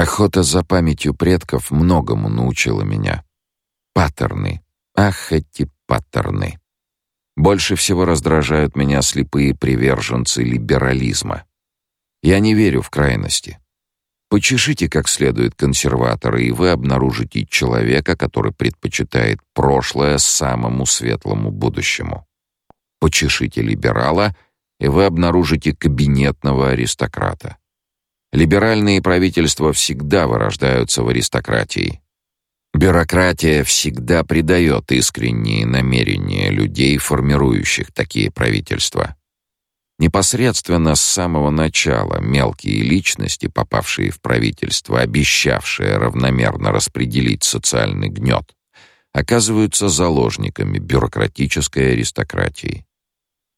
Охота за памятью предков многому научила меня. Паттерны. Ах, эти паттерны. Больше всего раздражают меня слепые приверженцы либерализма. Я не верю в крайности. Почешите как следует консерваторы, и вы обнаружите человека, который предпочитает прошлое самому светлому будущему. Почешите либерала, и вы обнаружите кабинетного аристократа. Либеральные правительства всегда вырождаются в аристократии. Бюрократия всегда предает искренние намерения людей, формирующих такие правительства. Непосредственно с самого начала мелкие личности, попавшие в правительство, обещавшие равномерно распределить социальный гнет, оказываются заложниками бюрократической аристократии.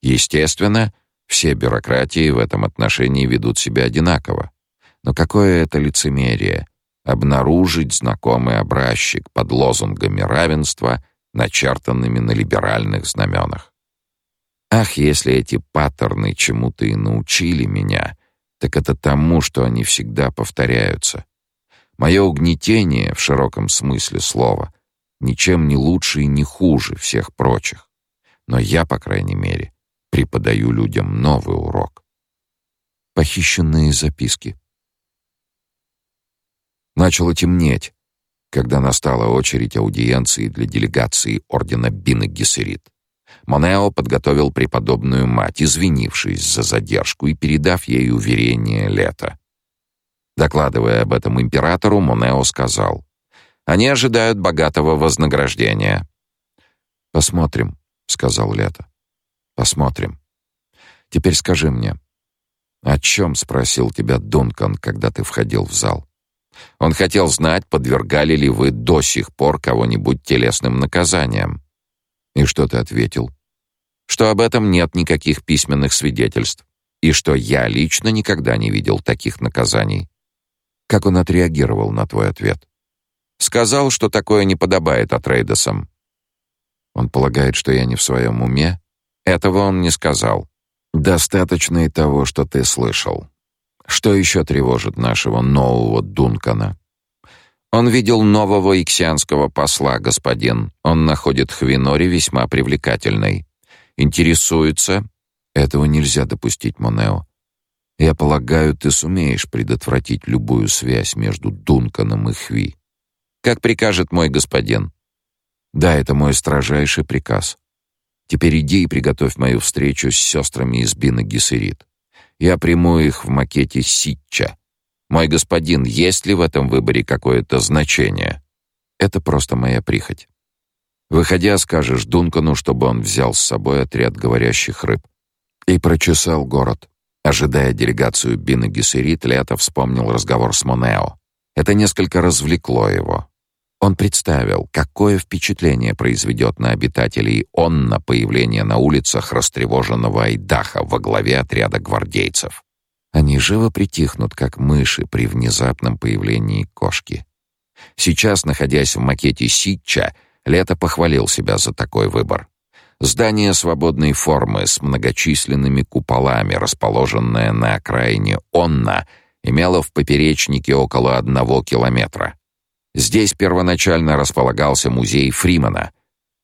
Естественно, все бюрократии в этом отношении ведут себя одинаково. Но какое это лицемерие обнаружить знакомый образчик под лозунгами равенства, начертанными на либеральных знаменах. Ах, если эти паттерны чему-то и научили меня, так это тому, что они всегда повторяются. Мое угнетение в широком смысле слова ничем не лучше и не хуже всех прочих. Но я, по крайней мере, преподаю людям новый урок. Похищенные записки. Начало темнеть, когда настала очередь аудиенции для делегации ордена Бины Гессерит. Монео подготовил преподобную мать, извинившись за задержку и передав ей уверение лета. Докладывая об этом императору, Монео сказал: "Они ожидают богатого вознаграждения". "Посмотрим", сказал Лето. "Посмотрим. Теперь скажи мне, о чем спросил тебя Дункан, когда ты входил в зал?" Он хотел знать, подвергали ли вы до сих пор кого-нибудь телесным наказаниям. И что ты ответил? Что об этом нет никаких письменных свидетельств, и что я лично никогда не видел таких наказаний. Как он отреагировал на твой ответ? Сказал, что такое не подобает Атрейдесам. Он полагает, что я не в своем уме? Этого он не сказал. Достаточно и того, что ты слышал. Что еще тревожит нашего нового Дункана? Он видел нового иксианского посла, господин. Он находит Хвинори весьма привлекательной. Интересуется? Этого нельзя допустить, Монео. Я полагаю, ты сумеешь предотвратить любую связь между Дунканом и Хви. Как прикажет мой господин. Да, это мой строжайший приказ. Теперь иди и приготовь мою встречу с сестрами из Бина Гессерит. Я приму их в макете Ситча. Мой господин, есть ли в этом выборе какое-то значение? Это просто моя прихоть. Выходя, скажешь Дункану, чтобы он взял с собой отряд говорящих рыб. И прочесал город. Ожидая делегацию Бина Гессерит, Лето вспомнил разговор с Монео. Это несколько развлекло его. Он представил, какое впечатление произведет на обитателей он на появление на улицах растревоженного Айдаха во главе отряда гвардейцев. Они живо притихнут, как мыши при внезапном появлении кошки. Сейчас, находясь в макете Ситча, Лето похвалил себя за такой выбор. Здание свободной формы с многочисленными куполами, расположенное на окраине Онна, имело в поперечнике около одного километра. Здесь первоначально располагался музей Фримана,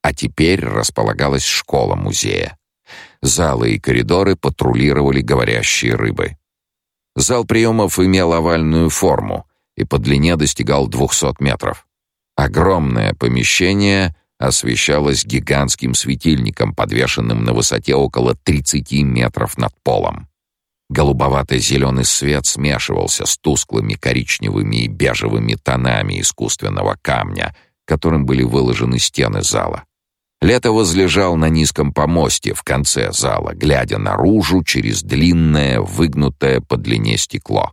а теперь располагалась школа музея. Залы и коридоры патрулировали говорящие рыбы. Зал приемов имел овальную форму и по длине достигал 200 метров. Огромное помещение освещалось гигантским светильником, подвешенным на высоте около 30 метров над полом. Голубовато-зеленый свет смешивался с тусклыми коричневыми и бежевыми тонами искусственного камня, которым были выложены стены зала. Лето возлежал на низком помосте в конце зала, глядя наружу через длинное, выгнутое по длине стекло.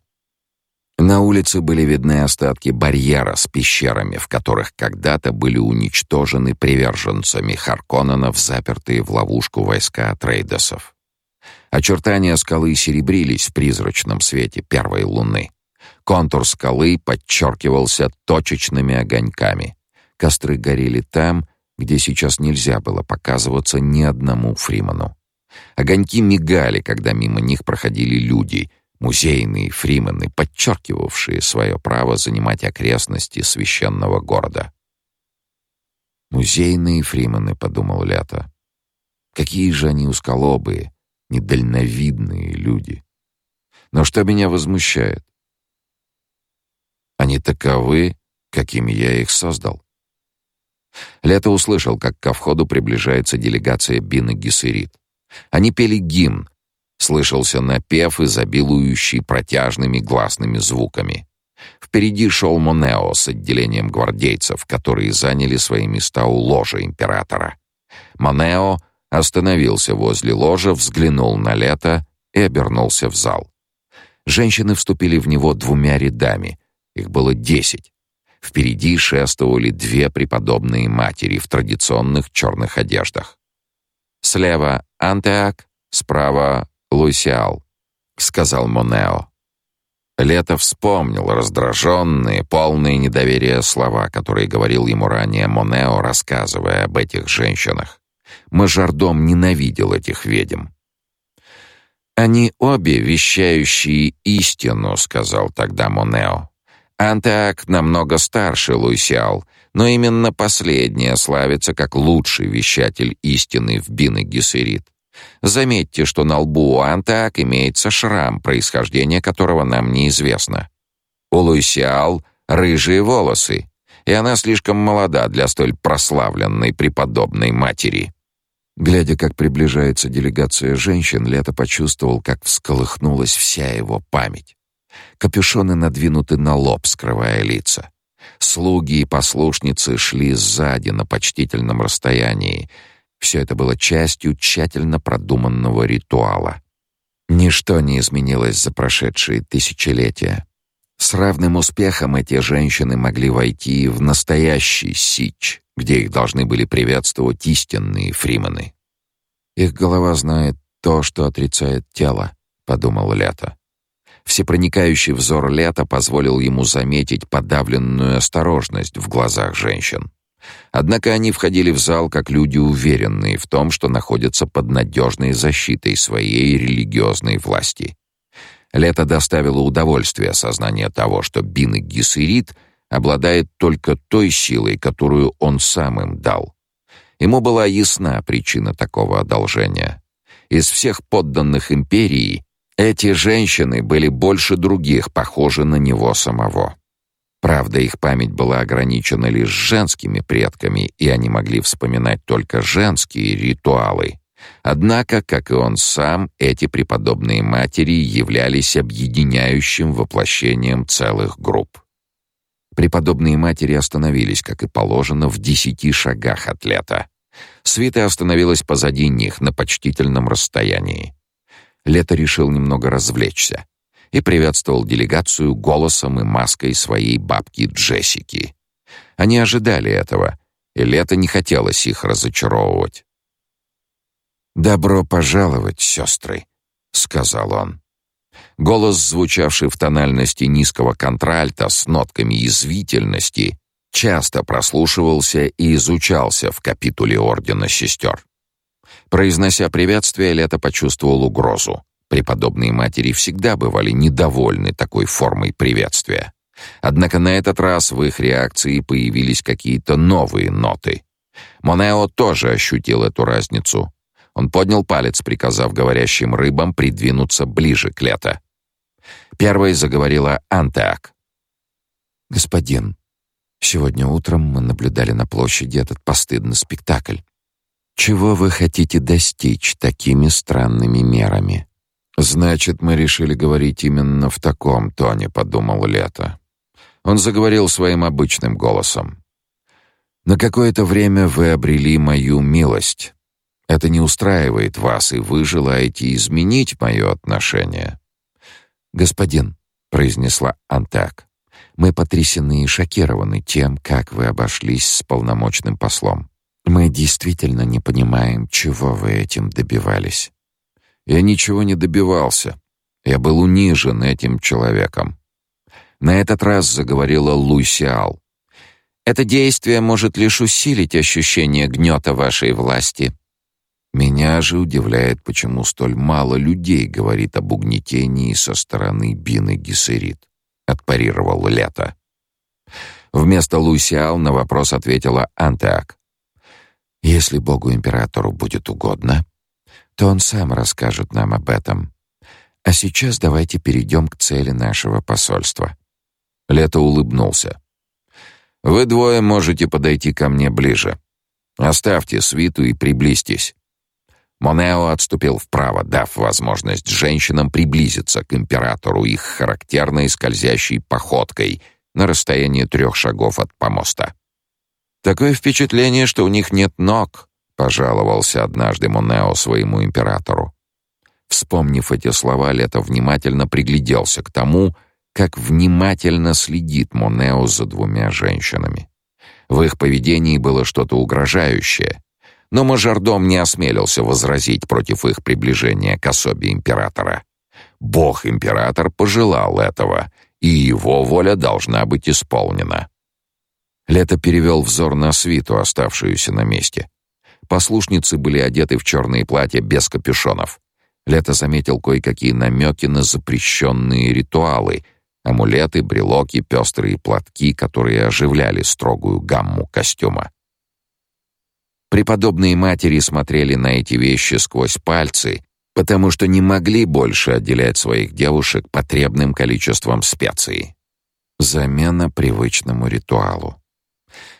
На улице были видны остатки барьера с пещерами, в которых когда-то были уничтожены приверженцами Харконненов, запертые в ловушку войска Трейдесов. Очертания скалы серебрились в призрачном свете первой луны. Контур скалы подчеркивался точечными огоньками. Костры горели там, где сейчас нельзя было показываться ни одному Фриману. Огоньки мигали, когда мимо них проходили люди, музейные фримены, подчеркивавшие свое право занимать окрестности священного города. «Музейные фримены», — подумал Лето. «Какие же они узколобые, недальновидные люди. Но что меня возмущает? Они таковы, какими я их создал. Лето услышал, как ко входу приближается делегация Бины Гессерит. Они пели гимн. Слышался напев, изобилующий протяжными гласными звуками. Впереди шел Монео с отделением гвардейцев, которые заняли свои места у ложа императора. Монео остановился возле ложа, взглянул на Лето и обернулся в зал. Женщины вступили в него двумя рядами. Их было десять. Впереди шествовали две преподобные матери в традиционных черных одеждах. Слева Антеак, справа Лусиал, сказал Монео. Лето вспомнил раздраженные, полные недоверия слова, которые говорил ему ранее Монео, рассказывая об этих женщинах. Мажордом ненавидел этих ведьм. «Они обе вещающие истину», — сказал тогда Монео. «Антеак намного старше Луисиал, но именно последняя славится как лучший вещатель истины в Бине-Гессерит. Заметьте, что на лбу у Антеак имеется шрам, происхождение которого нам неизвестно. У Луисиал рыжие волосы, и она слишком молода для столь прославленной преподобной матери». Глядя, как приближается делегация женщин, Лето почувствовал, как всколыхнулась вся его память. Капюшоны надвинуты на лоб, скрывая лица. Слуги и послушницы шли сзади на почтительном расстоянии. Все это было частью тщательно продуманного ритуала. Ничто не изменилось за прошедшие тысячелетия. С равным успехом эти женщины могли войти в настоящий сич, где их должны были приветствовать истинные фримены. Их голова знает то, что отрицает тело, подумал Лето. Всепроникающий взор Лета позволил ему заметить подавленную осторожность в глазах женщин. Однако они входили в зал как люди уверенные в том, что находятся под надежной защитой своей религиозной власти. Лето доставило удовольствие осознание того, что Бин Гессерит обладает только той силой, которую он сам им дал. Ему была ясна причина такого одолжения. Из всех подданных империи эти женщины были больше других похожи на него самого. Правда, их память была ограничена лишь женскими предками, и они могли вспоминать только женские ритуалы. Однако, как и он сам, эти преподобные матери являлись объединяющим воплощением целых групп. Преподобные матери остановились, как и положено, в десяти шагах от лета. Свита остановилась позади них на почтительном расстоянии. Лето решил немного развлечься и приветствовал делегацию голосом и маской своей бабки Джессики. Они ожидали этого, и Лето не хотелось их разочаровывать. «Добро пожаловать, сестры», — сказал он. Голос, звучавший в тональности низкого контральта с нотками язвительности, часто прослушивался и изучался в капитуле Ордена Сестер. Произнося приветствие, Лето почувствовал угрозу. Преподобные матери всегда бывали недовольны такой формой приветствия. Однако на этот раз в их реакции появились какие-то новые ноты. Монео тоже ощутил эту разницу. Он поднял палец, приказав говорящим рыбам придвинуться ближе к Лето. Первой заговорила Антеак. «Господин, сегодня утром мы наблюдали на площади этот постыдный спектакль. Чего вы хотите достичь такими странными мерами?» «Значит, мы решили говорить именно в таком тоне», — подумал Лето. Он заговорил своим обычным голосом. «На какое-то время вы обрели мою милость. Это не устраивает вас, и вы желаете изменить мое отношение». «Господин», — произнесла Антак, — «мы потрясены и шокированы тем, как вы обошлись с полномочным послом. Мы действительно не понимаем, чего вы этим добивались». Я ничего не добивался. Я был унижен этим человеком. На этот раз заговорила Лусиал. Это действие может лишь усилить ощущение гнета вашей власти. Меня же удивляет, почему столь мало людей говорит об угнетении со стороны Бины Гессерит. Отпарировал Лето. Вместо Лусиал на вопрос ответила Антеак. Если Богу-императору будет угодно, то он сам расскажет нам об этом. А сейчас давайте перейдем к цели нашего посольства. Лето улыбнулся. Вы двое можете подойти ко мне ближе. Оставьте свиту и приблизьтесь. Монео отступил вправо, дав возможность женщинам приблизиться к императору их характерной скользящей походкой на расстоянии трех шагов от помоста. Такое впечатление, что у них нет ног, пожаловался однажды Монео своему императору. Вспомнив эти слова, Лето внимательно пригляделся к тому, как внимательно следит Монео за двумя женщинами. В их поведении было что-то угрожающее, но мажордом не осмелился возразить против их приближения к особе императора. Бог-император пожелал этого, и его воля должна быть исполнена. Лето перевел взор на свиту, оставшуюся на месте. Послушницы были одеты в черные платья без капюшонов. Лето заметил кое-какие намеки на запрещенные ритуалы, амулеты, брелоки, пестрые платки, которые оживляли строгую гамму костюма. Преподобные матери смотрели на эти вещи сквозь пальцы, потому что не могли больше отделять своих девушек потребным количеством специй. Замена привычному ритуалу.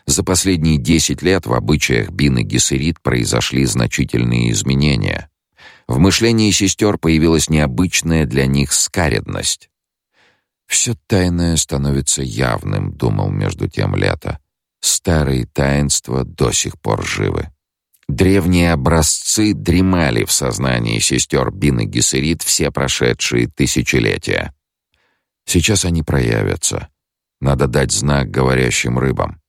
За последние 10 лет в обычаях Бины Гессерит произошли значительные изменения. В мышлении сестер появилась необычная для них скаредность. Все тайное становится явным, думал между тем Лето. Старые таинства до сих пор живы. Древние образцы дремали в сознании сестер Бины Гессерит все прошедшие тысячелетия. Сейчас они проявятся. Надо дать знак говорящим рыбам.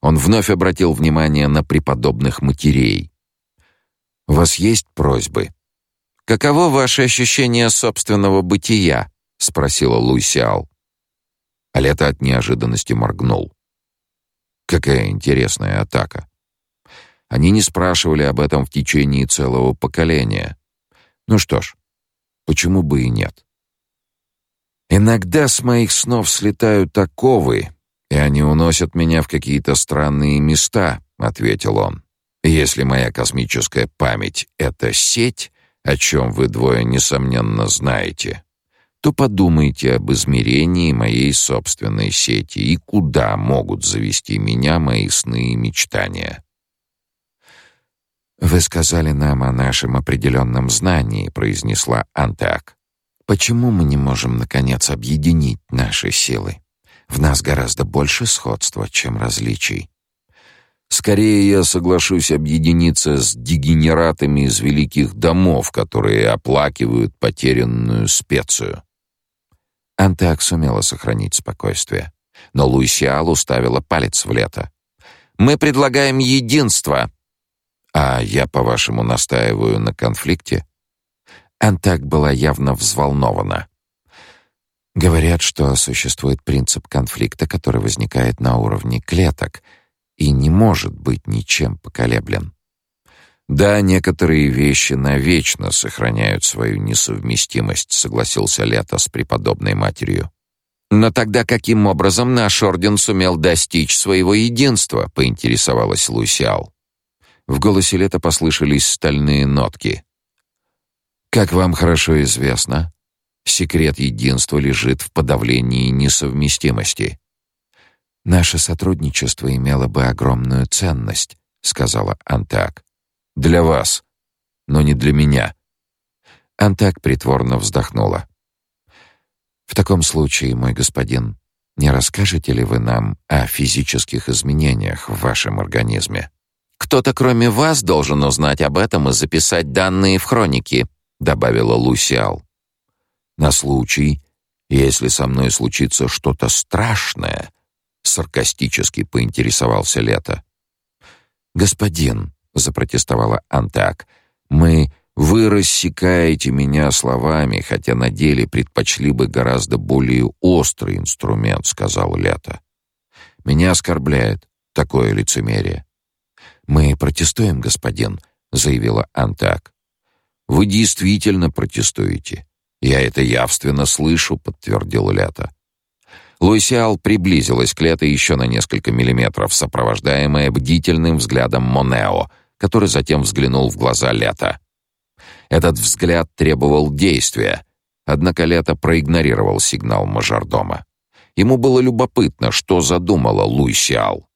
Он вновь обратил внимание на преподобных матерей. «У вас есть просьбы?» «Каково ваше ощущение собственного бытия?» — спросила Луисиал. Алета от неожиданности моргнул. Какая интересная атака. Они не спрашивали об этом в течение целого поколения. Ну что ж, почему бы и нет? Иногда с моих снов слетают оковы, и они уносят меня в какие-то странные места, ответил он. Если моя космическая память это сеть, о чем вы двое несомненно знаете, то подумайте об измерении моей собственной сети и куда могут завести меня мои сны и мечтания. Вы сказали нам о нашем определенном знании, произнесла Антак. Почему мы не можем наконец объединить наши силы? В нас гораздо больше сходства, чем различий. Скорее я соглашусь объединиться с дегенератами из великих домов, которые оплакивают потерянную специю. Антак сумела сохранить спокойствие, но Луисиал уставила палец в лето. Мы предлагаем единство. А я, по-вашему, настаиваю на конфликте? Антак была явно взволнована. Говорят, что существует принцип конфликта, который возникает на уровне клеток и не может быть ничем поколеблен. Да, некоторые вещи навечно сохраняют свою несовместимость, согласился Лето с преподобной матерью. Но тогда каким образом наш орден сумел достичь своего единства, поинтересовалась Лусиал. В голосе Лета послышались стальные нотки. Как вам хорошо известно, секрет единства лежит в подавлении несовместимости. Наше сотрудничество имело бы огромную ценность, сказала Антак. Для вас, но не для меня. Антак притворно вздохнула. В таком случае, мой господин, не расскажете ли вы нам о физических изменениях в вашем организме? Кто-то кроме вас должен узнать об этом и записать данные в хронике, добавила Лусиал. На случай, если со мной случится что-то страшное, саркастически поинтересовался Лето. Господин, запротестовала Антак. Мы вы рассекаете меня словами, хотя на деле предпочли бы гораздо более острый инструмент, сказал Лето. Меня оскорбляет такое лицемерие. Мы протестуем, господин, заявила Антак. Вы действительно протестуете. Я это явственно слышу, подтвердил Лето. Луисиал приблизилась к Лето еще на несколько миллиметров, сопровождаемая бдительным взглядом Монео, который затем взглянул в глаза Лето. Этот взгляд требовал действия, однако Лето проигнорировал сигнал мажордома. Ему было любопытно, что задумала Луисиал.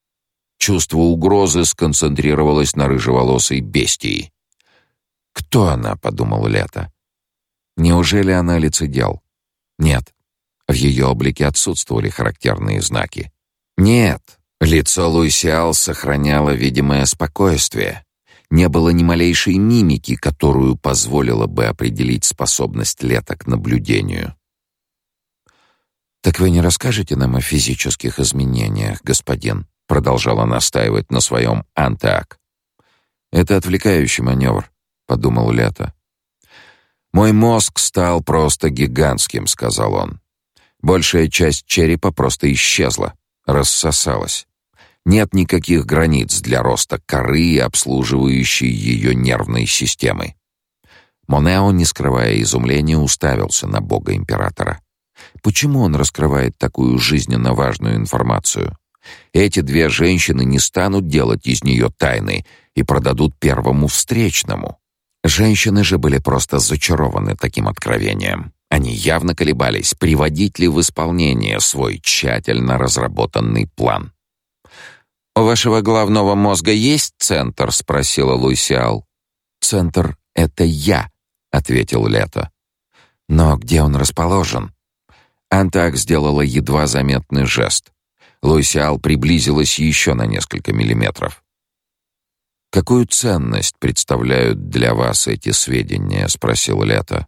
Чувство угрозы сконцентрировалось на рыжеволосой бестии. «Кто она?» — подумал Лето. «Неужели она лицедел?» «Нет, в ее облике отсутствовали характерные знаки. Нет, лицо Луисиал сохраняло видимое спокойствие. Не было ни малейшей мимики, которую позволило бы определить способность Лета к наблюдению. «Так вы не расскажете нам о физических изменениях, господин?» продолжала настаивать на своем антак. «Это отвлекающий маневр», — подумал Лето. «Мой мозг стал просто гигантским», — сказал он. Большая часть черепа просто исчезла, рассосалась. Нет никаких границ для роста коры, обслуживающей ее нервной системы. Монео, не скрывая изумления, уставился на бога императора. Почему он раскрывает такую жизненно важную информацию? Эти две женщины не станут делать из нее тайны и продадут первому встречному. Женщины же были просто зачарованы таким откровением. Они явно колебались, приводить ли в исполнение свой тщательно разработанный план. «У вашего головного мозга есть центр?» — спросила Луисиал. «Центр — это я», — ответил Лето. «Но где он расположен?» Антак сделала едва заметный жест. Луисиал приблизилась еще на несколько миллиметров. «Какую ценность представляют для вас эти сведения?» — спросил Лето.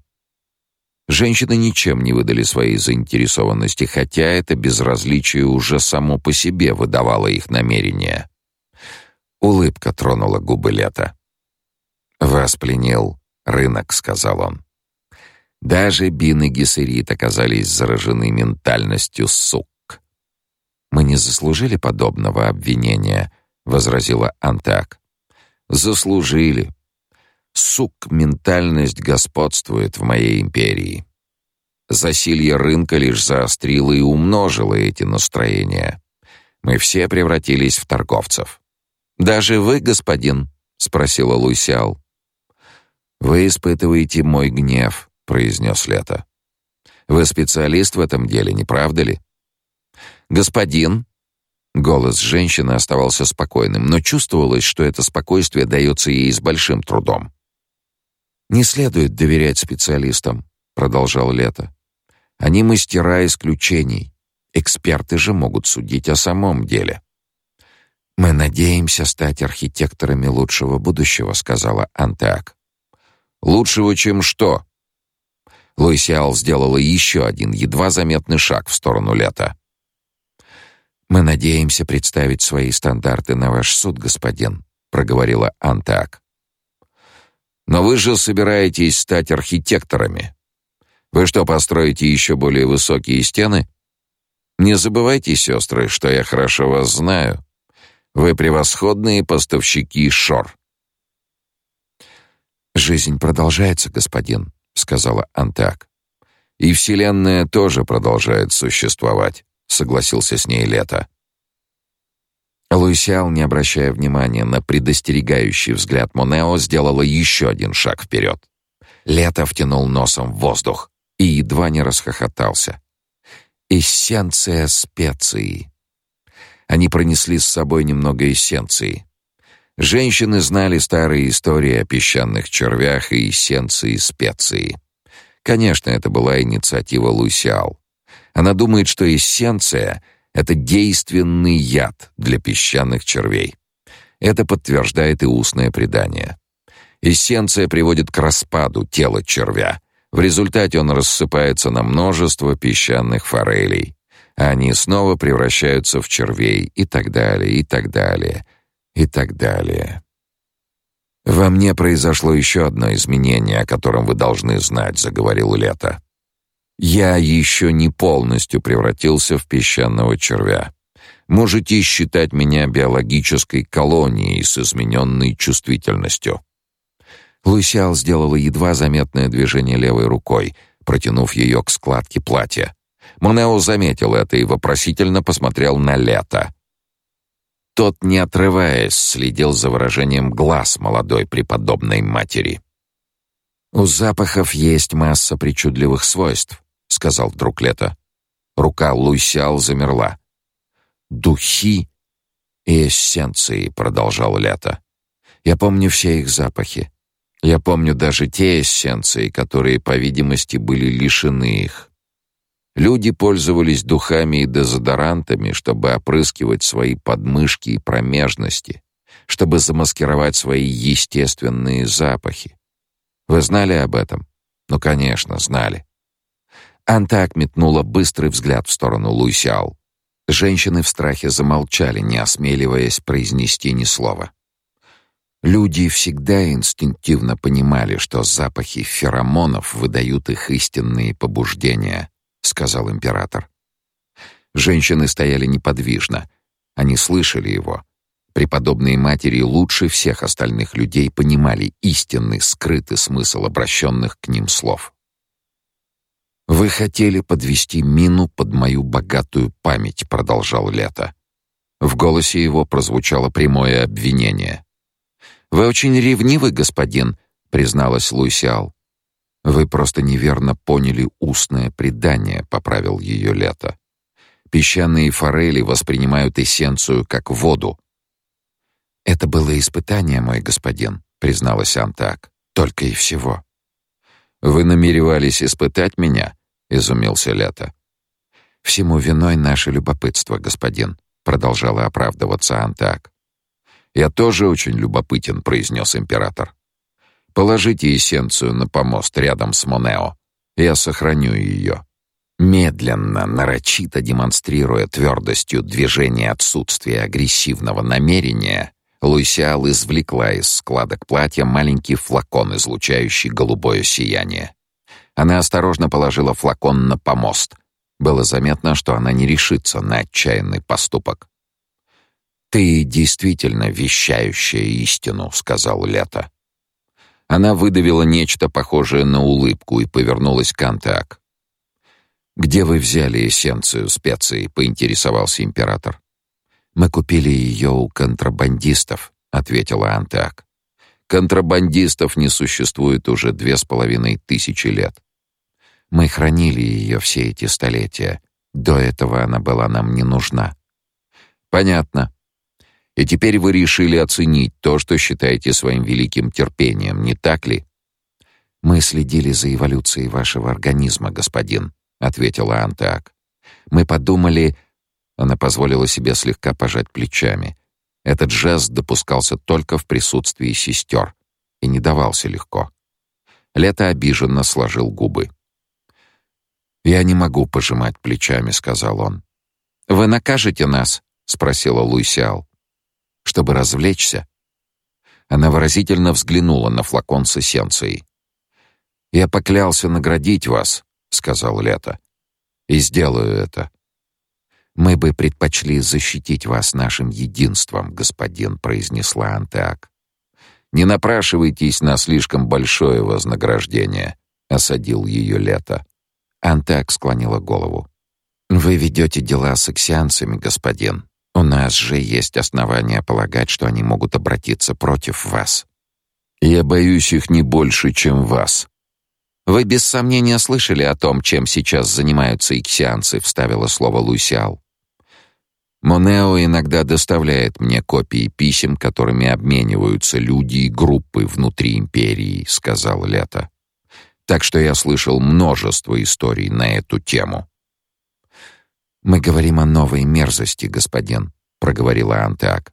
Женщины ничем не выдали своей заинтересованности, хотя это безразличие уже само по себе выдавало их намерения. Улыбка тронула губы Лета. «Вас пленил рынок», — сказал он. Даже Бин и Гессерит оказались заражены ментальностью сук. «Мы не заслужили подобного обвинения», — возразила Антак. «Заслужили. Сук-ментальность господствует в моей империи. Засилье рынка лишь заострило и умножило эти настроения. Мы все превратились в торговцев. Даже вы, господин, спросила Луисиал. Вы испытываете мой гнев, произнес Лето. Вы специалист в этом деле, не правда ли? Господин, голос женщины оставался спокойным, но чувствовалось, что это спокойствие дается ей с большим трудом. Не следует доверять специалистам, продолжал Лето. Они мастера исключений. Эксперты же могут судить о самом деле. Мы надеемся стать архитекторами лучшего будущего, сказала Антеак. Лучшего, чем что? Луисиал сделала еще один едва заметный шаг в сторону Лета. Мы надеемся представить свои стандарты на ваш суд, господин, проговорила Антеак. Но вы же собираетесь стать архитекторами. Вы что, построите еще более высокие стены? Не забывайте, сестры, что я хорошо вас знаю. Вы превосходные поставщики шор. Жизнь продолжается, господин, сказала Антак. И вселенная тоже продолжает существовать, согласился с ней Лето. Луисиал, не обращая внимания на предостерегающий взгляд Монео, сделала еще один шаг вперед. Лето втянул носом в воздух и едва не расхохотался. Эссенция специй. Они пронесли с собой немного эссенции. Женщины знали старые истории о песчаных червях и эссенции специй. Конечно, это была инициатива Луисиал. Она думает, что эссенция это действенный яд для песчаных червей. Это подтверждает и устное предание. Эссенция приводит к распаду тела червя. В результате он рассыпается на множество песчаных форелей. А они снова превращаются в червей и так далее, и так далее, и так далее. Во мне произошло еще одно изменение, о котором вы должны знать, заговорил Лето. Я еще не полностью превратился в песчаного червя. Можете считать меня биологической колонией с измененной чувствительностью. Лусиал сделала едва заметное движение левой рукой, протянув ее к складке платья. Монео заметил это и вопросительно посмотрел на Лето. Тот, не отрываясь, следил за выражением глаз молодой преподобной матери. «У запахов есть масса причудливых свойств», — сказал вдруг Лето. Рука Луйсял замерла. «Духи и эссенции», — продолжал Лето. «Я помню все их запахи. Я помню даже те эссенции, которые, по видимости, были лишены их. Люди пользовались духами и дезодорантами, чтобы опрыскивать свои подмышки и промежности, чтобы замаскировать свои естественные запахи. Вы знали об этом? Ну, конечно, знали. Антак метнула быстрый взгляд в сторону Луйсял. Женщины в страхе замолчали, не осмеливаясь произнести ни слова. Люди всегда инстинктивно понимали, что запахи феромонов выдают их истинные побуждения, сказал император. Женщины стояли неподвижно. Они слышали его. Преподобные матери лучше всех остальных людей понимали истинный скрытый смысл обращенных к ним слов. Вы хотели подвести мину под мою богатую память, продолжал Лето. В голосе его прозвучало прямое обвинение. Вы очень ревнивый, господин, призналась Луисиал. Вы просто неверно поняли устное предание, поправил ее Лето. Песчаные форели воспринимают эссенцию как воду. Это было испытание, мой господин, призналась Антак. Только и всего. Вы намеревались испытать меня? Изумился Лето. Всему виной наше любопытство, господин, продолжала оправдываться Антак. Я тоже очень любопытен, произнес император. Положите эссенцию на помост рядом с Монео. Я сохраню ее. Медленно, нарочито демонстрируя твердостью движения отсутствия агрессивного намерения, Луисиал извлекла из складок платья маленький флакон, излучающий голубое сияние. Она осторожно положила флакон на помост. Было заметно, что она не решится на отчаянный поступок. «Ты действительно вещающая истину», — сказал Лето. Она выдавила нечто похожее на улыбку и повернулась к Антеак. «Где вы взяли эссенцию специй?» — поинтересовался император. «Мы купили ее у контрабандистов», — ответила Антеак. «Контрабандистов не существует уже две с половиной тысячи лет. Мы хранили ее все эти столетия. До этого она была нам не нужна». «Понятно», и теперь вы решили оценить то, что считаете своим великим терпением, не так ли? Мы следили за эволюцией вашего организма, господин, ответила Антеак. Мы подумали, она позволила себе слегка пожать плечами. Этот жест допускался только в присутствии сестер и не давался легко. Лето обиженно сложил губы. «Я не могу пожимать плечами», — сказал он. «Вы накажете нас?» — спросила Луисиал чтобы развлечься. Она выразительно взглянула на флакон с эссенцией. «Я поклялся наградить вас», — сказал Лето. «И сделаю это». «Мы бы предпочли защитить вас нашим единством, господин», — произнесла Антеак. «Не напрашивайтесь на слишком большое вознаграждение», — осадил ее Лето. Антеак склонила голову. «Вы ведете дела с эксианцами, господин. У нас же есть основания полагать, что они могут обратиться против вас. Я боюсь их не больше, чем вас. Вы без сомнения слышали о том, чем сейчас занимаются иксианцы, вставила слово Лусиал. Монео иногда доставляет мне копии писем, которыми обмениваются люди и группы внутри империи, сказал Лето. Так что я слышал множество историй на эту тему. Мы говорим о новой мерзости, господин, проговорила Антеак.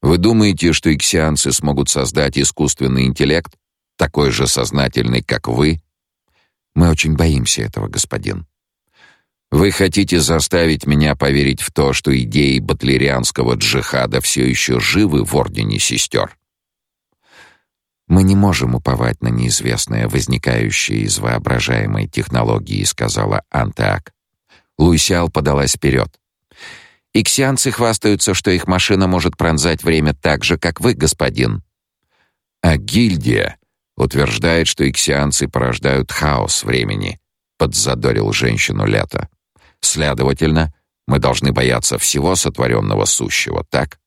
Вы думаете, что иксианцы смогут создать искусственный интеллект, такой же сознательный, как вы? Мы очень боимся этого, господин. Вы хотите заставить меня поверить в то, что идеи батлерианского джихада все еще живы в ордене сестер? Мы не можем уповать на неизвестное, возникающее из воображаемой технологии, сказала Антеак. Луисиал подалась вперед. Иксианцы хвастаются, что их машина может пронзать время так же, как вы, господин. А гильдия Утверждает, что иксианцы порождают хаос времени, подзадорил женщину Лето. Следовательно, мы должны бояться всего сотворенного сущего, так?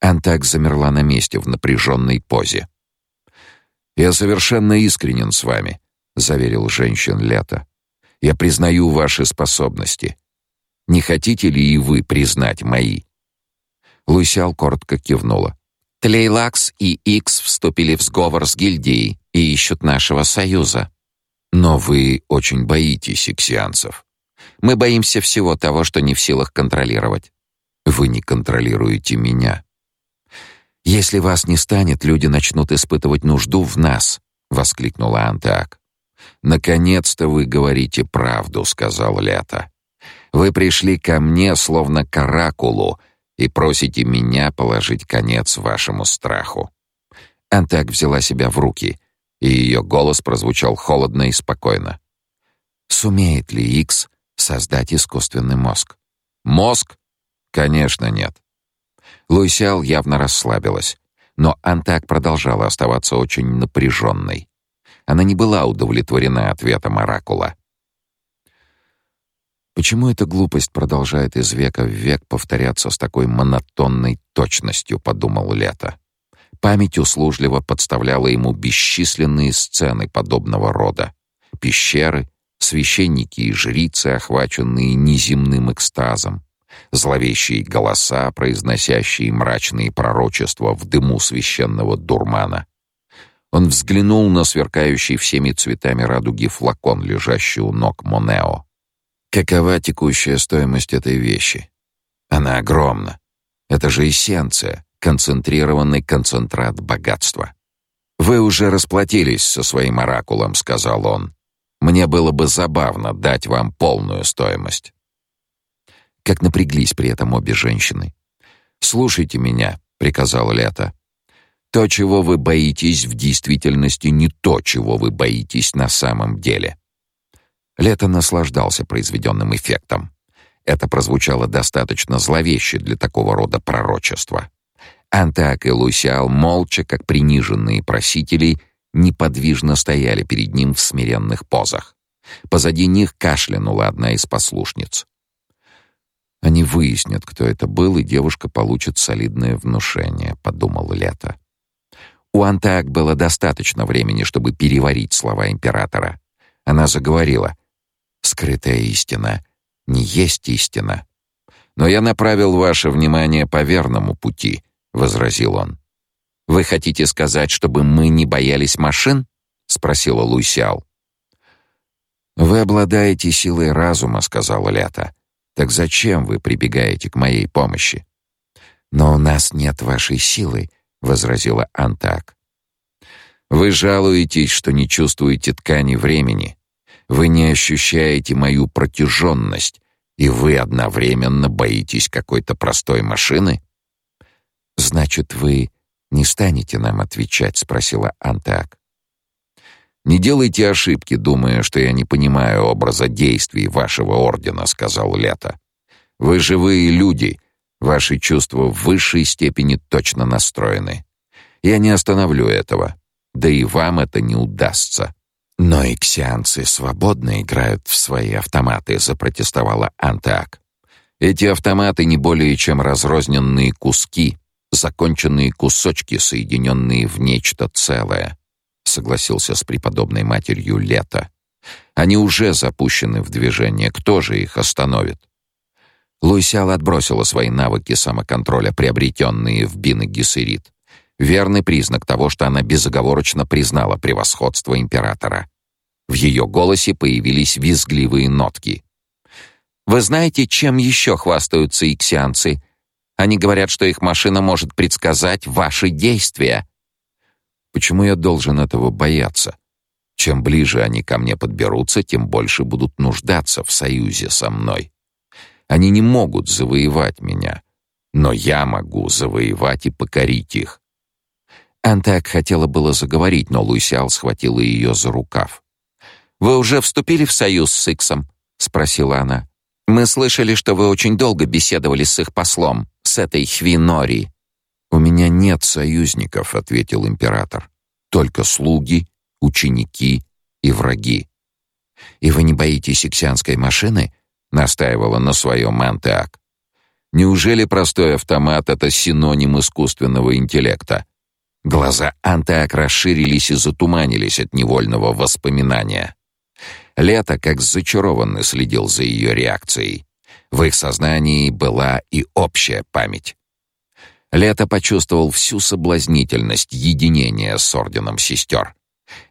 Антак замерла на месте в напряженной позе. Я совершенно искренен с вами, заверил женщин Лето. Я признаю ваши способности. Не хотите ли и вы признать мои? Лусял коротко кивнула. Тлейлакс и Икс вступили в сговор с гильдией и ищут нашего союза. Но вы очень боитесь иксианцев. Мы боимся всего того, что не в силах контролировать. Вы не контролируете меня. Если вас не станет, люди начнут испытывать нужду в нас, воскликнула Антак. Наконец-то вы говорите правду, сказал Лето. Вы пришли ко мне словно к оракулу и просите меня положить конец вашему страху. Антак взяла себя в руки, и ее голос прозвучал холодно и спокойно. Сумеет ли Икс создать искусственный мозг? Мозг? Конечно, нет. Луисиал явно расслабилась, но Антак продолжала оставаться очень напряженной. Она не была удовлетворена ответом оракула. Почему эта глупость продолжает из века в век повторяться с такой монотонной точностью, подумал Лето. Память услужливо подставляла ему бесчисленные сцены подобного рода: пещеры, священники и жрицы, охваченные неземным экстазом, зловещие голоса, произносящие мрачные пророчества в дыму священного дурмана. Он взглянул на сверкающий всеми цветами радуги флакон, лежащий у ног Монео. Какова текущая стоимость этой вещи? Она огромна. Это же эссенция, концентрированный концентрат богатства. Вы уже расплатились со своим оракулом, сказал он. Мне было бы забавно дать вам полную стоимость. Как напряглись при этом обе женщины. Слушайте меня, приказал Лето. То, чего вы боитесь, в действительности не то, чего вы боитесь на самом деле. Лето наслаждался произведенным эффектом. Это прозвучало достаточно зловеще для такого рода пророчества. Антак и Лусиал молча, как приниженные просители, неподвижно стояли перед ним в смиренных позах. Позади них кашлянула одна из послушниц. Они выяснят, кто это был, и девушка получит солидное внушение, подумал Лето. У Антак было достаточно времени, чтобы переварить слова императора. Она заговорила: "Скрытая истина не есть истина. Но я направил ваше внимание по верному пути", возразил он. Вы хотите сказать, чтобы мы не боялись машин? спросила Луисял. Вы обладаете силой разума, сказала Лята. Так зачем вы прибегаете к моей помощи? Но у нас нет вашей силы, возразила Антак. Вы жалуетесь, что не чувствуете ткани времени. Вы не ощущаете мою протяженность, и вы одновременно боитесь какой-то простой машины? Значит, вы не станете нам отвечать, спросила Антак. Не делайте ошибки, думая, что я не понимаю образа действий вашего ордена, сказал Лето. Вы живые люди, ваши чувства в высшей степени точно настроены. Я не остановлю этого, да и вам это не удастся. Но иксианцы свободно играют в свои автоматы, запротестовала Антак. Эти автоматы не более чем разрозненные куски, законченные кусочки, соединенные в нечто целое, согласился с преподобной матерью Лето. Они уже запущены в движение, кто же их остановит? Луисял отбросила свои навыки самоконтроля, приобретенные в Бин Гессерит. Верный признак того, что она безоговорочно признала превосходство императора. В ее голосе появились визгливые нотки. «Вы знаете, чем еще хвастаются иксианцы?» Они говорят, что их машина может предсказать ваши действия. Почему я должен этого бояться? Чем ближе они ко мне подберутся, тем больше будут нуждаться в союзе со мной. Они не могут завоевать меня, но я могу завоевать и покорить их. Антак хотела было заговорить, но Луисиал схватила ее за рукав. «Вы уже вступили в союз с Иксом?» — спросила она. «Мы слышали, что вы очень долго беседовали с их послом с этой Хвинори. У меня нет союзников, ответил император. только слуги, ученики и враги. «И вы не боитесь иксианской машины?» — настаивала на своем Антеак. «Неужели простой автомат — это синоним искусственного интеллекта?» Глаза Антеак расширились и затуманились от невольного воспоминания. Лето, как зачарованный, следил за ее реакцией. В их сознании была и общая память. Лето почувствовал всю соблазнительность единения с орденом сестер.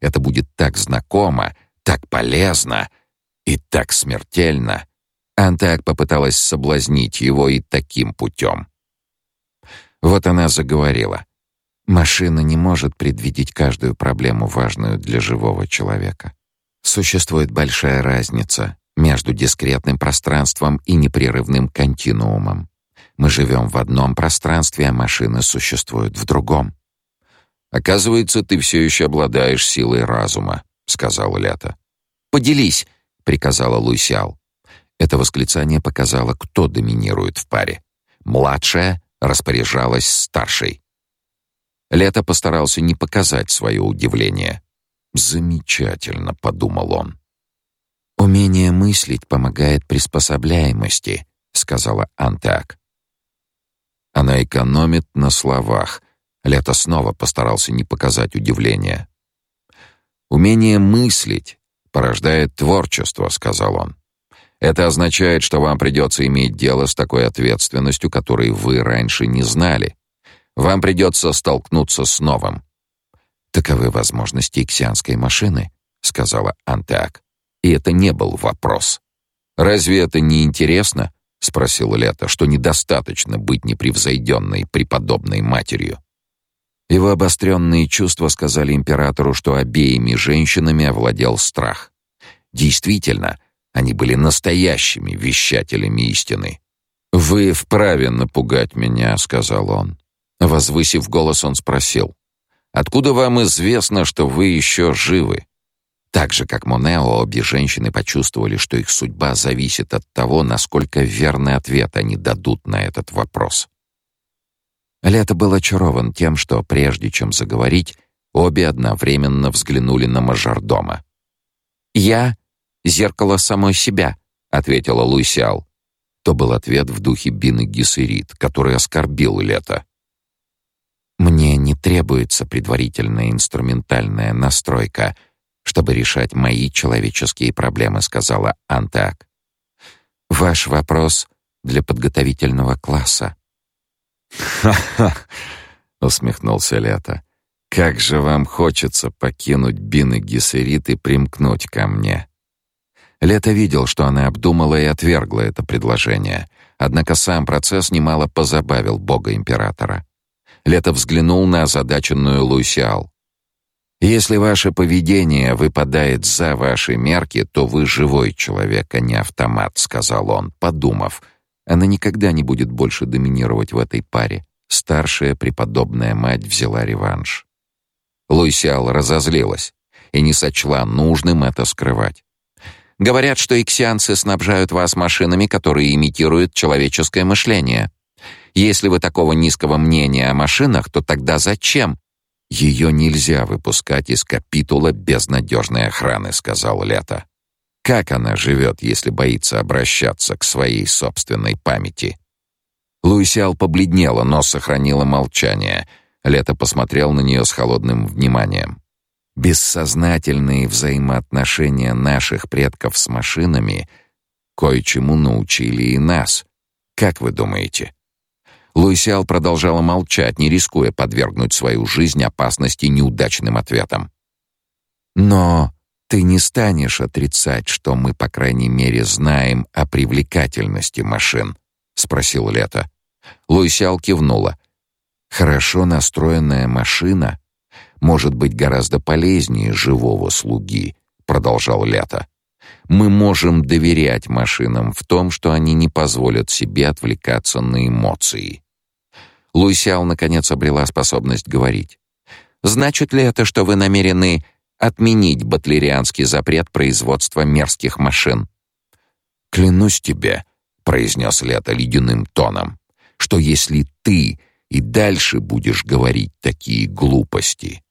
Это будет так знакомо, так полезно и так смертельно. Антак попыталась соблазнить его и таким путем. Вот она заговорила. Машина не может предвидеть каждую проблему, важную для живого человека. Существует большая разница между дискретным пространством и непрерывным континуумом. Мы живем в одном пространстве, а машины существуют в другом. Оказывается, ты все еще обладаешь силой разума, сказала Лето. Поделись, приказала Луисял. Это восклицание показало, кто доминирует в паре. Младшая распоряжалась старшей. Лето постарался не показать свое удивление. Замечательно, подумал он. Умение мыслить помогает приспособляемости, сказала Антак. Она экономит на словах. Лето снова постарался не показать удивления. Умение мыслить порождает творчество, сказал он. Это означает, что вам придется иметь дело с такой ответственностью, которой вы раньше не знали. Вам придется столкнуться с новым. Таковы возможности иксианской машины, сказала Антеак. И это не был вопрос. Разве это не интересно? — спросил Лето, — что недостаточно быть непревзойденной преподобной матерью. Его обостренные чувства сказали императору, что обеими женщинами овладел страх. Действительно, они были настоящими вещателями истины. «Вы вправе напугать меня», — сказал он. Возвысив голос, он спросил, «Откуда вам известно, что вы еще живы?» Так же, как Монео, обе женщины почувствовали, что их судьба зависит от того, насколько верный ответ они дадут на этот вопрос. Лето был очарован тем, что прежде чем заговорить, обе одновременно взглянули на мажордома. «Я — зеркало самой себя», — ответила Луисиал. То был ответ в духе Бины Гессерит, который оскорбил Лето. «Мне не требуется предварительная инструментальная настройка», чтобы решать мои человеческие проблемы, сказала Антак. Ваш вопрос для подготовительного класса. Ха-ха, усмехнулся Лето. Как же вам хочется покинуть Бин и Гессерит и примкнуть ко мне. Лето видел, что она обдумала и отвергла это предложение. Однако сам процесс немало позабавил бога императора. Лето взглянул на озадаченную Луисиал. Если ваше поведение выпадает за ваши мерки, то вы живой человек, а не автомат, сказал он, подумав. Она никогда не будет больше доминировать в этой паре. Старшая преподобная мать взяла реванш. Луисиал разозлилась и не сочла нужным это скрывать. Говорят, что иксианцы снабжают вас машинами, которые имитируют человеческое мышление. Если вы такого низкого мнения о машинах, то тогда зачем ее нельзя выпускать из капитула без надежной охраны, сказал Лето. Как она живет, если боится обращаться к своей собственной памяти? Луисиал побледнела, но сохранила молчание. Лето посмотрел на нее с холодным вниманием. Бессознательные взаимоотношения наших предков с машинами кое-чему научили и нас. Как вы думаете? Луисиал продолжала молчать, не рискуя подвергнуть свою жизнь опасности неудачным ответом. «Но ты не станешь отрицать, что мы, по крайней мере, знаем о привлекательности машин?» — спросил Лето. Луисиал кивнула. «Хорошо настроенная машина может быть гораздо полезнее живого слуги», — продолжал Лето. «Мы можем доверять машинам в том, что они не позволят себе отвлекаться на эмоции». Луисял наконец обрела способность говорить. Значит ли это, что вы намерены отменить батлерианский запрет производства мерзких машин? Клянусь тебе, произнес Лето ледяным тоном, что если ты и дальше будешь говорить такие глупости,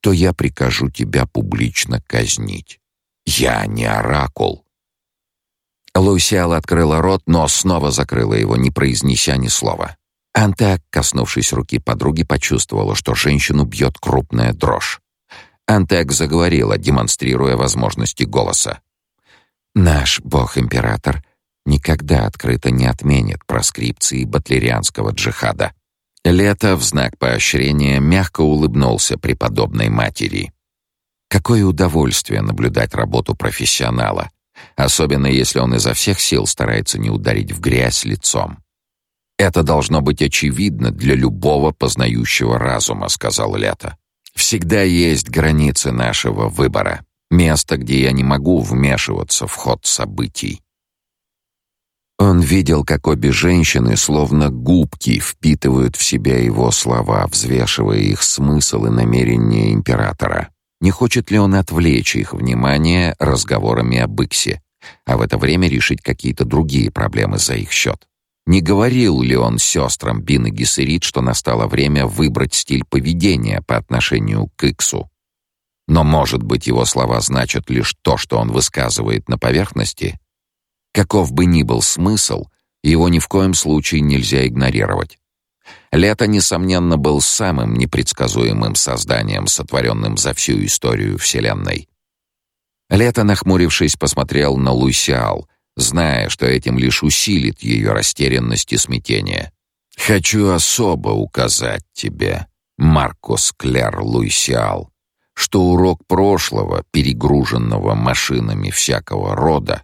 то я прикажу тебя публично казнить. Я не оракул. Лусиал открыла рот, но снова закрыла его, не произнеся ни слова. Антеак, коснувшись руки подруги, почувствовала, что женщину бьет крупная дрожь. Антеак заговорила, демонстрируя возможности голоса. «Наш бог-император никогда открыто не отменит проскрипции батлерианского джихада». Лето в знак поощрения мягко улыбнулся преподобной матери. Какое удовольствие наблюдать работу профессионала, особенно если он изо всех сил старается не ударить в грязь лицом. Это должно быть очевидно для любого познающего разума, сказал Лето. Всегда есть границы нашего выбора, место, где я не могу вмешиваться в ход событий. Он видел, как обе женщины, словно губки, впитывают в себя его слова, взвешивая их смысл и намерения императора. Не хочет ли он отвлечь их внимание разговорами об Иксе, а в это время решить какие-то другие проблемы за их счет? Не говорил ли он сестрам Бин и Гессерит, что настало время выбрать стиль поведения по отношению к Иксу? Но, может быть, его слова значат лишь то, что он высказывает на поверхности? Каков бы ни был смысл, его ни в коем случае нельзя игнорировать. Лето, несомненно, был самым непредсказуемым созданием, сотворенным за всю историю Вселенной. Лето, нахмурившись, посмотрел на Луисиал, зная, что этим лишь усилит ее растерянность и смятение. «Хочу особо указать тебе, Маркус Клер Луисиал, что урок прошлого, перегруженного машинами всякого рода,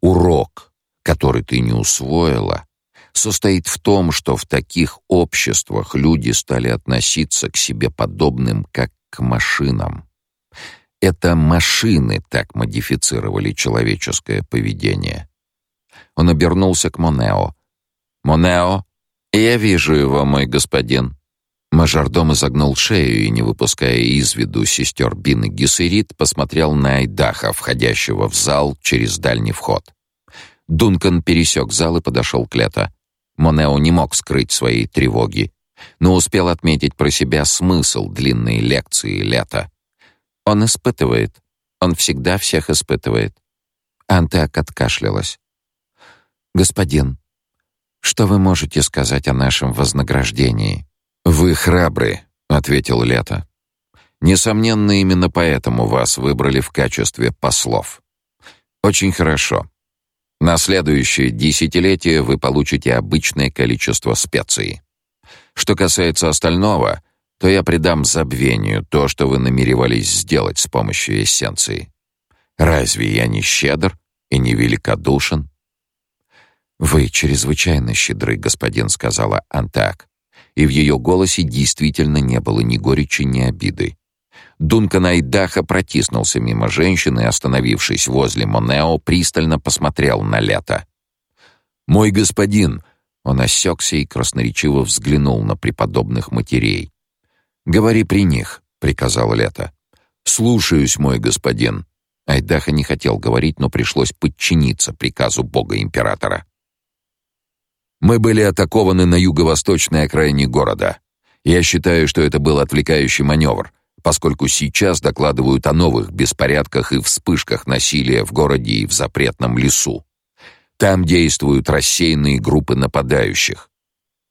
урок, который ты не усвоила, состоит в том, что в таких обществах люди стали относиться к себе подобным, как к машинам. Это машины так модифицировали человеческое поведение. Он обернулся к Монео. «Монео, я вижу его, мой господин». Мажордом изогнул шею и, не выпуская из виду сестер Бин и Гессерит, посмотрел на Айдаха, входящего в зал через дальний вход. Дункан пересек зал и подошел к Лето. Монео не мог скрыть своей тревоги, но успел отметить про себя смысл длинной лекции Лето. Он испытывает. Он всегда всех испытывает. Антеак откашлялась. «Господин, что вы можете сказать о нашем вознаграждении?» «Вы храбры», — ответил Лето. «Несомненно, именно поэтому вас выбрали в качестве послов. Очень хорошо. На следующее десятилетие вы получите обычное количество специй. Что касается остального, то я придам забвению то, что вы намеревались сделать с помощью эссенции. Разве я не щедр и не великодушен? Вы чрезвычайно щедры, господин, сказала Антак, и в ее голосе действительно не было ни горечи, ни обиды. Дункан Айдаха протиснулся мимо женщины остановившись возле Монео, пристально посмотрел на Лето. «Мой господин!» Он осекся и красноречиво взглянул на преподобных матерей. «Говори при них», — приказал Лето. «Слушаюсь, мой господин». Айдаха не хотел говорить, но пришлось подчиниться приказу бога-императора. Мы были атакованы на юго-восточной окраине города. Я считаю, что это был отвлекающий маневр, поскольку сейчас докладывают о новых беспорядках и вспышках насилия в городе и в запретном лесу. Там действуют рассеянные группы нападающих.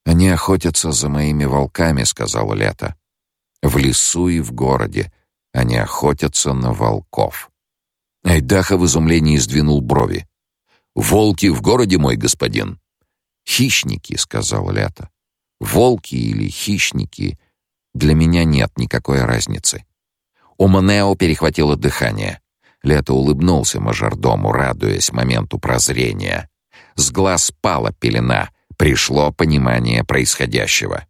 Они охотятся за моими волками, сказала Лето. В лесу и в городе они охотятся на волков. Айдаха в изумлении сдвинул брови. Волки в городе, мой господин. Хищники, сказал Лето. Волки или хищники для меня нет никакой разницы. У Монео перехватило дыхание. Лето улыбнулся мажордому, радуясь моменту прозрения. С глаз спала пелена, пришло понимание происходящего.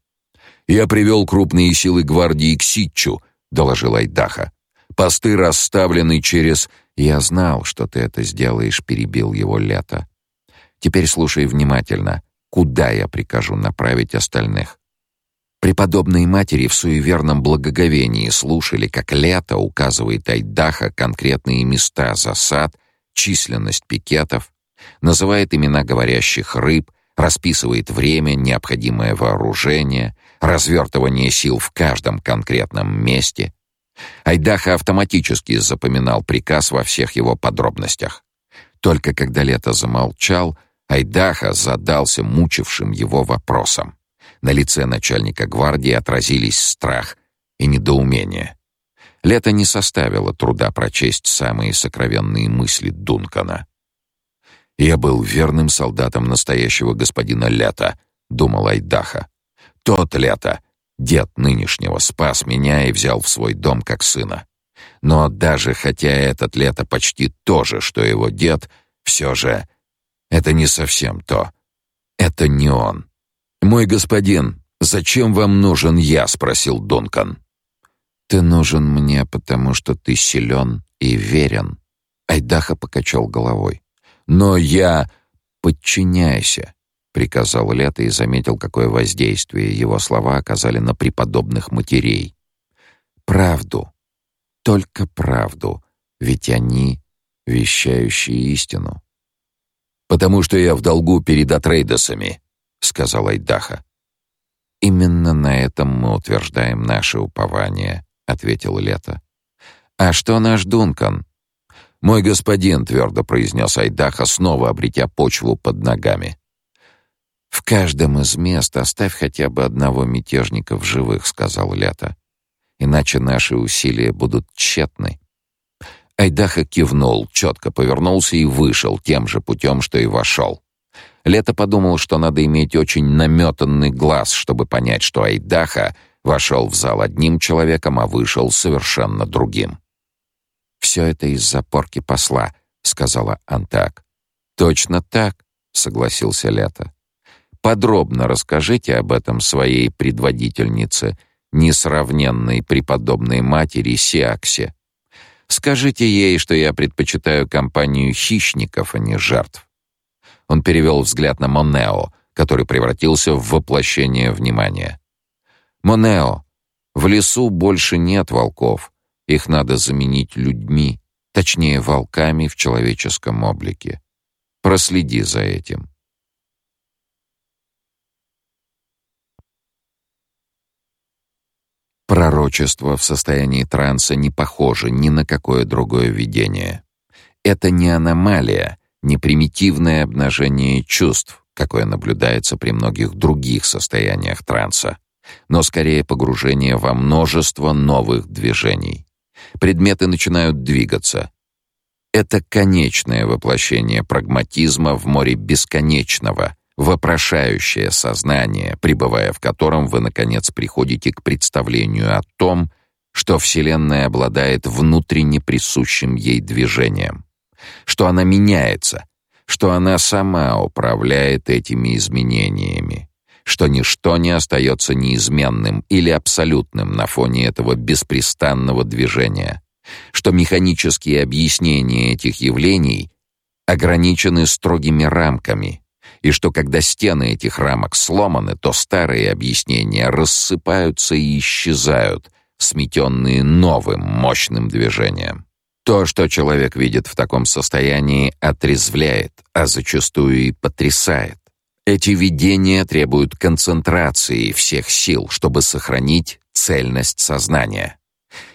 «Я привел крупные силы гвардии к Ситчу», — доложил Айдаха. «Посты расставлены через...» «Я знал, что ты это сделаешь», — перебил его Лето. «Теперь слушай внимательно. Куда я прикажу направить остальных?» Преподобные матери в суеверном благоговении слушали, как Лето указывает Айдаха конкретные места засад, численность пикетов, называет имена говорящих рыб, расписывает время, необходимое вооружение, развертывание сил в каждом конкретном месте. Айдаха автоматически запоминал приказ во всех его подробностях. Только когда Лето замолчал, Айдаха задался мучившим его вопросом. На лице начальника гвардии отразились страх и недоумение. Лето не составило труда прочесть самые сокровенные мысли Дункана. «Я был верным солдатом настоящего господина Лето», — думал Айдаха. «Тот Лето, дед нынешнего, спас меня и взял в свой дом как сына. Но даже хотя этот Лето почти то же, что его дед, все же это не совсем то. Это не он. «Мой господин, зачем вам нужен я?» — спросил Дункан. «Ты нужен мне, потому что ты силен и верен». Айдаха покачал головой. «Но я...» «Подчиняйся», — приказал Лето и заметил, какое воздействие его слова оказали на преподобных матерей. «Правду. Только правду. Ведь они — вещающие истину». «Потому что я в долгу перед Атрейдосами», — сказал Айдаха. «Именно на этом мы утверждаем наше упование», — ответил Лето. «А что наш Дункан?» «Мой господин», — твердо произнес Айдаха, снова обретя почву под ногами. «В каждом из мест оставь хотя бы одного мятежника в живых», — сказал Лето. «Иначе наши усилия будут тщетны». Айдаха кивнул, четко повернулся и вышел тем же путем, что и вошел. Лето подумал, что надо иметь очень наметанный глаз, чтобы понять, что Айдаха вошел в зал одним человеком, а вышел совершенно другим. «Все это из-за порки посла», — сказала Антак. «Точно так», — согласился Лето. «Подробно расскажите об этом своей предводительнице, несравненной преподобной матери Сиаксе. Скажите ей, что я предпочитаю компанию хищников, а не жертв». Он перевел взгляд на Монео, который превратился в воплощение внимания. «Монео, в лесу больше нет волков. Их надо заменить людьми, точнее, волками в человеческом облике. Проследи за этим. Пророчество в состоянии транса не похоже ни на какое другое видение. Это не аномалия, не примитивное обнажение чувств, какое наблюдается при многих других состояниях транса, но скорее погружение во множество новых движений предметы начинают двигаться. Это конечное воплощение прагматизма в море бесконечного, вопрошающее сознание, пребывая в котором вы наконец приходите к представлению о том, что Вселенная обладает внутренне присущим ей движением, что она меняется, что она сама управляет этими изменениями что ничто не остается неизменным или абсолютным на фоне этого беспрестанного движения, что механические объяснения этих явлений ограничены строгими рамками, и что когда стены этих рамок сломаны, то старые объяснения рассыпаются и исчезают, сметенные новым мощным движением. То, что человек видит в таком состоянии, отрезвляет, а зачастую и потрясает. Эти видения требуют концентрации всех сил, чтобы сохранить цельность сознания.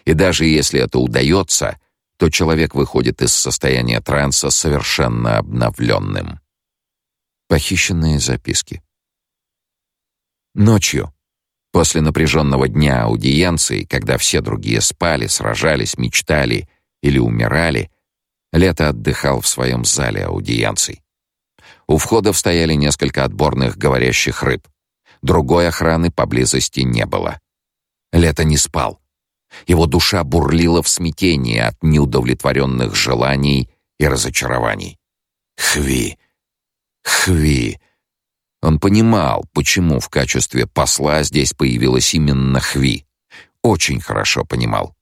И даже если это удается, то человек выходит из состояния транса совершенно обновленным. Похищенные записки. Ночью, после напряженного дня аудиенции, когда все другие спали, сражались, мечтали или умирали, Лето отдыхал в своем зале аудиенций. У входов стояли несколько отборных говорящих рыб. Другой охраны поблизости не было. Лето не спал. Его душа бурлила в смятении от неудовлетворенных желаний и разочарований. Хви! Хви! Он понимал, почему в качестве посла здесь появилась именно Хви. Очень хорошо понимал.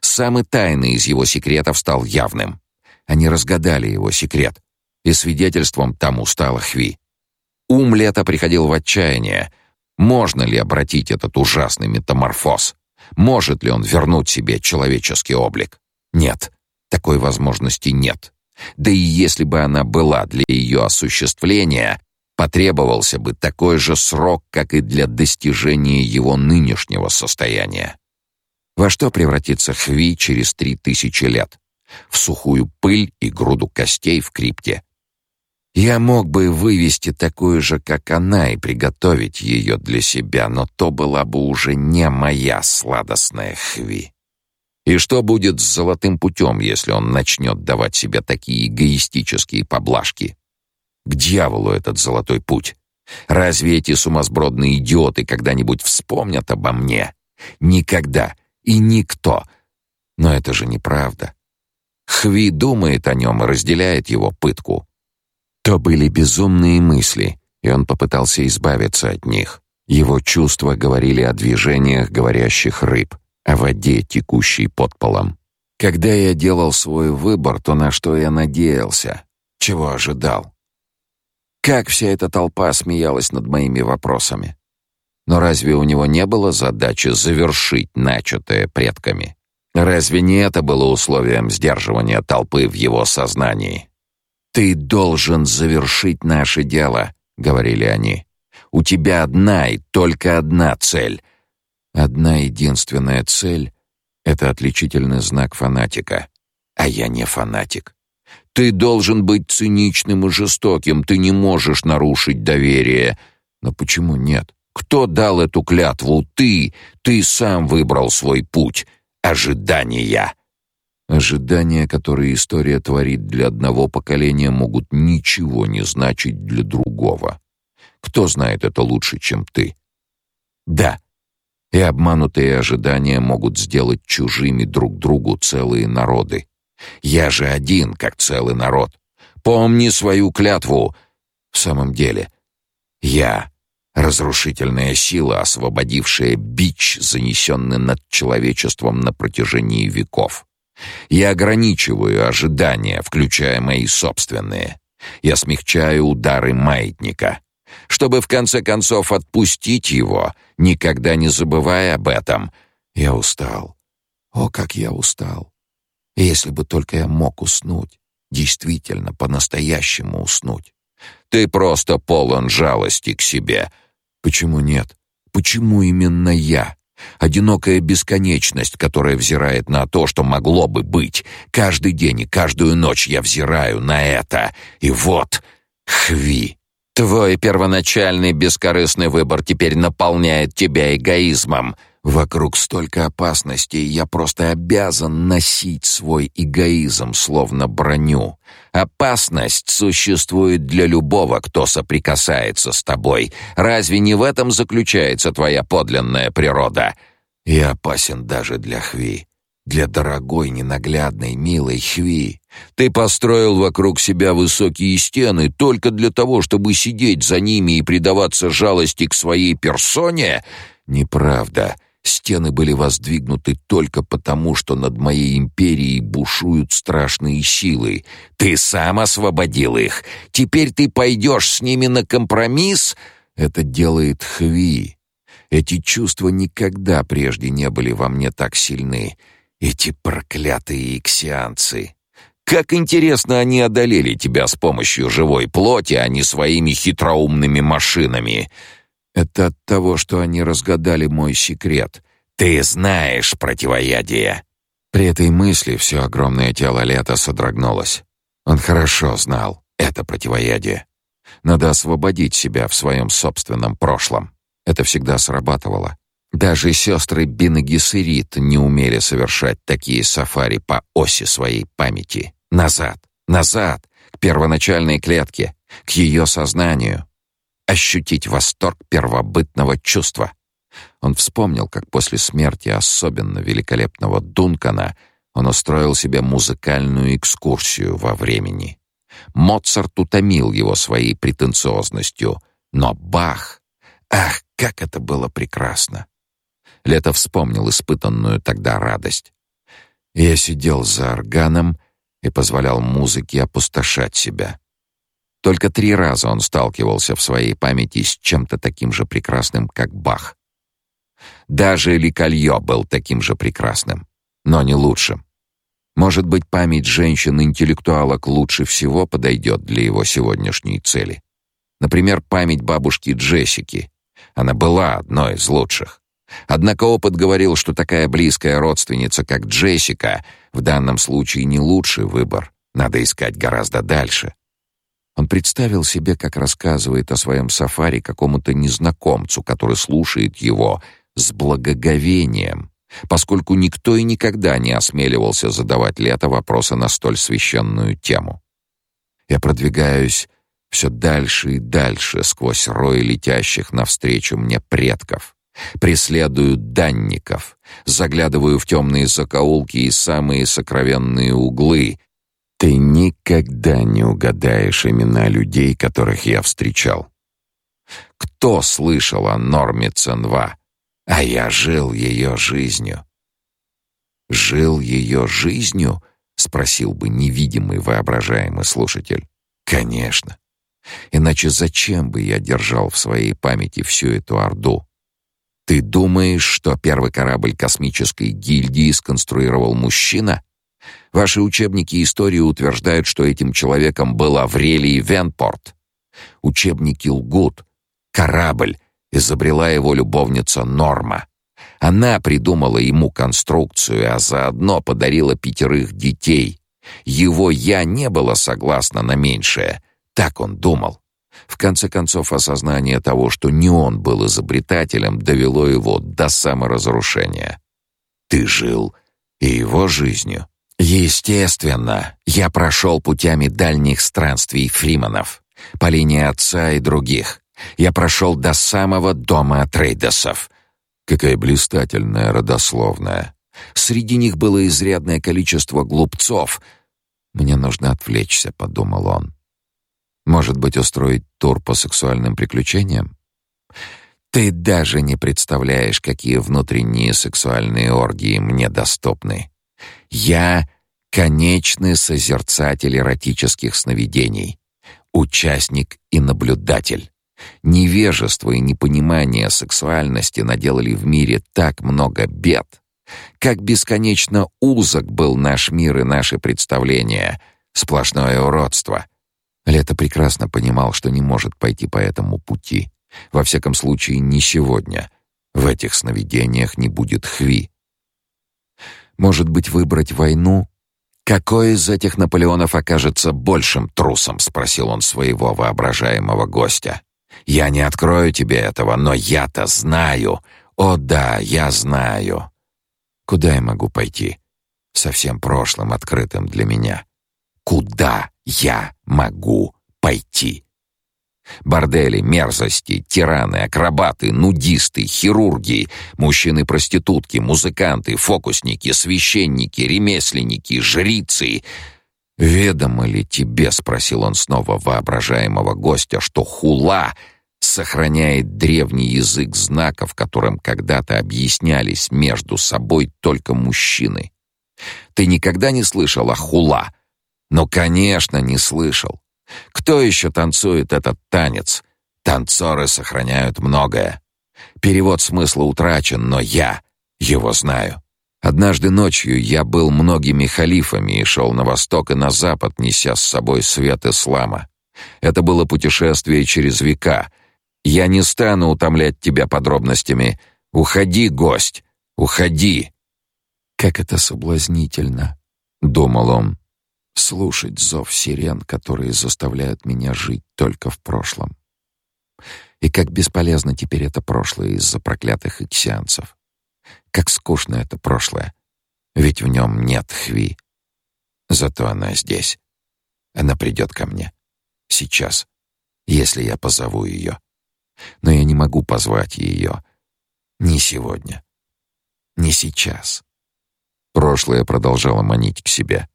Самый тайный из его секретов стал явным. Они разгадали его секрет и свидетельством тому стала Хви. Ум Лета приходил в отчаяние. Можно ли обратить этот ужасный метаморфоз? Может ли он вернуть себе человеческий облик? Нет, такой возможности нет. Да и если бы она была для ее осуществления, потребовался бы такой же срок, как и для достижения его нынешнего состояния. Во что превратится Хви через три тысячи лет? В сухую пыль и груду костей в крипте. Я мог бы вывести такую же, как она, и приготовить ее для себя, но то была бы уже не моя сладостная Хви. И что будет с золотым путем, если он начнет давать себе такие эгоистические поблажки? К дьяволу этот золотой путь. Разве эти сумасбродные идиоты когда-нибудь вспомнят обо мне? Никогда и никто. Но это же неправда. Хви думает о нем и разделяет его пытку. То были безумные мысли, и он попытался избавиться от них. Его чувства говорили о движениях говорящих рыб — о воде, текущей под полом. Когда я делал свой выбор, то на что я надеялся? Чего ожидал? Как вся эта толпа смеялась над моими вопросами. Но разве у него не было задачи завершить начатое предками? Разве не это было условием сдерживания толпы в его сознании? «Ты должен завершить наше дело», — говорили они. «У тебя одна и только одна цель Одна единственная цель — это отличительный знак фанатика. А я не фанатик. Ты должен быть циничным и жестоким, ты не можешь нарушить доверие. Но почему нет? Кто дал эту клятву? Ты. Ты сам выбрал свой путь. Ожидания. Ожидания, которые история творит для одного поколения, могут ничего не значить для другого. Кто знает это лучше, чем ты? Да, и обманутые ожидания могут сделать чужими друг другу целые народы. Я же один, как целый народ. Помни свою клятву. В самом деле, я — разрушительная сила, освободившая бич, занесенный над человечеством на протяжении веков. Я ограничиваю ожидания, включая мои собственные. Я смягчаю удары маятника чтобы в конце концов отпустить его, никогда не забывая об этом. Я устал. О, как я устал. Если бы только я мог уснуть, действительно, по-настоящему уснуть. Ты просто полон жалости к себе. Почему нет? Почему именно я? Одинокая бесконечность, которая взирает на то, что могло бы быть. Каждый день и каждую ночь я взираю на это. И вот, Хви, Твой первоначальный бескорыстный выбор теперь наполняет тебя эгоизмом. Вокруг столько опасностей, я просто обязан носить свой эгоизм словно броню. Опасность существует для любого, кто соприкасается с тобой. Разве не в этом заключается твоя подлинная природа? Я опасен даже для Хви для дорогой, ненаглядной, милой Хви. Ты построил вокруг себя высокие стены только для того, чтобы сидеть за ними и предаваться жалости к своей персоне? Неправда. Стены были воздвигнуты только потому, что над моей империей бушуют страшные силы. Ты сам освободил их. Теперь ты пойдешь с ними на компромисс? Это делает Хви. Эти чувства никогда прежде не были во мне так сильны. Эти проклятые иксианцы. Как интересно они одолели тебя с помощью живой плоти, а не своими хитроумными машинами. Это от того, что они разгадали мой секрет. Ты знаешь противоядие. При этой мысли все огромное тело Лета содрогнулось. Он хорошо знал это противоядие. Надо освободить себя в своем собственном прошлом. Это всегда срабатывало. Даже сестры Бинагисерит не умели совершать такие сафари по оси своей памяти. Назад, назад, к первоначальной клетке, к ее сознанию. Ощутить восторг первобытного чувства. Он вспомнил, как после смерти особенно великолепного Дункана он устроил себе музыкальную экскурсию во времени. Моцарт утомил его своей претенциозностью, но Бах... Ах, как это было прекрасно! Лето вспомнил испытанную тогда радость. Я сидел за органом и позволял музыке опустошать себя. Только три раза он сталкивался в своей памяти с чем-то таким же прекрасным, как Бах. Даже Ликолье был таким же прекрасным, но не лучшим. Может быть, память женщины-интеллектуалок лучше всего подойдет для его сегодняшней цели. Например, память бабушки Джессики. Она была одной из лучших. Однако опыт говорил, что такая близкая родственница, как Джессика, в данном случае не лучший выбор. Надо искать гораздо дальше. Он представил себе, как рассказывает о своем сафари какому-то незнакомцу, который слушает его с благоговением, поскольку никто и никогда не осмеливался задавать Лето вопросы на столь священную тему. Я продвигаюсь все дальше и дальше сквозь рой летящих навстречу мне предков. Преследую данников, заглядываю в темные закоулки и самые сокровенные углы. Ты никогда не угадаешь имена людей, которых я встречал. Кто слышал о Норме Ценва? А я жил ее жизнью. Жил ее жизнью? спросил бы невидимый воображаемый слушатель. Конечно. Иначе зачем бы я держал в своей памяти всю эту орду? Ты думаешь, что первый корабль космической гильдии сконструировал мужчина? Ваши учебники истории утверждают, что этим человеком был Аврелий Венпорт. Учебники лгут. Корабль изобрела его любовница Норма. Она придумала ему конструкцию, а заодно подарила пятерых детей. Его «я» не было согласно на меньшее. Так он думал. В конце концов, осознание того, что не он был изобретателем, довело его до саморазрушения. Ты жил и его жизнью. Естественно, я прошел путями дальних странствий фриманов, по линии отца и других. Я прошел до самого дома Трейдесов. Какая блистательная родословная. Среди них было изрядное количество глупцов. Мне нужно отвлечься, подумал он. Может быть, устроить тур по сексуальным приключениям? Ты даже не представляешь, какие внутренние сексуальные оргии мне доступны. Я конечный созерцатель эротических сновидений, участник и наблюдатель. Невежество и непонимание сексуальности наделали в мире так много бед, как бесконечно узок был наш мир и наши представления, сплошное уродство — Лето прекрасно понимал, что не может пойти по этому пути. Во всяком случае, не сегодня. В этих сновидениях не будет Хви. Может быть, выбрать войну? Какой из этих Наполеонов окажется большим трусом, спросил он своего воображаемого гостя. Я не открою тебе этого, но я-то знаю. О да, я знаю. Куда я могу пойти? Совсем прошлым открытым для меня. Куда я могу пойти? Бордели, мерзости, тираны, акробаты, нудисты, хирурги, мужчины-проститутки, музыканты, фокусники, священники, ремесленники, жрицы. «Ведомо ли тебе, — спросил он снова воображаемого гостя, — что хула сохраняет древний язык знаков, которым когда-то объяснялись между собой только мужчины? Ты никогда не слышал о хула?» Ну, конечно, не слышал. Кто еще танцует этот танец? Танцоры сохраняют многое. Перевод смысла утрачен, но я его знаю. Однажды ночью я был многими халифами и шел на восток и на запад, неся с собой свет ислама. Это было путешествие через века. Я не стану утомлять тебя подробностями. Уходи, гость, уходи. Как это соблазнительно, думал он слушать зов сирен, которые заставляют меня жить только в прошлом. И как бесполезно теперь это прошлое из-за проклятых иксианцев. Как скучно это прошлое, ведь в нем нет Хви. Зато она здесь. Она придет ко мне. Сейчас, если я позову ее. Но я не могу позвать ее. Не сегодня. Не сейчас. Прошлое продолжало манить к себе.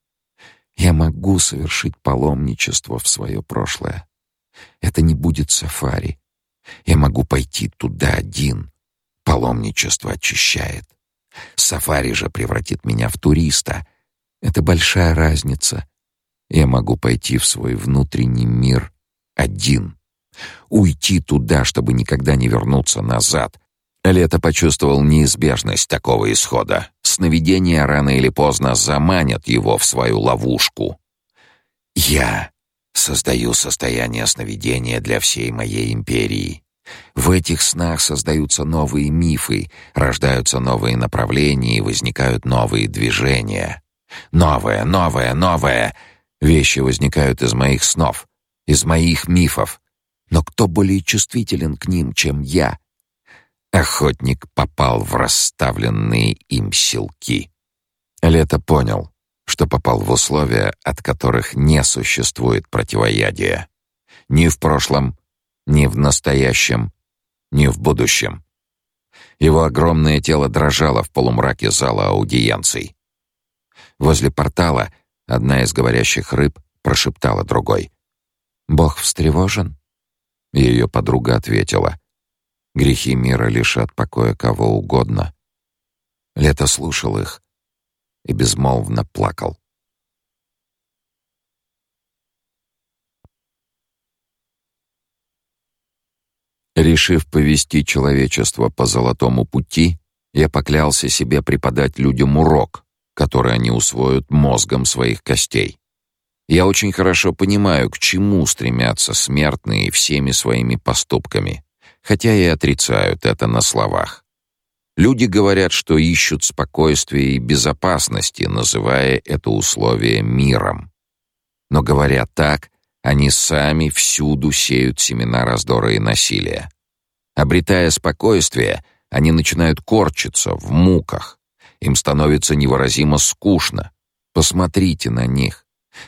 Я могу совершить паломничество в свое прошлое. Это не будет сафари. Я могу пойти туда один. Паломничество очищает. Сафари же превратит меня в туриста. Это большая разница. Я могу пойти в свой внутренний мир один. Уйти туда, чтобы никогда не вернуться назад. Лето почувствовал неизбежность такого исхода сновидения рано или поздно заманят его в свою ловушку. Я создаю состояние сновидения для всей моей империи. В этих снах создаются новые мифы, рождаются новые направления и возникают новые движения. Новое, новое, новое. Вещи возникают из моих снов, из моих мифов. Но кто более чувствителен к ним, чем я? Охотник попал в расставленные им силки. Лето понял, что попал в условия, от которых не существует противоядия. Ни в прошлом, ни в настоящем, ни в будущем. Его огромное тело дрожало в полумраке зала аудиенций. Возле портала одна из говорящих рыб прошептала другой: "Бог встревожен?" Ее подруга ответила: "Грехи мира лишат покоя кого угодно". Лето слушал их и безмолвно плакал. Решив повести человечество по золотому пути, я поклялся себе преподать людям урок, который они усвоят мозгом своих костей. Я очень хорошо понимаю, к чему стремятся смертные всеми своими поступками, хотя и отрицают это на словах. Люди говорят, что ищут спокойствия и безопасности, называя это условие миром. Но говоря так, они сами всюду сеют семена раздора и насилия. Обретая спокойствие, они начинают корчиться в муках. Им становится невыразимо скучно. Посмотрите на них.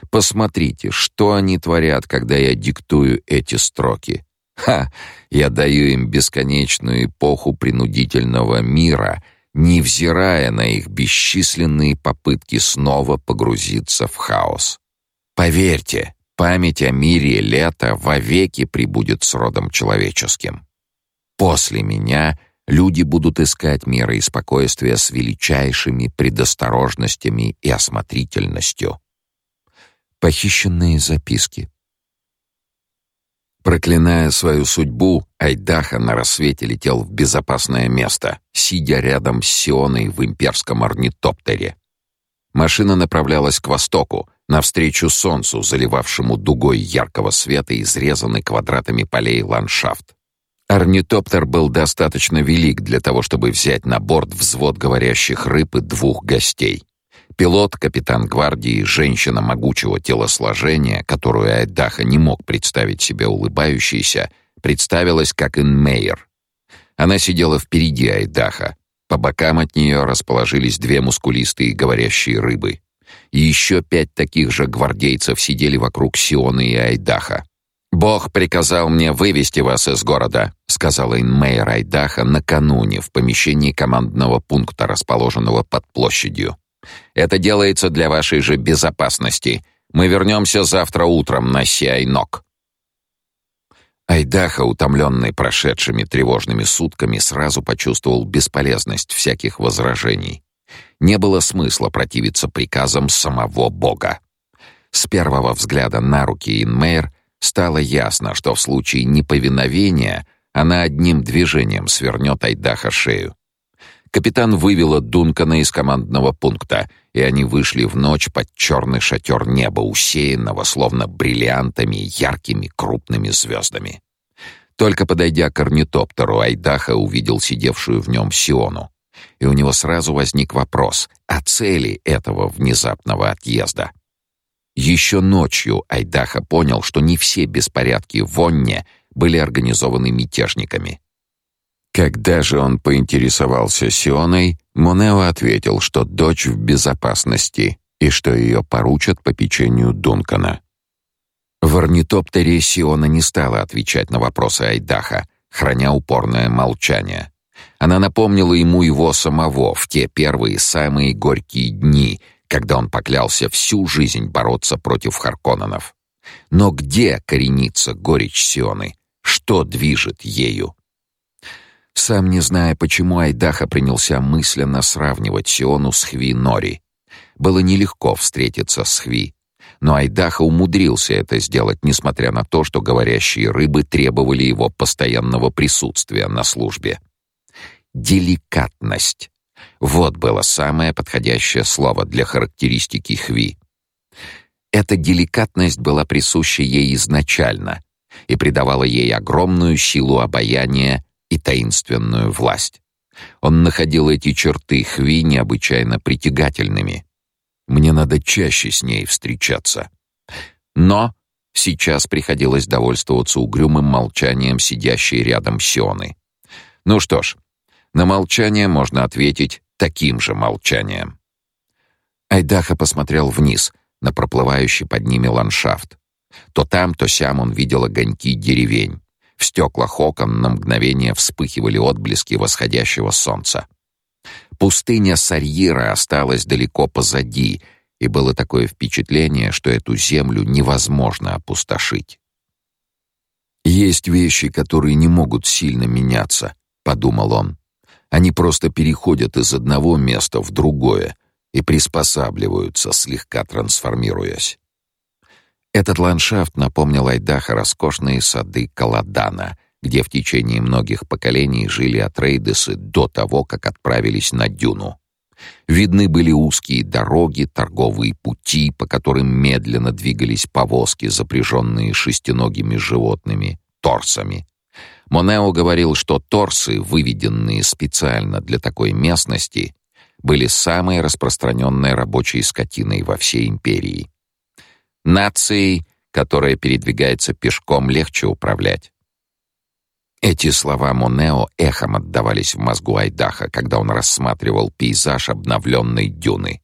Посмотрите, что они творят, когда я диктую эти строки. Ха! Я даю им бесконечную эпоху принудительного мира, невзирая на их бесчисленные попытки снова погрузиться в хаос. Поверьте, Память о мире лета вовеки прибудет с родом человеческим. После меня люди будут искать мира и спокойствия с величайшими предосторожностями и осмотрительностью. Похищенные записки. Проклиная свою судьбу, Айдаха на рассвете летел в безопасное место, сидя рядом с Сионой в имперском орнитоптере. Машина направлялась к востоку, навстречу солнцу, заливавшему дугой яркого света изрезанный квадратами полей ландшафт. Орнитоптер был достаточно велик для того, чтобы взять на борт взвод говорящих рыб и двух гостей. Пилот, капитан гвардии, женщина могучего телосложения, которую Айдаха не мог представить себе улыбающейся, представилась как Инмейер. Она сидела впереди Айдаха. По бокам от нее расположились две мускулистые говорящие рыбы и еще пять таких же гвардейцев сидели вокруг Сионы и Айдаха. «Бог приказал мне вывести вас из города», — сказала Инмейр Айдаха накануне в помещении командного пункта, расположенного под площадью. «Это делается для вашей же безопасности. Мы вернемся завтра утром на Сиайнок». Айдаха, утомленный прошедшими тревожными сутками, сразу почувствовал бесполезность всяких возражений не было смысла противиться приказам самого Бога. С первого взгляда на руки Инмейр стало ясно, что в случае неповиновения она одним движением свернет Айдаха шею. Капитан вывела Дункана из командного пункта, и они вышли в ночь под черный шатер неба, усеянного словно бриллиантами яркими крупными звездами. Только подойдя к орнитоптеру, Айдаха увидел сидевшую в нем Сиону и у него сразу возник вопрос о цели этого внезапного отъезда. Еще ночью Айдаха понял, что не все беспорядки в Вонне были организованы мятежниками. Когда же он поинтересовался Сионой, Монео ответил, что дочь в безопасности и что ее поручат по печенью Дункана. В орнитоптере Сиона не стала отвечать на вопросы Айдаха, храня упорное молчание. Она напомнила ему его самого в те первые самые горькие дни, когда он поклялся всю жизнь бороться против Харконненов. Но где коренится горечь Сионы? Что движет ею? Сам не зная, почему Айдаха принялся мысленно сравнивать Сиону с Хви Нори. Было нелегко встретиться с Хви, но Айдаха умудрился это сделать, несмотря на то, что говорящие рыбы требовали его постоянного присутствия на службе. Деликатность. Вот было самое подходящее слово для характеристики Хви. Эта деликатность была присуща ей изначально, и придавало ей огромную силу обаяния и таинственную власть. Он находил эти черты Хви необычайно притягательными. Мне надо чаще с ней встречаться. Но сейчас приходилось довольствоваться угрюмым молчанием сидящей рядом Сионы. Ну что ж, на молчание можно ответить таким же молчанием. Айдаха посмотрел вниз на проплывающий под ними ландшафт. То там, то сям он видел огоньки деревень. В стеклах окон на мгновение вспыхивали отблески восходящего солнца. Пустыня Сарьира осталась далеко позади, и было такое впечатление, что эту землю невозможно опустошить. Есть вещи, которые не могут сильно меняться, подумал он. Они просто переходят из одного места в другое и приспосабливаются, слегка трансформируясь. Этот ландшафт напомнил Айдаха роскошные сады Каладана, где в течение многих поколений жили атрейдесы до того, как отправились на дюну. Видны были узкие дороги, торговые пути, по которым медленно двигались повозки, запряженные шестиногими животными, торсами. Монео говорил, что торсы, выведенные специально для такой местности, были самой распространенной рабочей скотиной во всей империи. Нацией, которая передвигается пешком, легче управлять. Эти слова Монео эхом отдавались в мозгу Айдаха, когда он рассматривал пейзаж обновленной дюны.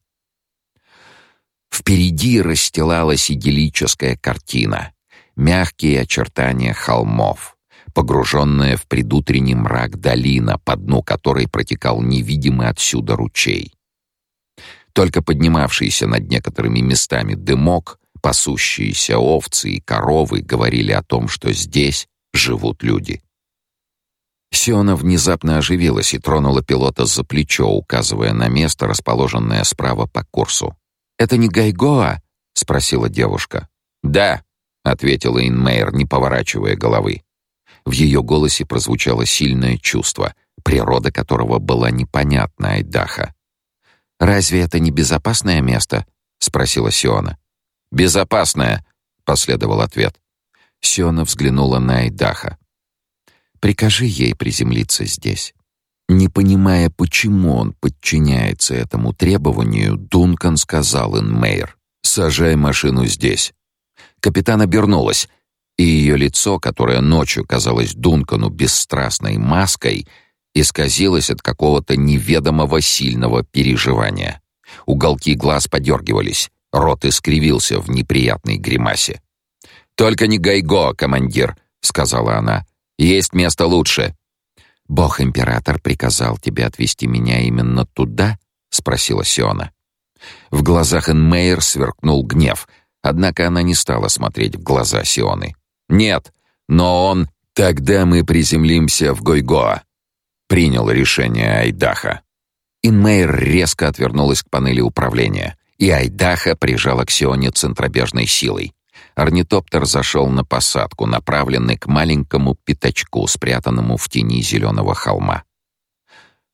Впереди расстилалась идиллическая картина, мягкие очертания холмов, погруженная в предутренний мрак долина, по дну которой протекал невидимый отсюда ручей. Только поднимавшийся над некоторыми местами дымок Пасущиеся овцы и коровы говорили о том, что здесь живут люди. Сиона внезапно оживилась и тронула пилота за плечо, указывая на место, расположенное справа по курсу. «Это не Гайгоа?» — спросила девушка. «Да», — ответила Инмейер, не поворачивая головы. В ее голосе прозвучало сильное чувство, природа которого была непонятна Айдаха. «Разве это не безопасное место?» — спросила Сиона. «Безопасная», — последовал ответ. Сиона взглянула на Айдаха. «Прикажи ей приземлиться здесь». Не понимая, почему он подчиняется этому требованию, Дункан сказал Инмейр, «Сажай машину здесь». Капитан обернулась, и ее лицо, которое ночью казалось Дункану бесстрастной маской, исказилось от какого-то неведомого сильного переживания. Уголки глаз подергивались. Рот искривился в неприятной гримасе. «Только не Гайго, командир», — сказала она. «Есть место лучше». «Бог-император приказал тебе отвезти меня именно туда?» — спросила Сиона. В глазах Энмейер сверкнул гнев, однако она не стала смотреть в глаза Сионы. «Нет, но он...» «Тогда мы приземлимся в Гойгоа», — принял решение Айдаха. Инмейер резко отвернулась к панели управления и Айдаха прижала к Сионе центробежной силой. Орнитоптер зашел на посадку, направленный к маленькому пятачку, спрятанному в тени зеленого холма.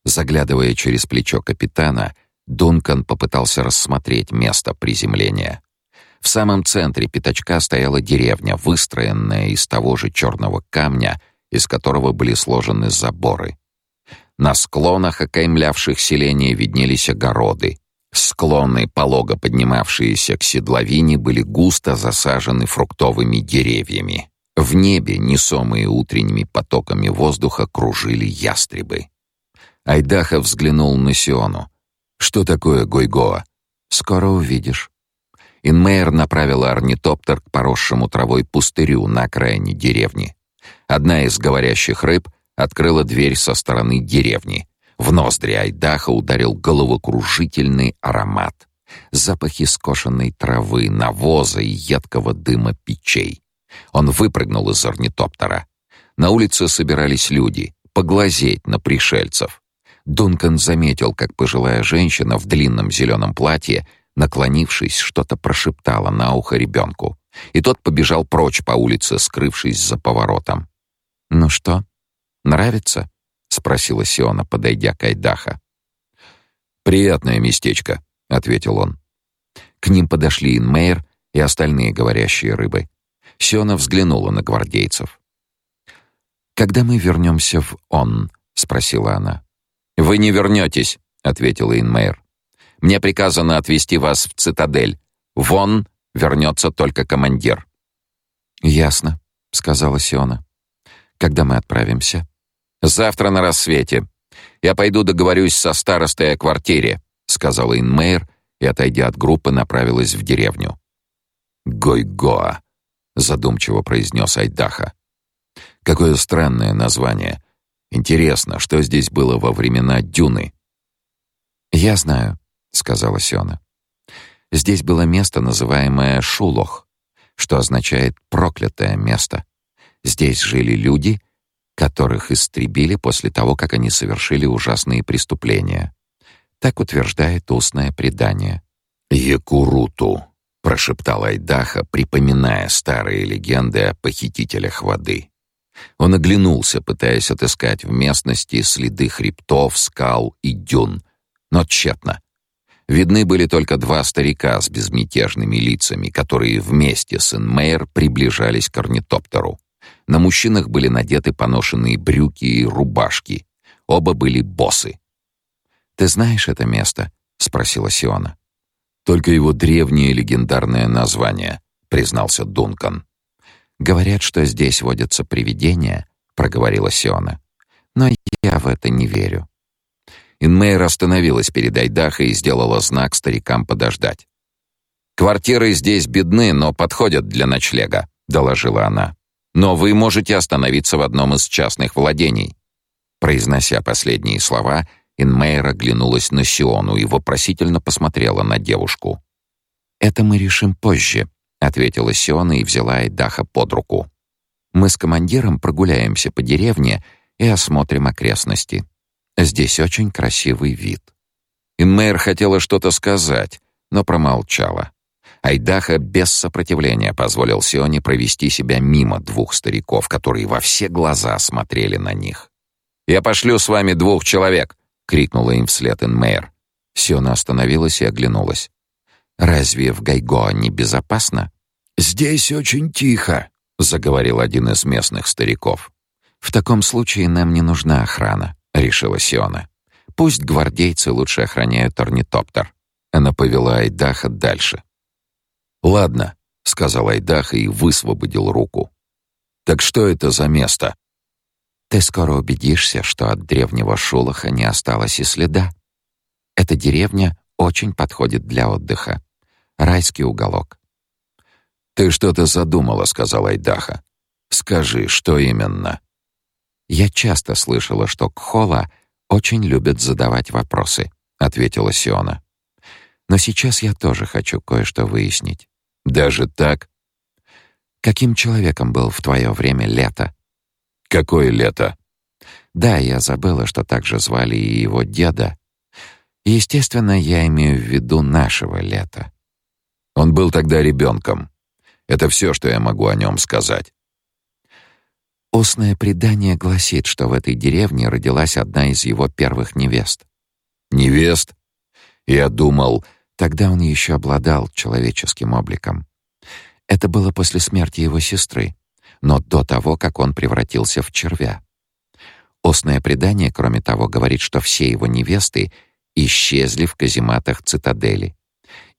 Заглядывая через плечо капитана, Дункан попытался рассмотреть место приземления. В самом центре пятачка стояла деревня, выстроенная из того же черного камня, из которого были сложены заборы. На склонах, окаймлявших селение, виднелись огороды, Склоны, полого поднимавшиеся к седловине, были густо засажены фруктовыми деревьями. В небе, несомые утренними потоками воздуха, кружили ястребы. Айдаха взглянул на Сиону. «Что такое Гойгоа?» «Скоро увидишь». Инмейер направила орнитоптер к поросшему травой пустырю на окраине деревни. Одна из говорящих рыб открыла дверь со стороны деревни. В ноздри Айдаха ударил головокружительный аромат. Запахи скошенной травы, навоза и едкого дыма печей. Он выпрыгнул из орнитоптера. На улице собирались люди, поглазеть на пришельцев. Дункан заметил, как пожилая женщина в длинном зеленом платье, наклонившись, что-то прошептала на ухо ребенку. И тот побежал прочь по улице, скрывшись за поворотом. «Ну что, нравится?» Спросила Сиона, подойдя к Айдаха. Приятное местечко, ответил он. К ним подошли Инмейер и остальные говорящие рыбы. Сиона взглянула на гвардейцев. «Когда мы вернемся в Он?» — спросила она. «Вы не вернетесь», — ответила Инмейр. «Мне приказано отвезти вас в цитадель. Вон вернется только командир». «Ясно», — сказала Сиона. «Когда мы отправимся?» «Завтра на рассвете. Я пойду договорюсь со старостой о квартире», — сказала Инмейр и, отойдя от группы, направилась в деревню. «Гой-Гоа», — задумчиво произнес Айдаха. «Какое странное название. Интересно, что здесь было во времена Дюны?» «Я знаю», — сказала Сёна. «Здесь было место, называемое Шулох, что означает «проклятое место». Здесь жили люди, которых истребили после того, как они совершили ужасные преступления. Так утверждает устное предание. «Якуруту», — прошептал Айдаха, припоминая старые легенды о похитителях воды. Он оглянулся, пытаясь отыскать в местности следы хребтов, скал и дюн, но тщетно. Видны были только два старика с безмятежными лицами, которые вместе с Инмейер приближались к орнитоптеру. На мужчинах были надеты поношенные брюки и рубашки. Оба были босы. «Ты знаешь это место?» — спросила Сиона. «Только его древнее легендарное название», — признался Дункан. «Говорят, что здесь водятся привидения», — проговорила Сиона. «Но я в это не верю». Инмейр остановилась перед Айдахой и сделала знак старикам подождать. «Квартиры здесь бедны, но подходят для ночлега», — доложила она. «Но вы можете остановиться в одном из частных владений». Произнося последние слова, Инмейр оглянулась на Сиону и вопросительно посмотрела на девушку. «Это мы решим позже», — ответила Сиона и взяла Айдаха под руку. «Мы с командиром прогуляемся по деревне и осмотрим окрестности. Здесь очень красивый вид». Инмейр хотела что-то сказать, но промолчала. Айдаха без сопротивления позволил Сионе провести себя мимо двух стариков, которые во все глаза смотрели на них. «Я пошлю с вами двух человек», крикнула им вслед Энмейр. Сиона остановилась и оглянулась. Разве в Гайго не безопасно? Здесь очень тихо, заговорил один из местных стариков. В таком случае нам не нужна охрана, решила Сиона. Пусть гвардейцы лучше охраняют орнитоптер. Она повела Айдаха дальше. Ладно, сказал Айдах и высвободил руку. Так что это за место? Ты скоро убедишься, что от древнего Шулаха не осталось и следа. Эта деревня очень подходит для отдыха. Райский уголок. Ты что-то задумала, сказал Айдаха. Скажи, что именно? Я часто слышала, что Кхола очень любят задавать вопросы, ответила Сиона. Но сейчас я тоже хочу кое-что выяснить. Даже так? Каким человеком был в твое время лето? Какое лето? Да, я забыла, что также звали и его деда. Естественно, я имею в виду нашего лета. Он был тогда ребенком. Это все, что я могу о нем сказать. Устное предание гласит, что в этой деревне родилась одна из его первых невест. Невест? Я думал, тогда он еще обладал человеческим обликом. Это было после смерти его сестры но до того, как он превратился в червя. Устное предание, кроме того, говорит, что все его невесты исчезли в казематах цитадели.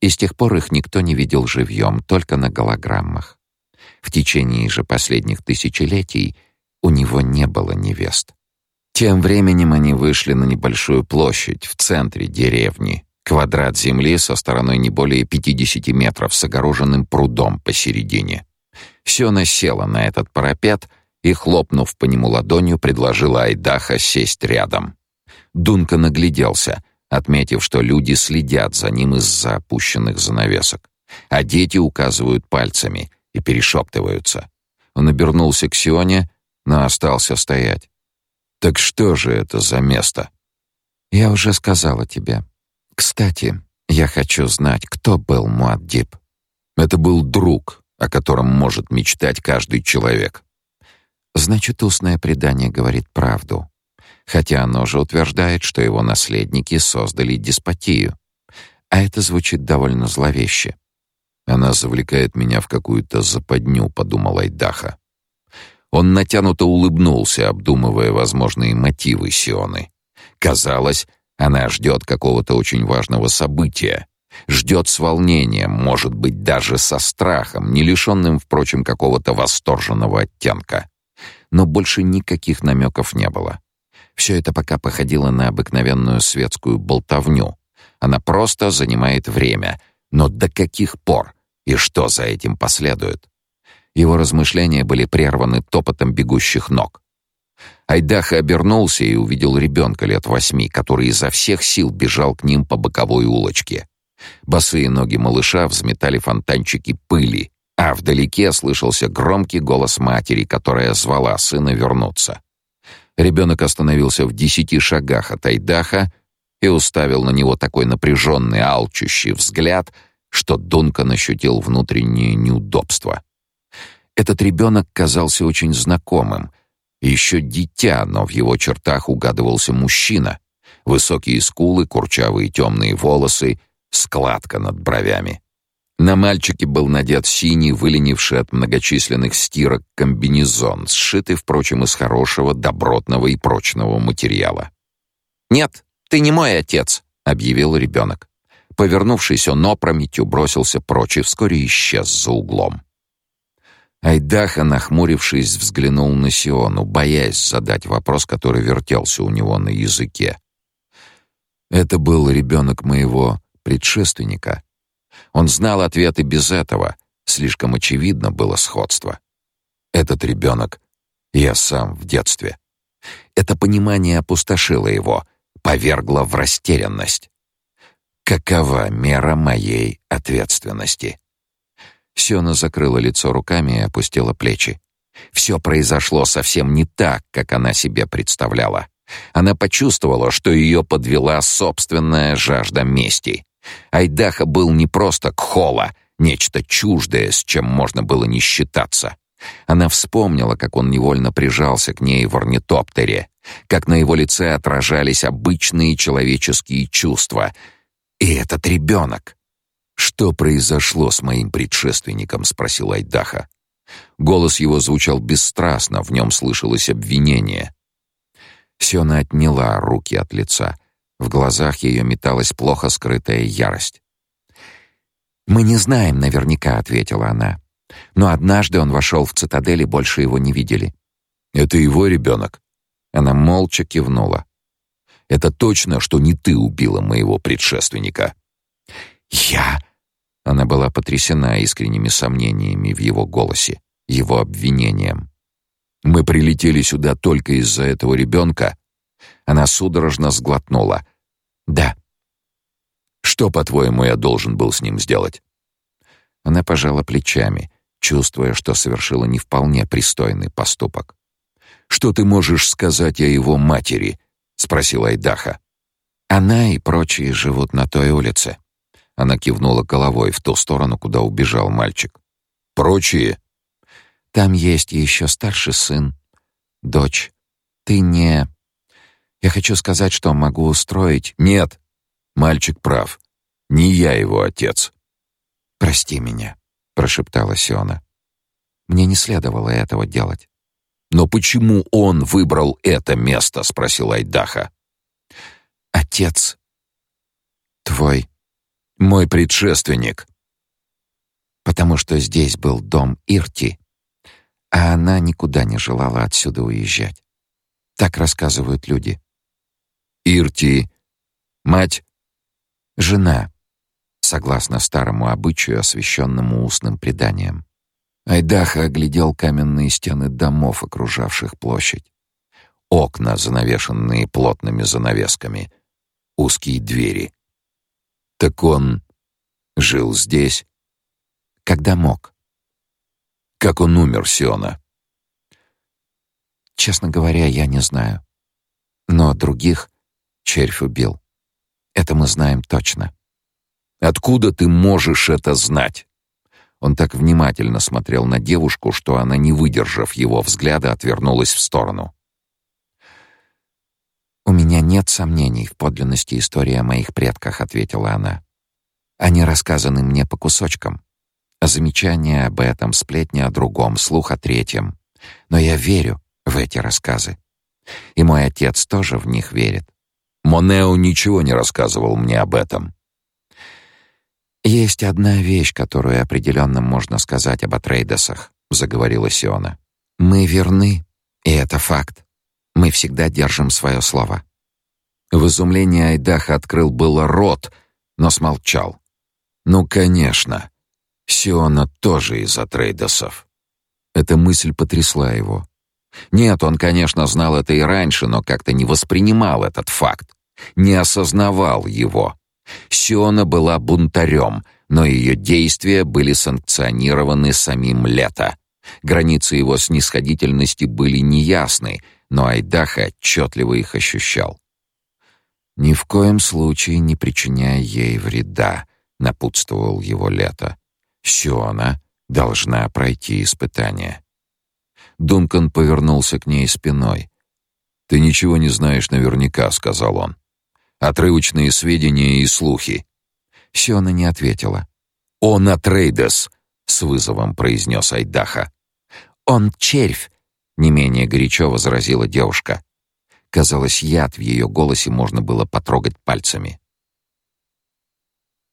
И с тех пор их никто не видел живьем, только на голограммах. В течение же последних тысячелетий у него не было невест. Тем временем они вышли на небольшую площадь в центре деревни, квадрат земли со стороной не более 50 метров с огороженным прудом посередине. Сёна села на этот парапет и, хлопнув по нему ладонью, предложила Айдаха сесть рядом. Дунка нагляделся, отметив, что люди следят за ним из-за опущенных занавесок, а дети указывают пальцами и перешептываются. Он обернулся к Сионе, но остался стоять. «Так что же это за место?» «Я уже сказала тебе. Кстати, я хочу знать, кто был Муаддиб». «Это был друг, о котором может мечтать каждый человек. Значит, устное предание говорит правду, хотя оно же утверждает, что его наследники создали деспотию. А это звучит довольно зловеще. Она завлекает меня в какую-то западню, подумал Айдаха. Он натянуто улыбнулся, обдумывая возможные мотивы Сионы. Казалось, она ждет какого-то очень важного события, ждет с волнением, может быть, даже со страхом, не лишенным, впрочем, какого-то восторженного оттенка. Но больше никаких намеков не было. Все это пока походило на обыкновенную светскую болтовню. Она просто занимает время. Но до каких пор? И что за этим последует? Его размышления были прерваны топотом бегущих ног. Айдаха обернулся и увидел ребенка лет восьми, который изо всех сил бежал к ним по боковой улочке. Босые ноги малыша взметали фонтанчики пыли, а вдалеке слышался громкий голос матери, которая звала сына вернуться. Ребенок остановился в десяти шагах от Айдаха и уставил на него такой напряженный, алчущий взгляд, что Дункан ощутил внутреннее неудобство. Этот ребенок казался очень знакомым. Еще дитя, но в его чертах угадывался мужчина. Высокие скулы, курчавые темные волосы, складка над бровями. На мальчике был надет синий, выленивший от многочисленных стирок комбинезон, сшитый, впрочем, из хорошего, добротного и прочного материала. «Нет, ты не мой отец», — объявил ребенок. Повернувшись, он опрометью бросился прочь и вскоре исчез за углом. Айдаха, нахмурившись, взглянул на Сиону, боясь задать вопрос, который вертелся у него на языке. «Это был ребенок моего предшественника», он знал ответы без этого, слишком очевидно было сходство. Этот ребенок — я сам в детстве. Это понимание опустошило его, повергло в растерянность. Какова мера моей ответственности? Сёна закрыла лицо руками и опустила плечи. Все произошло совсем не так, как она себе представляла. Она почувствовала, что ее подвела собственная жажда мести. Айдаха был не просто кхола, нечто чуждое, с чем можно было не считаться. Она вспомнила, как он невольно прижался к ней в орнитоптере, как на его лице отражались обычные человеческие чувства. И этот ребенок. «Что произошло с моим предшественником?» — спросил Айдаха. Голос его звучал бесстрастно, в нем слышалось обвинение. Сёна отняла руки от лица — в глазах ее металась плохо скрытая ярость. «Мы не знаем наверняка», — ответила она. «Но однажды он вошел в цитадель, и больше его не видели». «Это его ребенок?» Она молча кивнула. «Это точно, что не ты убила моего предшественника?» «Я?» Она была потрясена искренними сомнениями в его голосе, его обвинением. «Мы прилетели сюда только из-за этого ребенка?» Она судорожно сглотнула. «Да». «Что, по-твоему, я должен был с ним сделать?» Она пожала плечами, чувствуя, что совершила не вполне пристойный поступок. «Что ты можешь сказать о его матери?» — спросил Айдаха. «Она и прочие живут на той улице». Она кивнула головой в ту сторону, куда убежал мальчик. «Прочие?» «Там есть еще старший сын, дочь. Ты не...» Я хочу сказать, что могу устроить. Нет. Мальчик прав. Не я его отец. Прости меня, прошептала Сиона. Мне не следовало этого делать. Но почему он выбрал это место, спросил Айдаха. Отец твой, мой предшественник. Потому что здесь был дом Ирти, а она никуда не желала отсюда уезжать. Так рассказывают люди. Ирти. Мать. Жена. Согласно старому обычаю, освященному устным преданием. Айдаха оглядел каменные стены домов, окружавших площадь. Окна, занавешенные плотными занавесками. Узкие двери. Так он жил здесь? Когда мог? Как он умер, Сиона? Честно говоря, я не знаю. Но других червь убил. Это мы знаем точно. Откуда ты можешь это знать? Он так внимательно смотрел на девушку, что она, не выдержав его взгляда, отвернулась в сторону. У меня нет сомнений в подлинности истории о моих предках, ответила она. Они рассказаны мне по кусочкам. Замечания об этом, сплетни о другом, слух о третьем. Но я верю в эти рассказы. И мой отец тоже в них верит. Монео ничего не рассказывал мне об этом. Есть одна вещь, которую определенно можно сказать об Атрейдесах, заговорила Сиона. Мы верны, и это факт. Мы всегда держим свое слово. В изумлении Айдаха открыл было рот, но смолчал. Ну, конечно. Сиона тоже из Атрейдесов. Эта мысль потрясла его. Нет, он, конечно, знал это и раньше, но как-то не воспринимал этот факт, не осознавал его. Сиона была бунтарем, но ее действия были санкционированы самим Лето. Границы его снисходительности были неясны, но Айдаха отчетливо их ощущал. «Ни в коем случае не причиняя ей вреда», — напутствовал его Лето. «Сиона должна пройти испытание». Дункан повернулся к ней спиной. «Ты ничего не знаешь наверняка», — сказал он. «Отрывочные сведения и слухи». Сиона не ответила. «Он Атрейдес», — с вызовом произнес Айдаха. «Он червь», — не менее горячо возразила девушка. Казалось, яд в ее голосе можно было потрогать пальцами.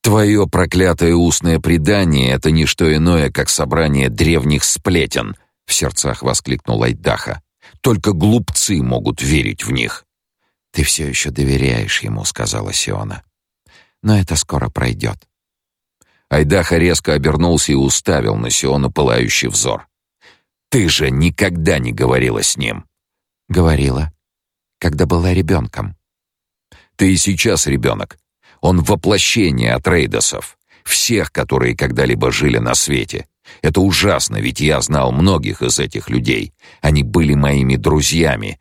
«Твое проклятое устное предание — это не что иное, как собрание древних сплетен», — в сердцах воскликнул Айдаха. «Только глупцы могут верить в них». «Ты все еще доверяешь ему», — сказала Сиона. «Но это скоро пройдет». Айдаха резко обернулся и уставил на Сиону пылающий взор. «Ты же никогда не говорила с ним!» «Говорила, когда была ребенком». «Ты и сейчас ребенок. Он воплощение Атрейдосов, всех, которые когда-либо жили на свете. Это ужасно, ведь я знал многих из этих людей. Они были моими друзьями.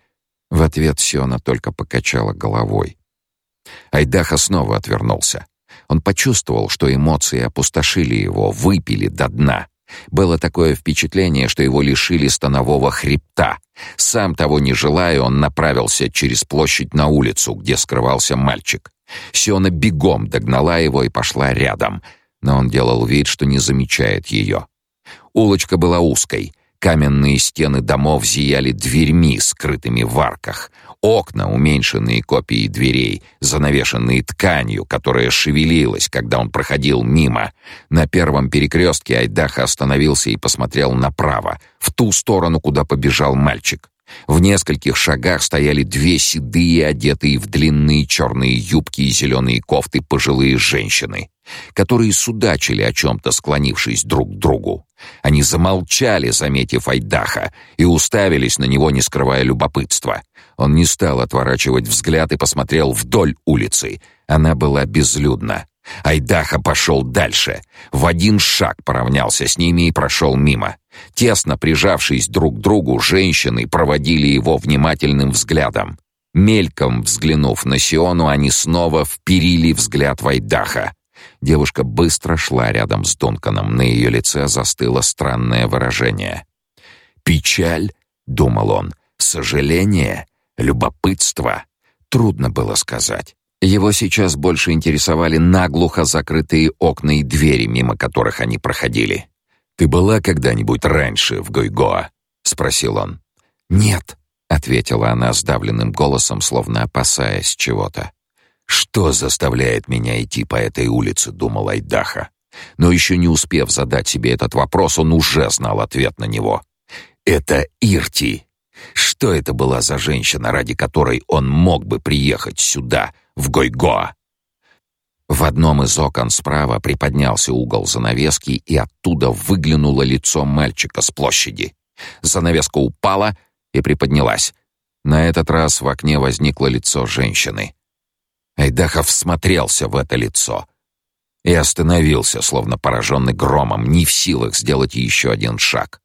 В ответ Сиона только покачала головой. Айдаха снова отвернулся. Он почувствовал, что эмоции опустошили его, выпили до дна. Было такое впечатление, что его лишили станового хребта. Сам того не желая, он направился через площадь на улицу, где скрывался мальчик. Сиона бегом догнала его и пошла рядом, но он делал вид, что не замечает ее. Улочка была узкой. Каменные стены домов зияли дверьми, скрытыми в арках. Окна, уменьшенные копии дверей, занавешенные тканью, которая шевелилась, когда он проходил мимо. На первом перекрестке Айдаха остановился и посмотрел направо, в ту сторону, куда побежал мальчик. В нескольких шагах стояли две седые, одетые в длинные черные юбки и зеленые кофты пожилые женщины, которые судачили о чем-то, склонившись друг к другу. Они замолчали, заметив Айдаха, и уставились на него, не скрывая любопытства. Он не стал отворачивать взгляд и посмотрел вдоль улицы. Она была безлюдна. Айдаха пошел дальше. В один шаг поравнялся с ними и прошел мимо. Тесно прижавшись друг к другу, женщины проводили его внимательным взглядом. Мельком взглянув на Сиону, они снова вперили взгляд в Айдаха. Девушка быстро шла рядом с Дунканом, на ее лице застыло странное выражение. «Печаль?» — думал он. «Сожаление? Любопытство?» Трудно было сказать. Его сейчас больше интересовали наглухо закрытые окна и двери, мимо которых они проходили. «Ты была когда-нибудь раньше в Гойгоа?» — спросил он. «Нет», — ответила она сдавленным голосом, словно опасаясь чего-то. «Что заставляет меня идти по этой улице?» — думал Айдаха. Но еще не успев задать себе этот вопрос, он уже знал ответ на него. «Это Ирти. Что это была за женщина, ради которой он мог бы приехать сюда, в Гойгоа. В одном из окон справа приподнялся угол занавески, и оттуда выглянуло лицо мальчика с площади. Занавеска упала и приподнялась. На этот раз в окне возникло лицо женщины. Айдахов смотрелся в это лицо и остановился, словно пораженный громом, не в силах сделать еще один шаг.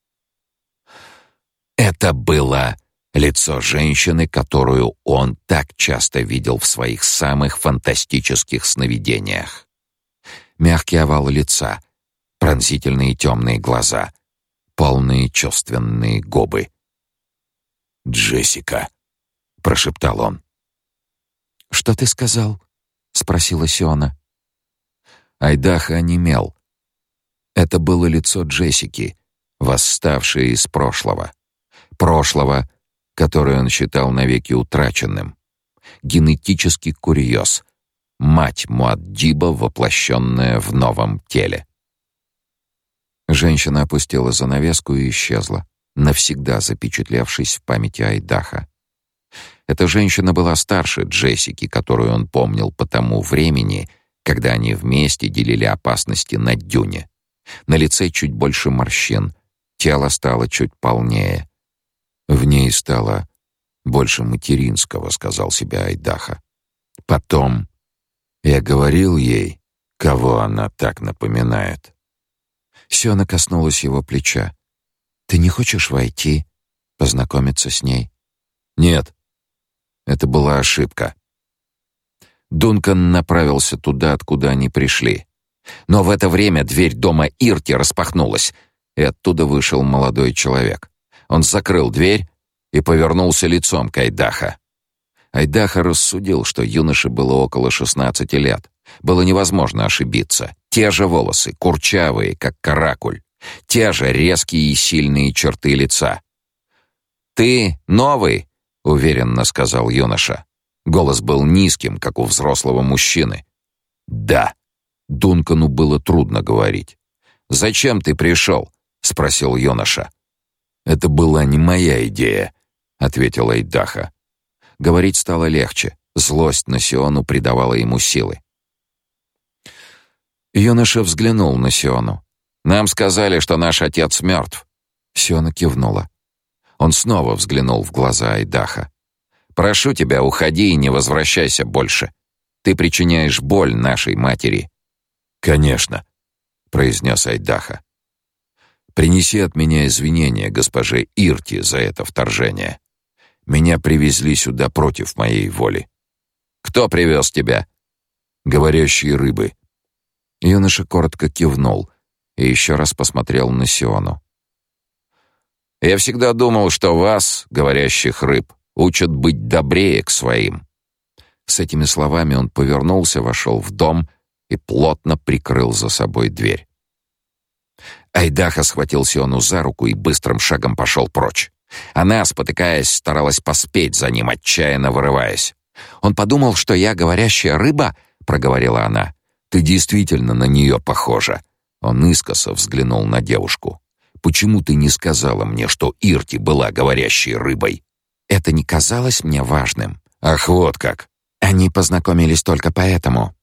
Это было Лицо женщины, которую он так часто видел в своих самых фантастических сновидениях. Мягкий овал лица, пронзительные темные глаза, полные чувственные губы. «Джессика», — прошептал он. «Что ты сказал?» — спросила Сиона. Айдаха онемел. Это было лицо Джессики, восставшее из прошлого. Прошлого, которое он считал навеки утраченным. Генетический курьез. Мать Муаддиба, воплощенная в новом теле. Женщина опустила занавеску и исчезла, навсегда запечатлевшись в памяти Айдаха. Эта женщина была старше Джессики, которую он помнил по тому времени, когда они вместе делили опасности на дюне. На лице чуть больше морщин, тело стало чуть полнее. В ней стало больше материнского, сказал себе Айдаха. Потом я говорил ей, кого она так напоминает. Сёна коснулась его плеча. Ты не хочешь войти, познакомиться с ней? Нет. Это была ошибка. Дункан направился туда, откуда они пришли. Но в это время дверь дома Ирти распахнулась, и оттуда вышел молодой человек. Он закрыл дверь и повернулся лицом к Айдаха. Айдаха рассудил, что юноше было около 16 лет. Было невозможно ошибиться. Те же волосы, курчавые, как каракуль. Те же резкие и сильные черты лица. «Ты новый?» — уверенно сказал юноша. Голос был низким, как у взрослого мужчины. «Да». Дункану было трудно говорить. «Зачем ты пришел?» — спросил юноша. «Это была не моя идея», — ответил Эйдаха. Говорить стало легче. Злость на Сиону придавала ему силы. Юноша взглянул на Сиону. «Нам сказали, что наш отец мертв». Сиона кивнула. Он снова взглянул в глаза Айдаха. «Прошу тебя, уходи и не возвращайся больше. Ты причиняешь боль нашей матери». «Конечно», — произнес Айдаха. «Принеси от меня извинения госпоже Ирти за это вторжение. Меня привезли сюда против моей воли». «Кто привез тебя?» «Говорящие рыбы». Юноша коротко кивнул и еще раз посмотрел на Сиону. Я всегда думал, что вас, говорящих рыб, учат быть добрее к своим. С этими словами он повернулся, вошел в дом и плотно прикрыл за собой дверь. Айдаха схватил Сиону за руку и быстрым шагом пошел прочь. Она, спотыкаясь, старалась поспеть за ним, отчаянно вырываясь. Он подумал, что я говорящая рыба, проговорила она. Ты действительно на нее похожа. Он искоса взглянул на девушку. Почему ты не сказала мне, что Ирти была говорящей рыбой? Это не казалось мне важным. Ах, вот как. Они познакомились только поэтому.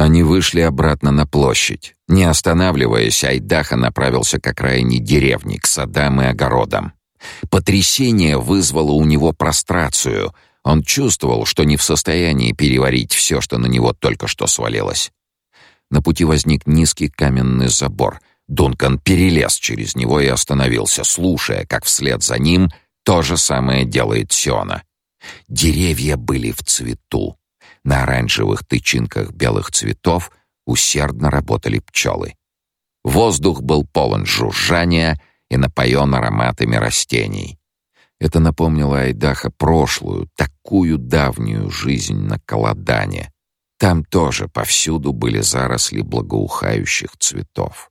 Они вышли обратно на площадь. Не останавливаясь, Айдаха направился к окраине деревни, к садам и огородам. Потрясение вызвало у него прострацию. Он чувствовал, что не в состоянии переварить все, что на него только что свалилось. На пути возник низкий каменный забор — Дункан перелез через него и остановился, слушая, как вслед за ним то же самое делает Сиона. Деревья были в цвету. На оранжевых тычинках белых цветов усердно работали пчелы. Воздух был полон жужжания и напоен ароматами растений. Это напомнило Айдаха прошлую, такую давнюю жизнь на Каладане. Там тоже повсюду были заросли благоухающих цветов.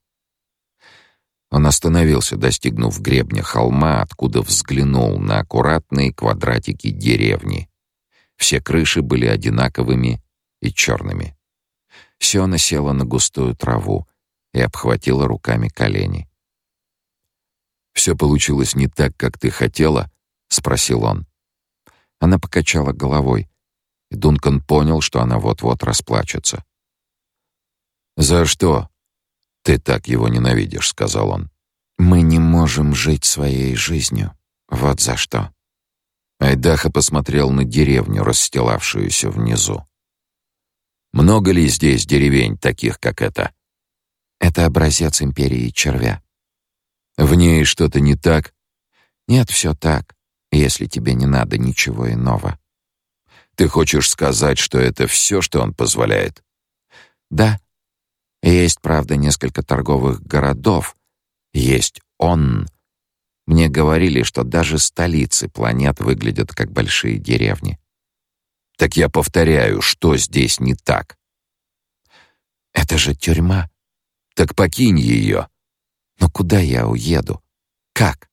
Он остановился, достигнув гребня холма, откуда взглянул на аккуратные квадратики деревни. Все крыши были одинаковыми и черными. Сёна села на густую траву и обхватила руками колени. «Все получилось не так, как ты хотела?» — спросил он. Она покачала головой, и Дункан понял, что она вот-вот расплачется. «За что?» «Ты так его ненавидишь», — сказал он. «Мы не можем жить своей жизнью. Вот за что». Айдаха посмотрел на деревню, расстилавшуюся внизу. «Много ли здесь деревень, таких, как эта?» «Это образец империи червя». «В ней что-то не так?» «Нет, все так, если тебе не надо ничего иного». «Ты хочешь сказать, что это все, что он позволяет?» «Да», есть, правда, несколько торговых городов. Есть он. Мне говорили, что даже столицы планет выглядят как большие деревни. Так я повторяю, что здесь не так? Это же тюрьма. Так покинь ее. Но куда я уеду? Как?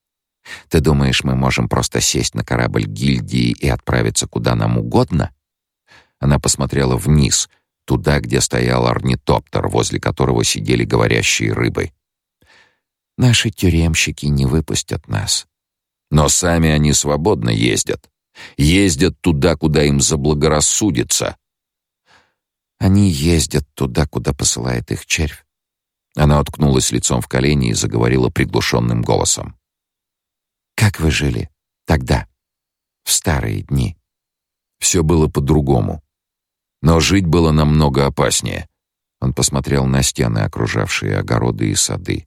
Ты думаешь, мы можем просто сесть на корабль гильдии и отправиться куда нам угодно? Она посмотрела вниз, туда, где стоял орнитоптер, возле которого сидели говорящие рыбы. Наши тюремщики не выпустят нас. Но сами они свободно ездят. Ездят туда, куда им заблагорассудится. Они ездят туда, куда посылает их червь. Она уткнулась лицом в колени и заговорила приглушенным голосом. Как вы жили тогда, в старые дни? Все было по-другому. Но жить было намного опаснее. Он посмотрел на стены, окружавшие огороды и сады.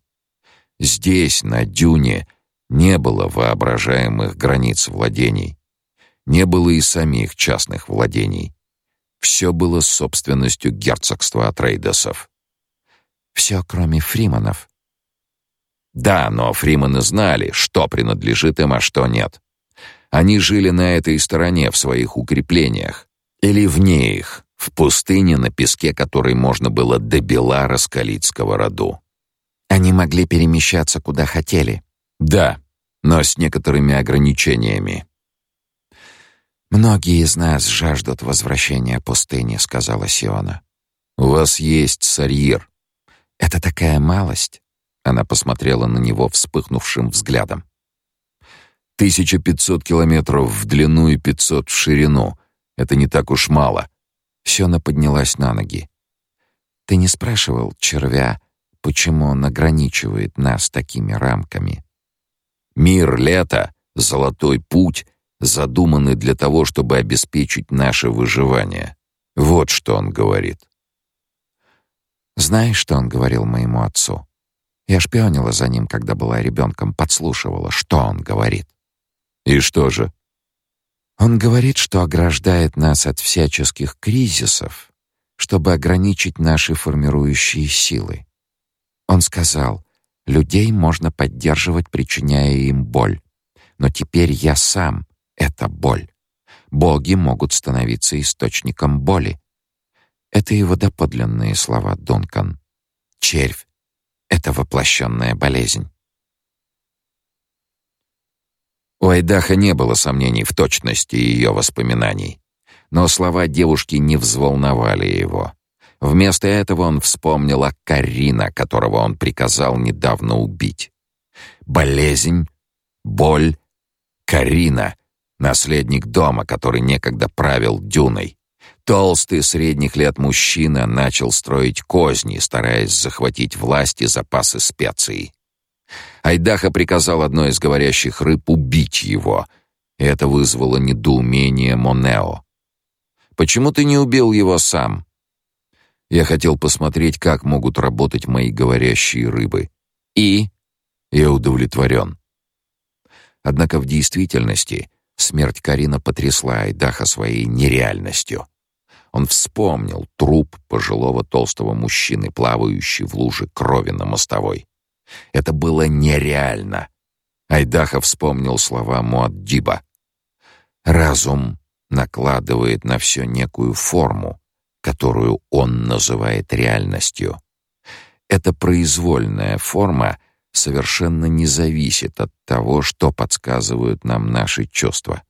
Здесь, на дюне, не было воображаемых границ владений. Не было и самих частных владений. Все было собственностью герцогства Атрейдесов. Все, кроме Фриманов. Да, но Фриманы знали, что принадлежит им, а что нет. Они жили на этой стороне в своих укреплениях или вне их, в пустыне на песке, который можно было до бела раскалить сковороду. Они могли перемещаться куда хотели. Да, но с некоторыми ограничениями. Многие из нас жаждут возвращения пустыни, сказала Сиона. У вас есть Сарьир. Это такая малость. Она посмотрела на него вспыхнувшим взглядом. 1500 километров в длину и 500 в ширину. Это не так уж мало. Сиона поднялась на ноги. Ты не спрашивал червя, почему он ограничивает нас такими рамками? Мир лета, золотой путь задуманы для того, чтобы обеспечить наше выживание. Вот что он говорит. Знаешь, что он говорил моему отцу? Я шпионила за ним, когда была ребенком, подслушивала, что он говорит. И что же? Он говорит, что ограждает нас от всяческих кризисов, чтобы ограничить наши формирующие силы. Он сказал: "Людей можно поддерживать, причиняя им боль, но теперь я сам это боль. Боги могут становиться источником боли. Это его доподлинные слова, Дункан. Червь — это воплощенная болезнь. У Айдаха не было сомнений в точности ее воспоминаний, но слова девушки не взволновали его. Вместо этого он вспомнил о Карина, которого он приказал недавно убить. Болезнь, боль, Карина, наследник дома, который некогда правил дюной. Толстый средних лет мужчина начал строить козни, стараясь захватить власть и запасы специй. Айдаха приказал одной из говорящих рыб убить его, и это вызвало недоумение Монео. «Почему ты не убил его сам?» Я хотел посмотреть, как могут работать мои говорящие рыбы. И я удовлетворен. Однако в действительности Смерть Карина потрясла Айдаха своей нереальностью. Он вспомнил труп пожилого толстого мужчины, плавающий в луже крови на мостовой. Это было нереально. Айдаха вспомнил слова Муаддиба. Разум накладывает на все некую форму, которую он называет реальностью. Эта произвольная форма — совершенно не зависит от того, что подсказывают нам наши чувства.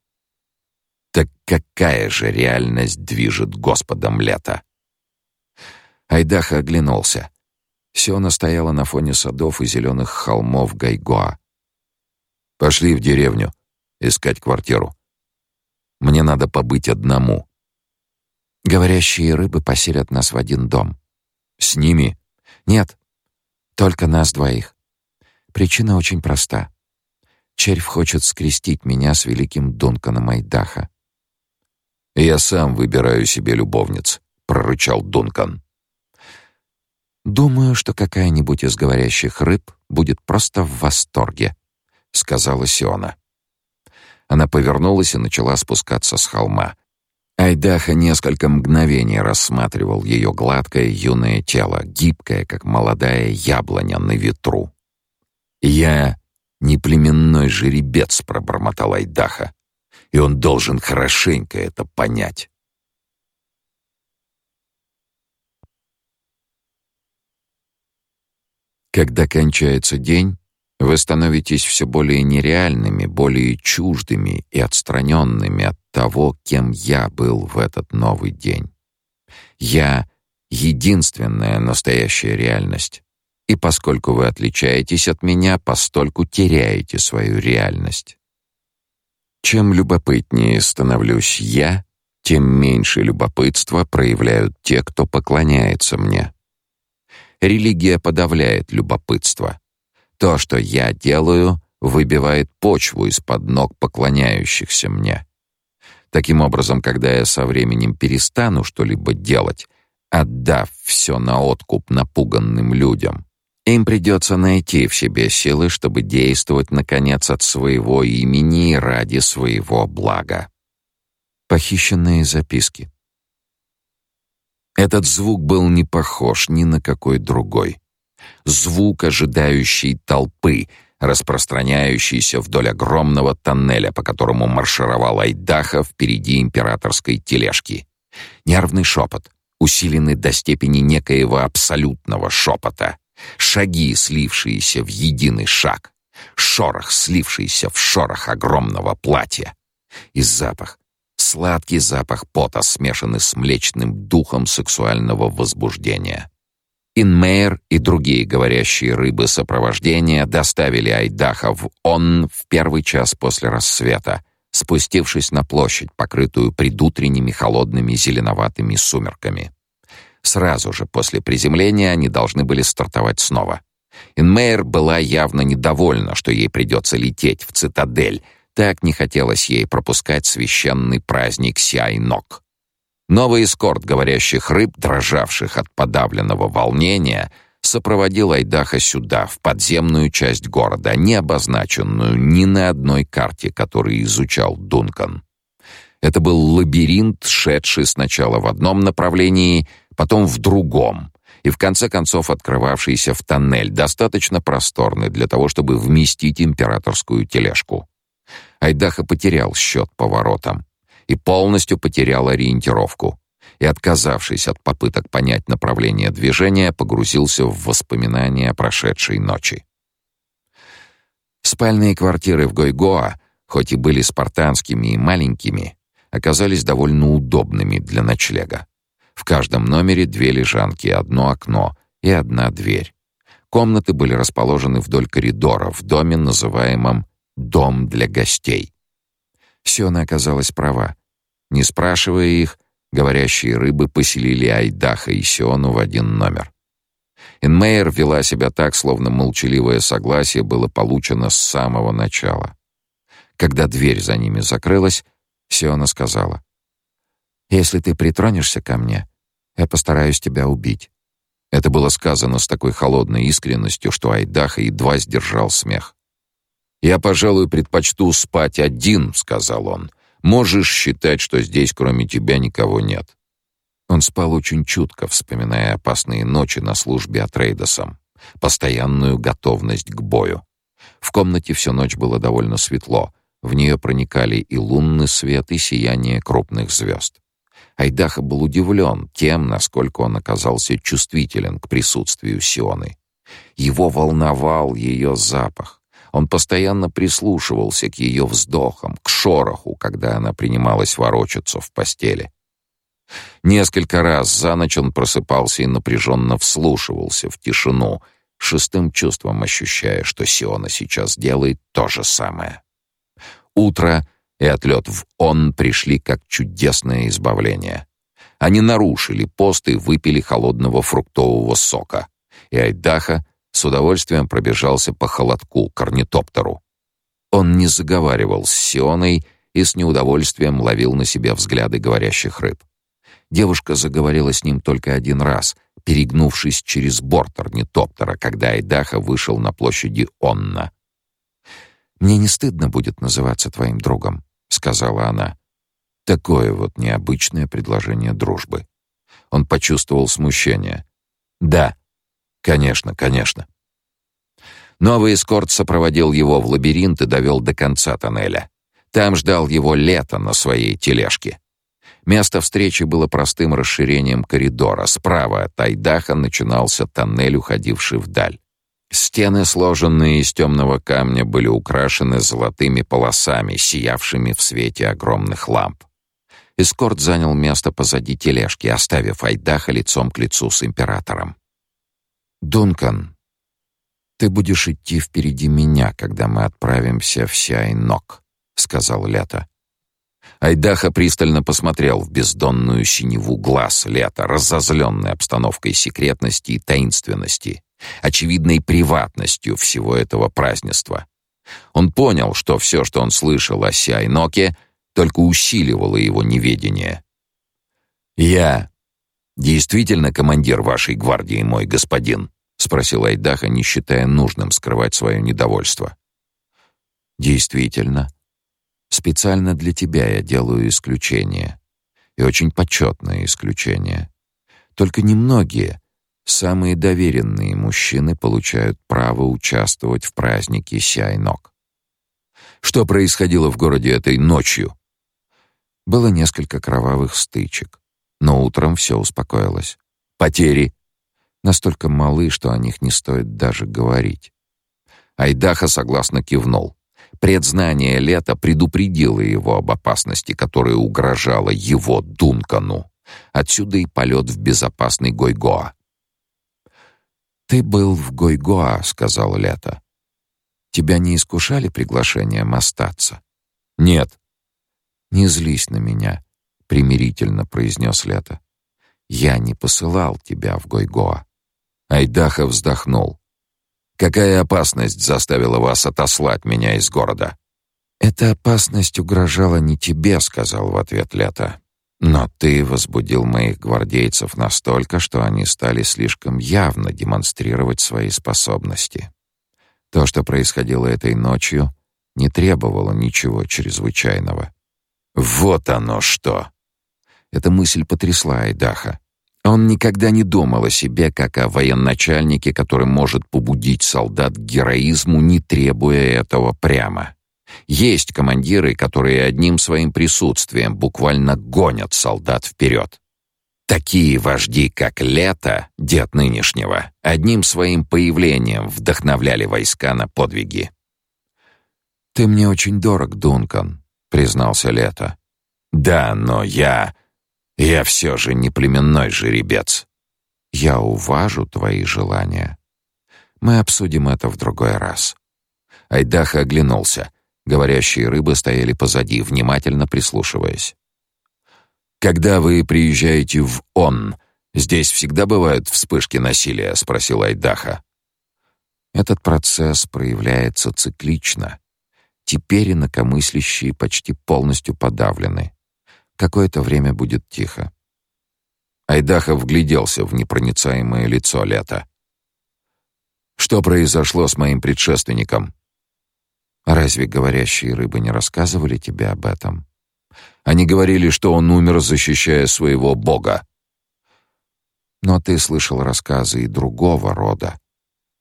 Так какая же реальность движет Господом лета? Айдаха оглянулся. Сиона стояла на фоне садов и зеленых холмов Гайгоа. Пошли в деревню искать квартиру. Мне надо побыть одному. Говорящие рыбы поселят нас в один дом. С ними? Нет, только нас двоих. Причина очень проста. Червь хочет скрестить меня с великим Дунканом Айдаха. «Я сам выбираю себе любовниц», — прорычал Дункан. «Думаю, что какая-нибудь из говорящих рыб будет просто в восторге», — сказала Сиона. Она повернулась и начала спускаться с холма. Айдаха несколько мгновений рассматривал ее гладкое юное тело, гибкое, как молодая яблоня на ветру. «Я не племенной жеребец», — пробормотал Айдаха, «и он должен хорошенько это понять». Когда кончается день, вы становитесь все более нереальными, более чуждыми и отстраненными от того, кем я был в этот новый день. Я — единственная настоящая реальность. И поскольку вы отличаетесь от меня, постольку теряете свою реальность. Чем любопытнее становлюсь я, тем меньше любопытства проявляют те, кто поклоняется мне. Религия подавляет любопытство. То, что я делаю, выбивает почву из-под ног поклоняющихся мне. Таким образом, когда я со временем перестану что-либо делать, отдав все на откуп напуганным людям, им придется найти в себе силы, чтобы действовать наконец от своего имени ради своего блага. Похищенные записки. Этот звук был не похож ни на какой другой. Звук ожидающей толпы, распространяющийся вдоль огромного тоннеля, по которому маршировал Айдаха впереди императорской тележки. Нервный шепот, усиленный до степени некоего абсолютного шепота. Шаги, слившиеся в единый шаг. Шорох, слившийся в шорох огромного платья. И запах, сладкий запах пота, смешанный с млечным духом сексуального возбуждения. Инмейер и другие говорящие рыбы сопровождения доставили Айдаха в Он в первый час после рассвета, спустившись на площадь, покрытую предутренними холодными зеленоватыми сумерками. Сразу же после приземления они должны были стартовать снова. Инмейер была явно недовольна, что ей придется лететь в цитадель, так не хотелось ей пропускать священный праздник Сиайнок. Новый эскорт говорящих рыб, дрожавших от подавленного волнения, сопроводил Айдаха сюда, в подземную часть города, не обозначенную ни на одной карте, которую изучал Дункан. Это был лабиринт, шедший сначала в одном направлении, потом в другом, и в конце концов открывавшийся в тоннель, достаточно просторный для того, чтобы вместить императорскую тележку. Айдаха потерял счет поворотам и полностью потерял ориентировку. И, отказавшись от попыток понять направление движения, погрузился в воспоминания о прошедшей ночи. Спальные квартиры в Гойгоа, хоть и были спартанскими и маленькими, оказались довольно удобными для ночлега. В каждом номере две лежанки, одно окно и одна дверь. Комнаты были расположены вдоль коридора в доме, называемом дом для гостей. Сиона оказалась права. Не спрашивая их, говорящие рыбы поселили Айдаха и Сиону в один номер. Инмейер вела себя так, словно молчаливое согласие было получено с самого начала. Когда дверь за ними закрылась, Сиона сказала: "Если ты притронешься ко мне, я постараюсь тебя убить". Это было сказано с такой холодной искренностью, что Айдаха едва сдержал смех. «Я, пожалуй, предпочту спать один», — сказал он. «Можешь считать, что здесь кроме тебя никого нет». Он спал очень чутко, вспоминая опасные ночи на службе от Рейдосом, постоянную готовность к бою. В комнате всю ночь было довольно светло, в нее проникали и лунный свет, и сияние крупных звезд. Айдаха был удивлен тем, насколько он оказался чувствителен к присутствию Сионы. Его волновал ее запах. Он постоянно прислушивался к ее вздохам, к шороху, когда она принималась ворочаться в постели. Несколько раз за ночь он просыпался и напряженно вслушивался в тишину, шестым чувством ощущая, что Сиона сейчас делает то же самое. Утро и отлет в Он пришли как чудесное избавление. Они нарушили пост и выпили холодного фруктового сока. И Айдаха с удовольствием пробежался по холодку к орнитоптеру. Он не заговаривал с Сионой и с неудовольствием ловил на себя взгляды говорящих рыб. Девушка заговорила с ним только один раз, перегнувшись через борт орнитоптера, когда Айдаха вышел на площади Онна. «Мне не стыдно будет называться твоим другом», — сказала она. Такое вот необычное предложение дружбы. Он почувствовал смущение. «Да, Конечно, конечно. Новый эскорт сопроводил его в лабиринт и довел до конца тоннеля. Там ждал его лето на своей тележке. Место встречи было простым расширением коридора. Справа от Айдаха начинался тоннель, уходивший вдаль. Стены, сложенные из темного камня, были украшены золотыми полосами, сиявшими в свете огромных ламп. Эскорт занял место позади тележки, оставив Айдаха лицом к лицу с императором. «Дункан, ты будешь идти впереди меня, когда мы отправимся в Сяйнок», — сказал Лето. Айдаха пристально посмотрел в бездонную синеву глаз Лета, разозленной обстановкой секретности и таинственности, очевидной приватностью всего этого празднества. Он понял, что все, что он слышал о Сяйноке — только усиливало его неведение. «Я действительно командир вашей гвардии, мой господин?» — спросил Айдаха, не считая нужным скрывать свое недовольство. «Действительно. Специально для тебя я делаю исключение. И очень почетное исключение. Только немногие, самые доверенные мужчины получают право участвовать в празднике Сяйнок. Что происходило в городе этой ночью? Было несколько кровавых стычек, но утром все успокоилось. Потери настолько малы, что о них не стоит даже говорить. Айдаха согласно кивнул. Предзнание лета предупредило его об опасности, которая угрожала его Дункану. Отсюда и полет в безопасный Гойгоа. «Ты был в Гойгоа», — сказал Лето. «Тебя не искушали приглашением остаться?» «Нет», «Не злись на меня», — примирительно произнес Лето. «Я не посылал тебя в Гойгоа». Айдаха вздохнул. «Какая опасность заставила вас отослать меня из города?» «Эта опасность угрожала не тебе», — сказал в ответ Лето. «Но ты возбудил моих гвардейцев настолько, что они стали слишком явно демонстрировать свои способности. То, что происходило этой ночью, не требовало ничего чрезвычайного. Вот оно что. Эта мысль потрясла Айдаха. Он никогда не думал о себе как о военачальнике, который может побудить солдат к героизму, не требуя этого прямо. Есть командиры, которые одним своим присутствием буквально гонят солдат вперед. Такие вожди, как Лето, дед нынешнего, одним своим появлением вдохновляли войска на подвиги. «Ты мне очень дорог, Дункан», признался Лето. Да, но я я все же не племенной жеребец. Я уважу твои желания. Мы обсудим это в другой раз. Айдаха оглянулся. Говорящие рыбы стояли позади, внимательно прислушиваясь. Когда вы приезжаете в Он, здесь всегда бывают вспышки насилия, спросил Айдаха. Этот процесс проявляется циклично. Теперь инакомыслящие почти полностью подавлены. Какое-то время будет тихо. Айдаха вгляделся в непроницаемое лицо Лета. Что произошло с моим предшественником? Разве говорящие рыбы не рассказывали тебе об этом? Они говорили, что он умер, защищая своего бога. Но ты слышал рассказы и другого рода.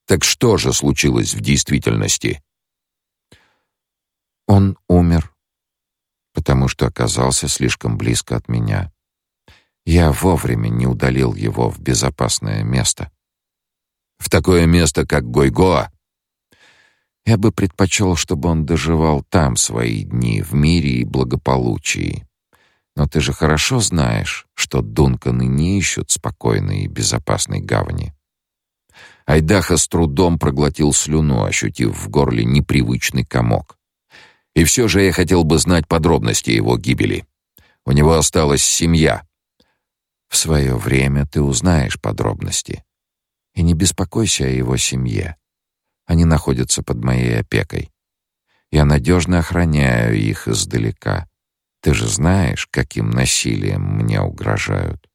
Так что же случилось в действительности? Он умер, потому что оказался слишком близко от меня. Я вовремя не удалил его в безопасное место. В такое место, как Гойгоа? Я бы предпочел, чтобы он доживал там свои дни, в мире и благополучии. Но ты же хорошо знаешь, что Дунканы не ищут спокойной и безопасной гавани. Айдаха с трудом проглотил слюну, ощутив в горле непривычный комок. И все же я хотел бы знать подробности его гибели. У него осталась семья. В свое время ты узнаешь подробности. И не беспокойся о его семье. Они находятся под моей опекой. Я надежно охраняю их издалека. Ты же знаешь, каким насилием мне угрожают.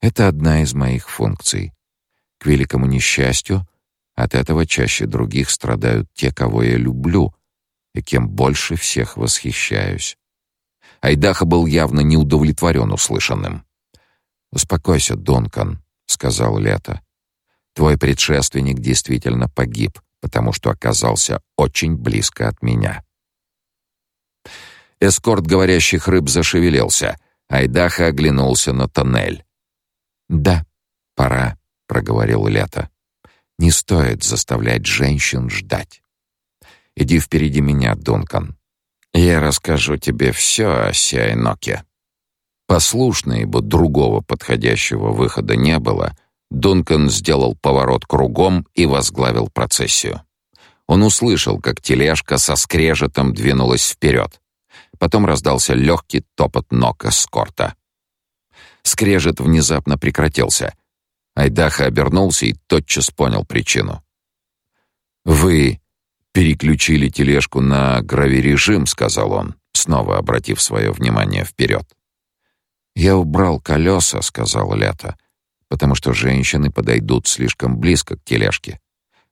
Это одна из моих функций. К великому несчастью, от этого чаще других страдают те, кого я люблю, и кем больше всех восхищаюсь. Айдаха был явно не удовлетворен услышанным. «Успокойся, Дункан», — сказал Лето. «Твой предшественник действительно погиб, потому что оказался очень близко от меня». Эскорт говорящих рыб зашевелился. Айдаха оглянулся на тоннель. «Да, пора», — проговорил Лето. Не стоит заставлять женщин ждать. Иди впереди меня, Дункан. Я расскажу тебе все о Сиайноке. Послушный, ибо другого подходящего выхода не было, Дункан сделал поворот кругом и возглавил процессию. Он услышал, как тележка со скрежетом двинулась вперед. Потом раздался легкий топот ног эскорта. Скрежет внезапно прекратился. Айдаха обернулся и тотчас понял причину. «Вы переключили тележку на гравирежим», — сказал он, снова обратив свое внимание вперед. «Я убрал колеса», — сказал Лето, «потому что женщины подойдут слишком близко к тележке,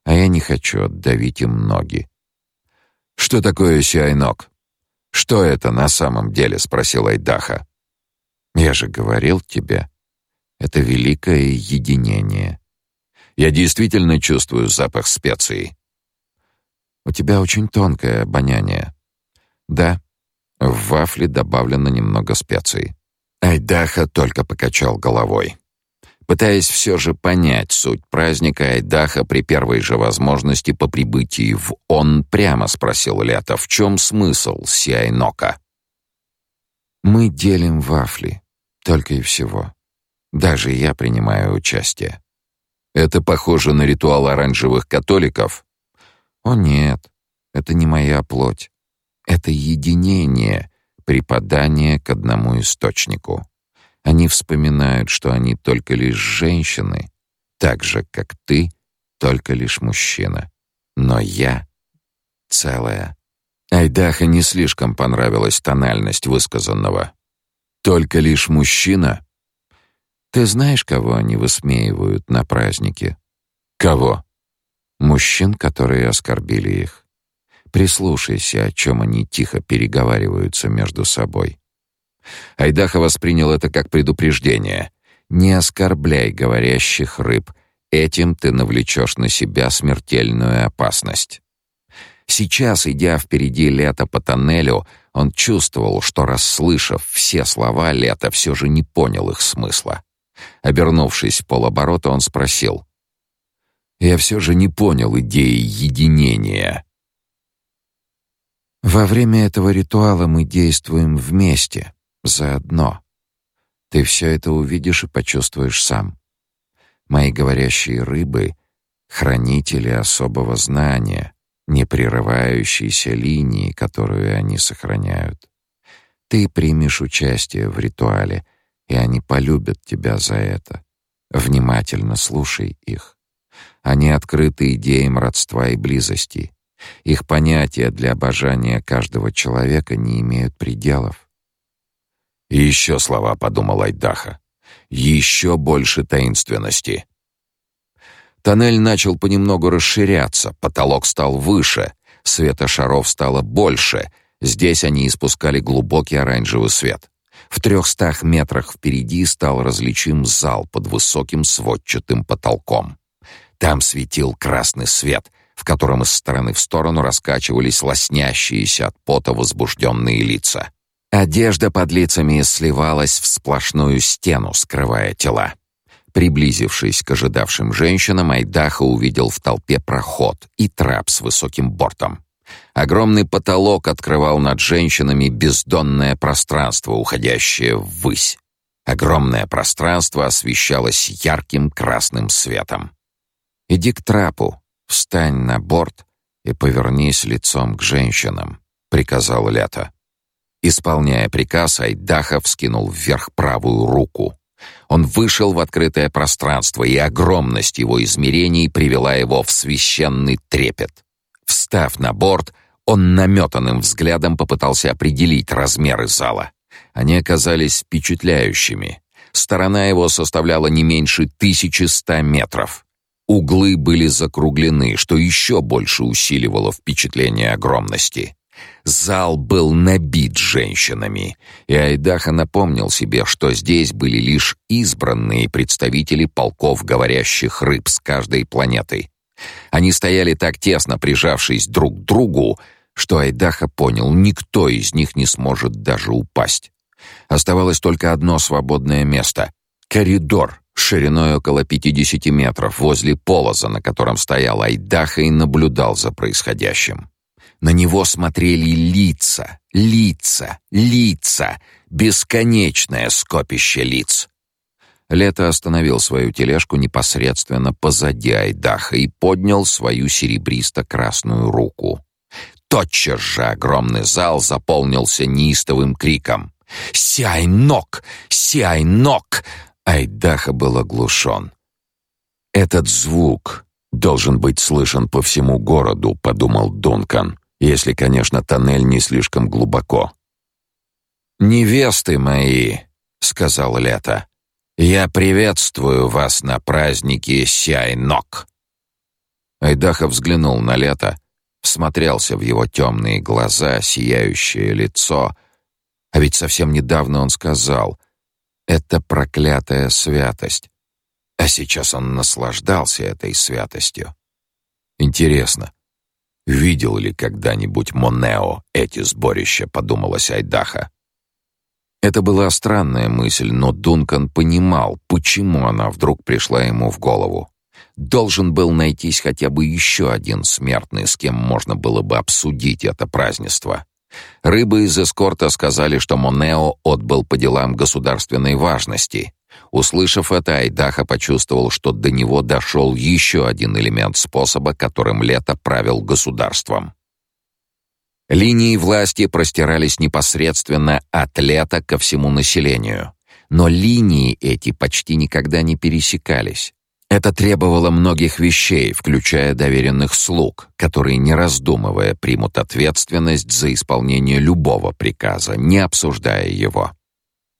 а я не хочу отдавить им ноги». «Что такое сиайнок? Что это на самом деле?» — спросил Айдаха. «Я же говорил тебе, это великое единение. Я действительно чувствую запах специй. У тебя очень тонкое обоняние. Да, в вафле добавлено немного специй. Айдаха только покачал головой. Пытаясь все же понять суть праздника, Айдаха при первой же возможности по прибытии в он прямо спросил Лето, в чем смысл Сиайнока. «Мы делим вафли, только и всего. Даже я принимаю участие». «Это похоже на ритуал оранжевых католиков?» «О нет, это не моя плоть. Это единение, припадание к одному источнику. Они вспоминают, что они только лишь женщины, так же, как ты, только лишь мужчина. Но я целая. Айдаха не слишком понравилась тональность высказанного. Только лишь мужчина? Ты знаешь, кого они высмеивают на празднике? Кого? Мужчин, которые оскорбили их. Прислушайся, о чем они тихо переговариваются между собой. Айдаха воспринял это как предупреждение. Не оскорбляй говорящих рыб. Этим ты навлечешь на себя смертельную опасность. Сейчас, идя впереди Лета по тоннелю, он чувствовал, что, расслышав все слова, Лета все же не понял их смысла. Обернувшись в полоборота, он спросил. «Я все же не понял идеи единения». «Во время этого ритуала мы действуем вместе», заодно. Ты все это увидишь и почувствуешь сам. Мои говорящие рыбы — хранители особого знания, непрерывающейся линии, которую они сохраняют. Ты примешь участие в ритуале, и они полюбят тебя за это. Внимательно слушай их. Они открыты идеям родства и близости. Их понятия для обожания каждого человека не имеют пределов. И еще слова, подумал Айдаха. Еще больше таинственности. Тоннель начал понемногу расширяться, потолок стал выше, света шаров стало больше. Здесь они испускали глубокий оранжевый свет. В трехстах метрах впереди стал различим зал под высоким сводчатым потолком. Там светил красный свет, в котором из стороны в сторону раскачивались лоснящиеся от пота возбужденные лица. Одежда под лицами сливалась в сплошную стену, скрывая тела. Приблизившись к ожидавшим женщинам, Айдаха увидел в толпе проход и трап с высоким бортом. Огромный потолок открывал над женщинами бездонное пространство, уходящее ввысь. Огромное пространство освещалось ярким красным светом. «Иди к трапу, встань на борт и повернись лицом к женщинам», — приказал Лето. Исполняя приказ, Айдаха вскинул вверх правую руку. Он вышел в открытое пространство, и огромность его измерений привела его в священный трепет. Встав на борт, он наметанным взглядом попытался определить размеры зала. Они оказались впечатляющими. Сторона его составляла не меньше 1100 метров. Углы были закруглены, что еще больше усиливало впечатление огромности. Зал был набит женщинами, и Айдаха напомнил себе, что здесь были лишь избранные представители полков говорящих рыб с каждой планеты. Они стояли так тесно, прижавшись друг к другу, что Айдаха понял, никто из них не сможет даже упасть. Оставалось только одно свободное место — коридор, шириной около 50 метров, возле полоза, на котором стоял Айдаха и наблюдал за происходящим. На него смотрели лица, лица, лица, бесконечное скопище лиц. Лето остановил свою тележку непосредственно позади Айдаха и поднял свою серебристо-красную руку. Тотчас же огромный зал заполнился неистовым криком. «Сиай-нок! Сиай-нок!» Айдаха был оглушен. «Этот звук должен быть слышен по всему городу», — подумал Дункан, если, конечно, тоннель не слишком глубоко. «Невесты мои», — сказал Лето, — «я приветствую вас на празднике Сяйнок». Айдаха взглянул на Лето, всмотрелся в его темные глаза, сияющее лицо, а ведь совсем недавно он сказал «это проклятая святость», а сейчас он наслаждался этой святостью. Интересно, видел ли когда-нибудь Монео эти сборища, подумалось Айдаха. Это была странная мысль, но Дункан понимал, почему она вдруг пришла ему в голову. Должен был найтись хотя бы еще один смертный, с кем можно было бы обсудить это празднество. Рыбы из эскорта сказали, что Монео отбыл по делам государственной важности. Услышав это, Айдаха почувствовал, что до него дошел еще один элемент способа, которым Лето правил государством. Линии власти простирались непосредственно от Лета ко всему населению, но линии эти почти никогда не пересекались. Это требовало многих вещей, включая доверенных слуг, которые, не раздумывая, примут ответственность за исполнение любого приказа, не обсуждая его.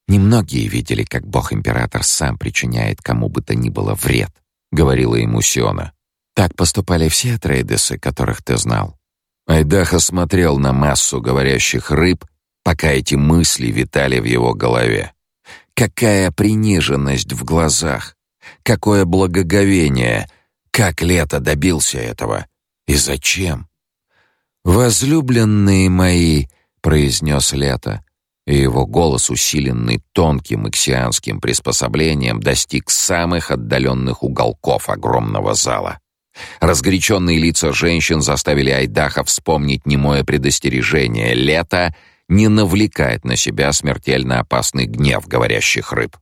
Немногие видели, как бог-император сам причиняет кому бы то ни было вред, говорила ему Сиона. Так поступали все трейдесы, которых ты знал. Айдаха смотрел на массу говорящих рыб, пока эти мысли витали в его голове. Какая приниженность в глазах, Какое благоговение! Как Лето добился этого? И зачем? «Возлюбленные мои», — произнес Лето, и его голос, усиленный тонким иксианским приспособлением, достиг самых отдаленных уголков огромного зала. Разгоряченные лица женщин заставили Айдаха вспомнить немое предостережение «Лето» не навлекает на себя смертельно опасный гнев говорящих рыб.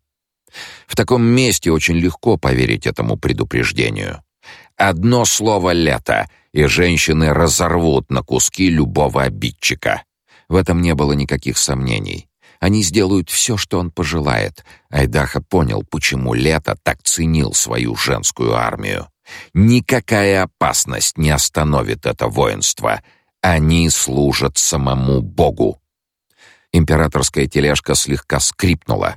В таком месте очень легко поверить этому предупреждению. Одно слово «лето», и женщины разорвут на куски любого обидчика. В этом не было никаких сомнений. Они сделают все, что он пожелает. Айдаха понял, почему Лето так ценил свою женскую армию. Никакая опасность не остановит это воинство. Они служат самому Богу. Императорская тележка слегка скрипнула.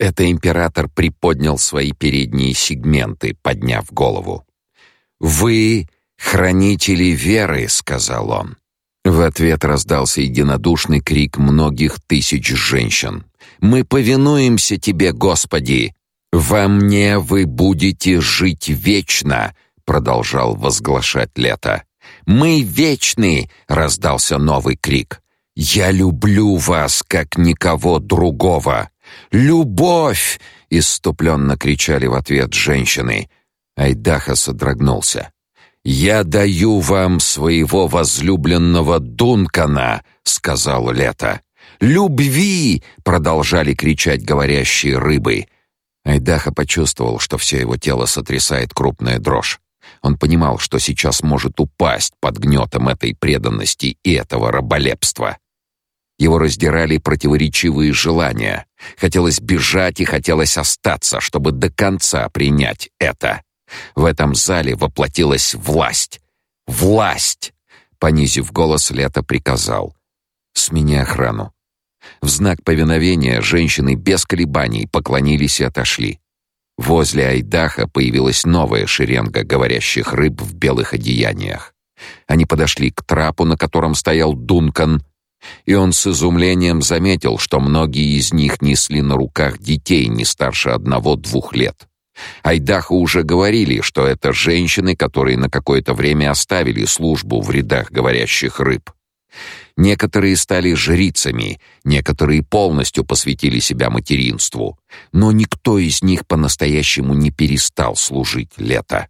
Это император приподнял свои передние сегменты, подняв голову. «Вы хранители веры», — сказал он. В ответ раздался единодушный крик многих тысяч женщин. «Мы повинуемся Тебе, Господи! Во мне вы будете жить вечно!» — продолжал возглашать Лето. «Мы вечны!» — раздался новый крик. «Я люблю вас, как никого другого!» «Любовь!» — иступленно кричали в ответ женщины. Айдаха содрогнулся. «Я даю вам своего возлюбленного Дункана», — сказал Лето. «Любви!» — продолжали кричать говорящие рыбы. Айдаха почувствовал, что все его тело сотрясает крупная дрожь. Он понимал, что сейчас может упасть под гнетом этой преданности и этого раболепства. Его раздирали противоречивые желания. Хотелось бежать и хотелось остаться, чтобы до конца принять это. В этом зале воплотилась власть. Власть! Понизив голос, Лето приказал. «Смени охрану». В знак повиновения женщины без колебаний поклонились и отошли. Возле Айдаха появилась новая шеренга говорящих рыб в белых одеяниях. Они подошли к трапу, на котором стоял Дункан, и он с изумлением заметил, что многие из них несли на руках детей не старше одного-двух лет. Айдаху уже говорили, что это женщины, которые на какое-то время оставили службу в рядах говорящих рыб. Некоторые стали жрицами, некоторые полностью посвятили себя материнству, но никто из них по-настоящему не перестал служить лето.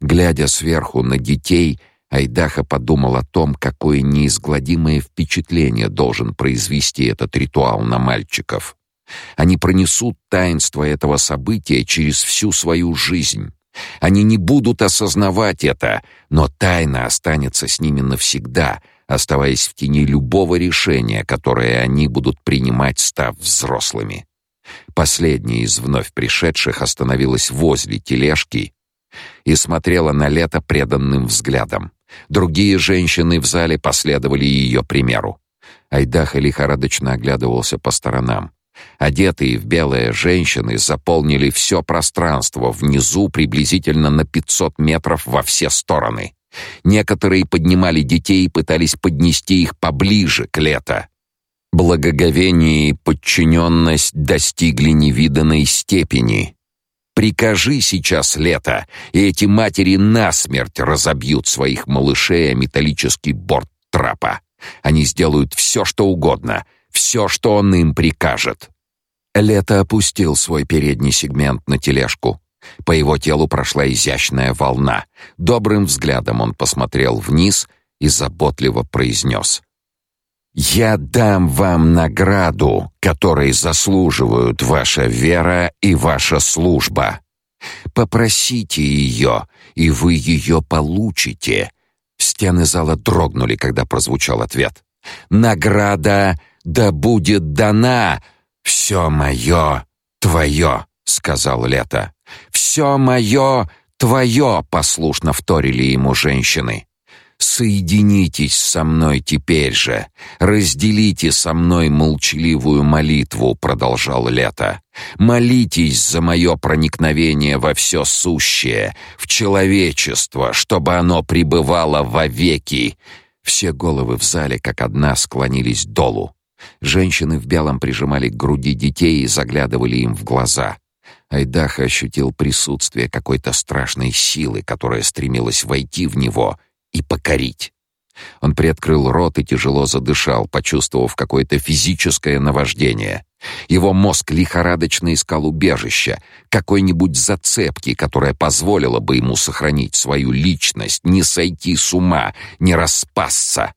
Глядя сверху на детей, Айдаха подумал о том, какое неизгладимое впечатление должен произвести этот ритуал на мальчиков. Они пронесут таинство этого события через всю свою жизнь. Они не будут осознавать это, но тайна останется с ними навсегда, оставаясь в тени любого решения, которое они будут принимать, став взрослыми. Последняя из вновь пришедших остановилась возле тележки и смотрела на лето преданным взглядом. Другие женщины в зале последовали ее примеру. Айдаха лихорадочно оглядывался по сторонам. Одетые в белое женщины заполнили все пространство внизу приблизительно на 500 метров во все стороны. Некоторые поднимали детей и пытались поднести их поближе к лето. Благоговение и подчиненность достигли невиданной степени. Прикажи сейчас лето, и эти матери насмерть разобьют своих малышей о металлический борт трапа. Они сделают все, что угодно, все, что он им прикажет. Лето опустил свой передний сегмент на тележку. По его телу прошла изящная волна. Добрым взглядом он посмотрел вниз и заботливо произнес. «Я дам вам награду, которой заслуживают ваша вера и ваша служба. Попросите ее, и вы ее получите». Стены зала дрогнули, когда прозвучал ответ. «Награда да будет дана!» «Все мое твое», — сказал Лето. «Все мое твое», — послушно вторили ему женщины. «Соединитесь со мной теперь же, разделите со мной молчаливую молитву», — продолжал Лето. «Молитесь за мое проникновение во все сущее, в человечество, чтобы оно пребывало вовеки». Все головы в зале как одна склонились долу. Женщины в белом прижимали к груди детей и заглядывали им в глаза. Айдаха ощутил присутствие какой-то страшной силы, которая стремилась войти в него и покорить. Он приоткрыл рот и тяжело задышал, почувствовав какое-то физическое наваждение. Его мозг лихорадочно искал убежища, какой-нибудь зацепки, которая позволила бы ему сохранить свою личность, не сойти с ума, не распасться.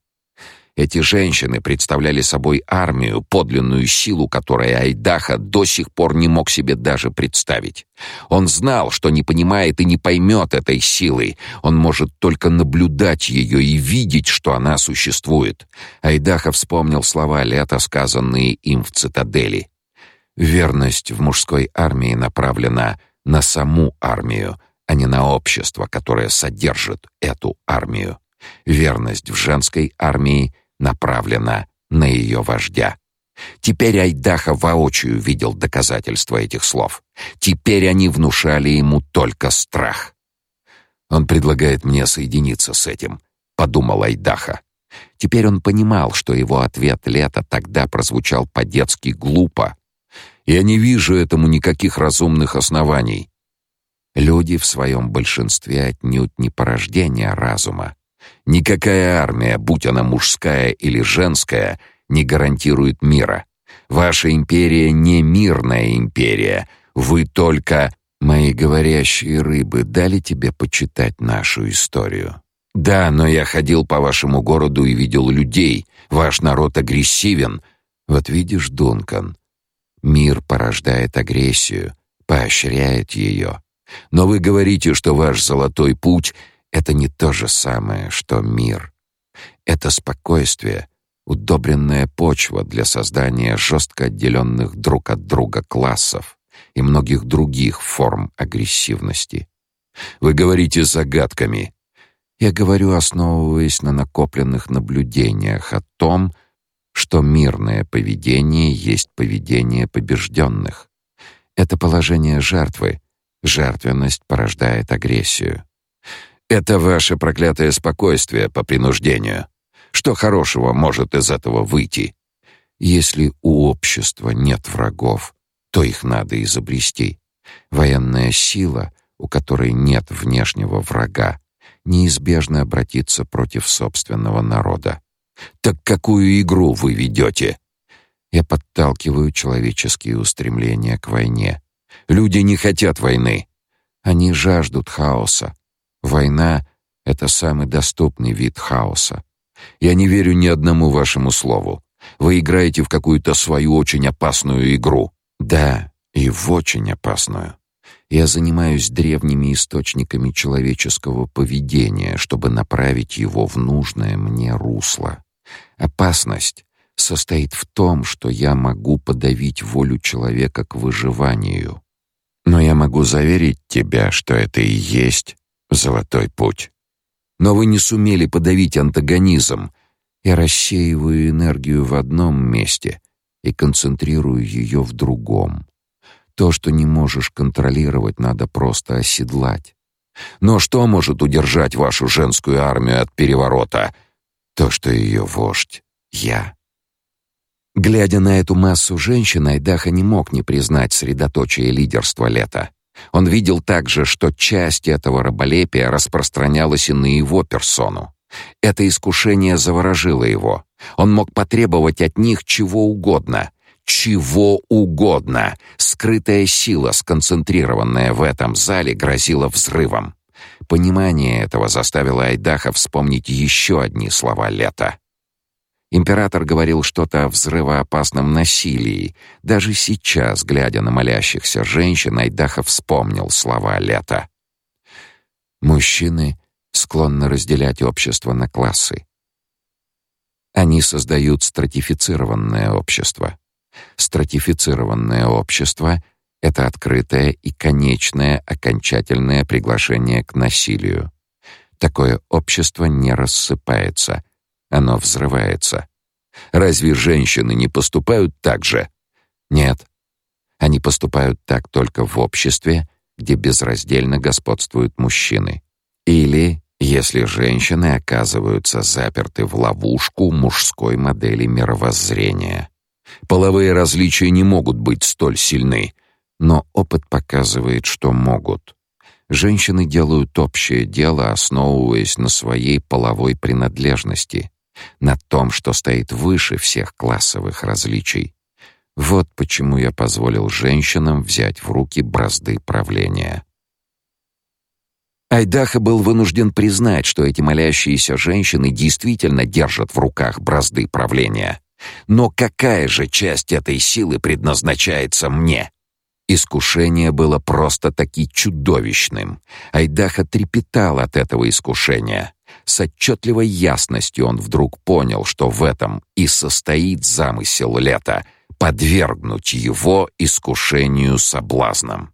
Эти женщины представляли собой армию, подлинную силу которой Айдаха до сих пор не мог себе даже представить. Он знал, что не понимает и не поймет этой силы. Он может только наблюдать ее и видеть, что она существует. Айдаха вспомнил слова Лета, сказанные им в цитадели. Верность в мужской армии направлена на саму армию, а не на общество, которое содержит эту армию. Верность в женской армии — направлена на ее вождя. Теперь Айдаха воочию видел доказательства этих слов. Теперь они внушали ему только страх. Он предлагает мне соединиться с этим, подумал Айдаха. Теперь он понимал, что его ответ лета тогда прозвучал по-детски глупо. Я не вижу этому никаких разумных оснований. Люди в своем большинстве отнюдь не порождение разума. Никакая армия, будь она мужская или женская, не гарантирует мира. Ваша империя не мирная империя. Вы только мои говорящие рыбы дали тебе почитать нашу историю. Да, но я ходил по вашему городу и видел людей. Ваш народ агрессивен. Вот видишь, Дункан, мир порождает агрессию, поощряет ее. Но вы говорите, что ваш золотой путь это не то же самое, что мир. Это спокойствие, удобренная почва для создания жестко отделенных друг от друга классов и многих других форм агрессивности. Вы говорите загадками. Я говорю, основываясь на накопленных наблюдениях о том, что мирное поведение есть поведение побежденных. Это положение жертвы. Жертвенность порождает агрессию. Это ваше проклятое спокойствие по принуждению. Что хорошего может из этого выйти? Если у общества нет врагов, то их надо изобрести. Военная сила, у которой нет внешнего врага, неизбежно обратится против собственного народа. Так какую игру вы ведете?» Я подталкиваю человеческие устремления к войне. Люди не хотят войны. Они жаждут хаоса. Война — это самый доступный вид хаоса. Я не верю ни одному вашему слову. Вы играете в какую-то свою очень опасную игру. Да, и в очень опасную. Я занимаюсь древними источниками человеческого поведения, чтобы направить его в нужное мне русло. Опасность состоит в том, что я могу подавить волю человека к выживанию. Но я могу заверить тебя, что это и есть золотой путь. Но вы не сумели подавить антагонизм. Я рассеиваю энергию в одном месте и концентрирую ее в другом. То, что не можешь контролировать, надо просто оседлать. Но что может удержать вашу женскую армию от переворота? То, что ее вождь — я. Глядя на эту массу женщин, Айдаха не мог не признать средоточие лидерства лета. Он видел также, что часть этого раболепия распространялась и на его персону. Это искушение заворожило его. Он мог потребовать от них чего угодно. Чего угодно. Скрытая сила, сконцентрированная в этом зале, грозила взрывом. Понимание этого заставило Айдаха вспомнить еще одни слова лета. Император говорил что-то о взрывоопасном насилии. Даже сейчас, глядя на молящихся женщин, Айдаха вспомнил слова Лета. Мужчины склонны разделять общество на классы. Они создают стратифицированное общество. Стратифицированное общество — это открытое и конечное окончательное приглашение к насилию. Такое общество не рассыпается, оно взрывается. Разве женщины не поступают так же? Нет. Они поступают так только в обществе, где безраздельно господствуют мужчины. Или если женщины оказываются заперты в ловушку мужской модели мировоззрения. Половые различия не могут быть столь сильны, но опыт показывает, что могут. Женщины делают общее дело, основываясь на своей половой принадлежности на том, что стоит выше всех классовых различий. Вот почему я позволил женщинам взять в руки бразды правления. Айдаха был вынужден признать, что эти молящиеся женщины действительно держат в руках бразды правления. Но какая же часть этой силы предназначается мне? Искушение было просто-таки чудовищным. Айдаха трепетал от этого искушения. С отчетливой ясностью он вдруг понял, что в этом и состоит замысел лета — подвергнуть его искушению соблазном.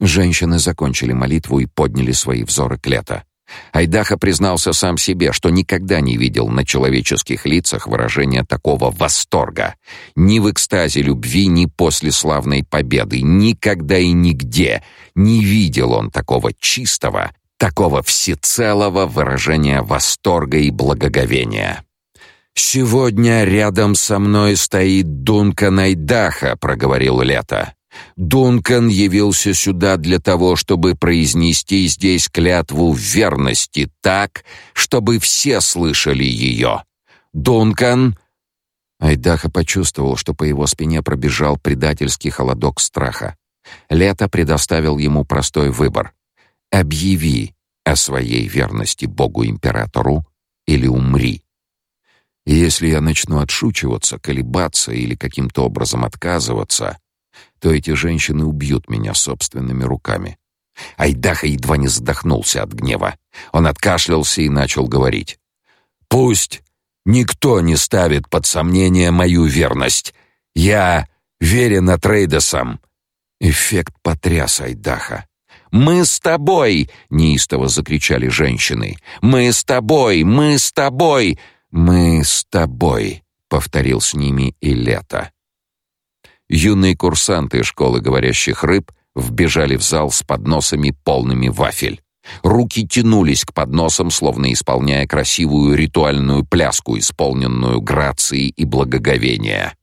Женщины закончили молитву и подняли свои взоры к лето. Айдаха признался сам себе, что никогда не видел на человеческих лицах выражения такого восторга. Ни в экстазе любви, ни после славной победы, никогда и нигде не видел он такого чистого, такого всецелого выражения восторга и благоговения. «Сегодня рядом со мной стоит Дункан Айдаха», — проговорил Лето. Дункан явился сюда для того, чтобы произнести здесь клятву верности так, чтобы все слышали ее. Дункан Айдаха почувствовал, что по его спине пробежал предательский холодок страха. Лето предоставил ему простой выбор: объяви о своей верности Богу-императору или умри. И если я начну отшучиваться, колебаться или каким-то образом отказываться, то эти женщины убьют меня собственными руками. Айдаха едва не задохнулся от гнева. Он откашлялся и начал говорить. «Пусть никто не ставит под сомнение мою верность. Я верен Атрейдесам». Эффект потряс Айдаха. «Мы с тобой!» — неистово закричали женщины. «Мы с тобой! Мы с тобой! Мы с тобой!» — повторил с ними и лето. Юные курсанты школы говорящих рыб вбежали в зал с подносами полными вафель. Руки тянулись к подносам, словно исполняя красивую ритуальную пляску, исполненную грацией и благоговения.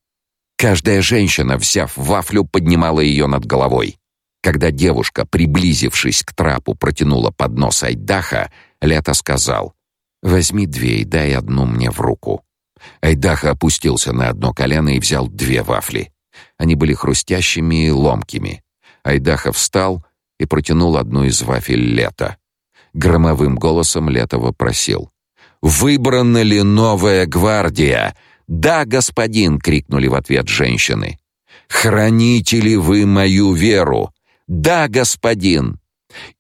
Каждая женщина, взяв вафлю, поднимала ее над головой. Когда девушка, приблизившись к трапу, протянула поднос Айдаха, Лето сказал: Возьми две и дай одну мне в руку. Айдаха опустился на одно колено и взял две вафли. Они были хрустящими и ломкими. Айдаха встал и протянул одну из вафель Лета. Громовым голосом Лето вопросил: «Выбрана ли новая гвардия?» «Да, господин!» — крикнули в ответ женщины. «Храните ли вы мою веру?» «Да, господин!»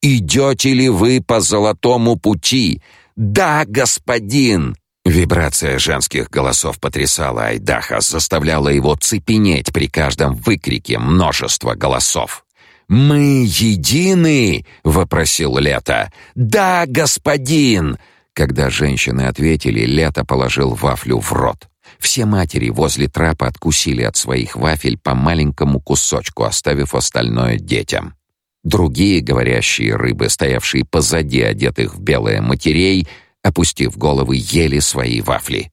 «Идете ли вы по золотому пути?» «Да, господин!» Вибрация женских голосов потрясала Айдаха, заставляла его цепенеть при каждом выкрике множества голосов. «Мы едины?» — вопросил Лето. «Да, господин!» Когда женщины ответили, Лето положил вафлю в рот. Все матери возле трапа откусили от своих вафель по маленькому кусочку, оставив остальное детям. Другие говорящие рыбы, стоявшие позади одетых в белое матерей, опустив головы, ели свои вафли.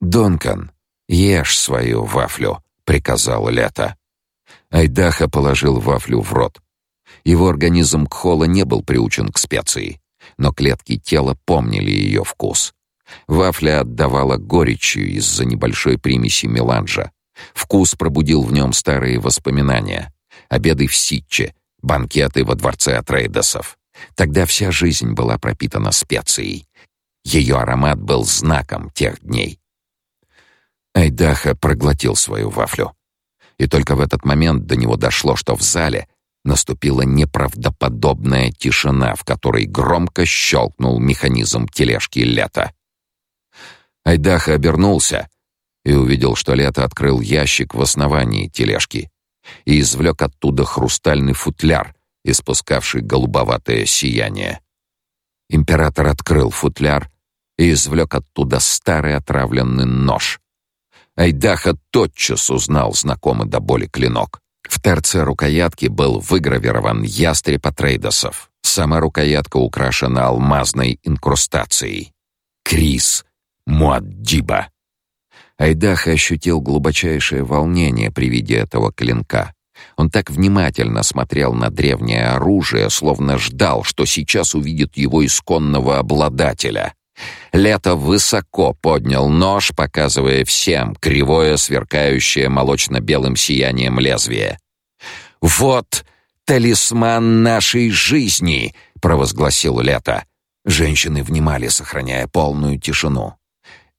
«Донкан, ешь свою вафлю», — приказал Лето. Айдаха положил вафлю в рот. Его организм Кхола не был приучен к специи, но клетки тела помнили ее вкус. Вафля отдавала горечью из-за небольшой примеси меланжа. Вкус пробудил в нем старые воспоминания. Обеды в Ситче, банкеты во дворце Атрейдесов. Тогда вся жизнь была пропитана специей. Ее аромат был знаком тех дней. Айдаха проглотил свою вафлю. И только в этот момент до него дошло, что в зале наступила неправдоподобная тишина, в которой громко щелкнул механизм тележки Лета. Айдаха обернулся и увидел, что Лето открыл ящик в основании тележки и извлек оттуда хрустальный футляр, испускавший голубоватое сияние. Император открыл футляр и извлек оттуда старый отравленный нож. Айдаха тотчас узнал знакомый до боли клинок. В торце рукоятки был выгравирован ястреб Атрейдосов. Сама рукоятка украшена алмазной инкрустацией. Крис Муаддиба. Айдаха ощутил глубочайшее волнение при виде этого клинка. Он так внимательно смотрел на древнее оружие, словно ждал, что сейчас увидит его исконного обладателя. Лето высоко поднял нож, показывая всем кривое, сверкающее молочно-белым сиянием лезвие. «Вот талисман нашей жизни!» — провозгласил Лето. Женщины внимали, сохраняя полную тишину.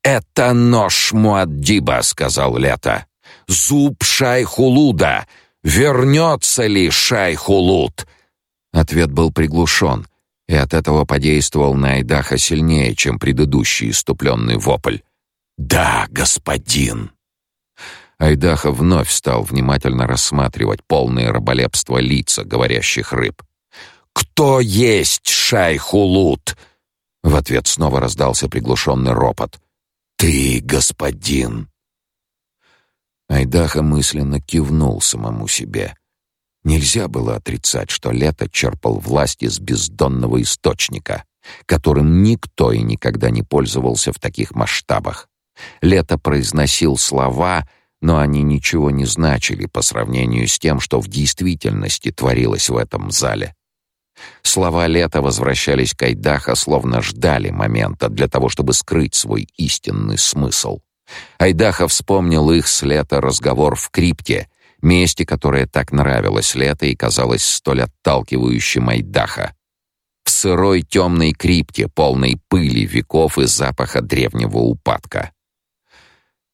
«Это нож Муаддиба», — сказал Лето. «Зуб Шайхулуда! Вернется ли Шайхулуд?» Ответ был приглушен — и от этого подействовал на Айдаха сильнее, чем предыдущий иступленный вопль. «Да, господин!» Айдаха вновь стал внимательно рассматривать полные раболепства лица говорящих рыб. «Кто есть Шайхулут?» В ответ снова раздался приглушенный ропот. «Ты, господин!» Айдаха мысленно кивнул самому себе — Нельзя было отрицать, что Лето черпал власть из бездонного источника, которым никто и никогда не пользовался в таких масштабах. Лето произносил слова, но они ничего не значили по сравнению с тем, что в действительности творилось в этом зале. Слова Лета возвращались к Айдаха, словно ждали момента для того, чтобы скрыть свой истинный смысл. Айдаха вспомнил их с Лета разговор в крипте — месте, которое так нравилось лето и казалось столь отталкивающим Айдаха. В сырой темной крипте, полной пыли веков и запаха древнего упадка.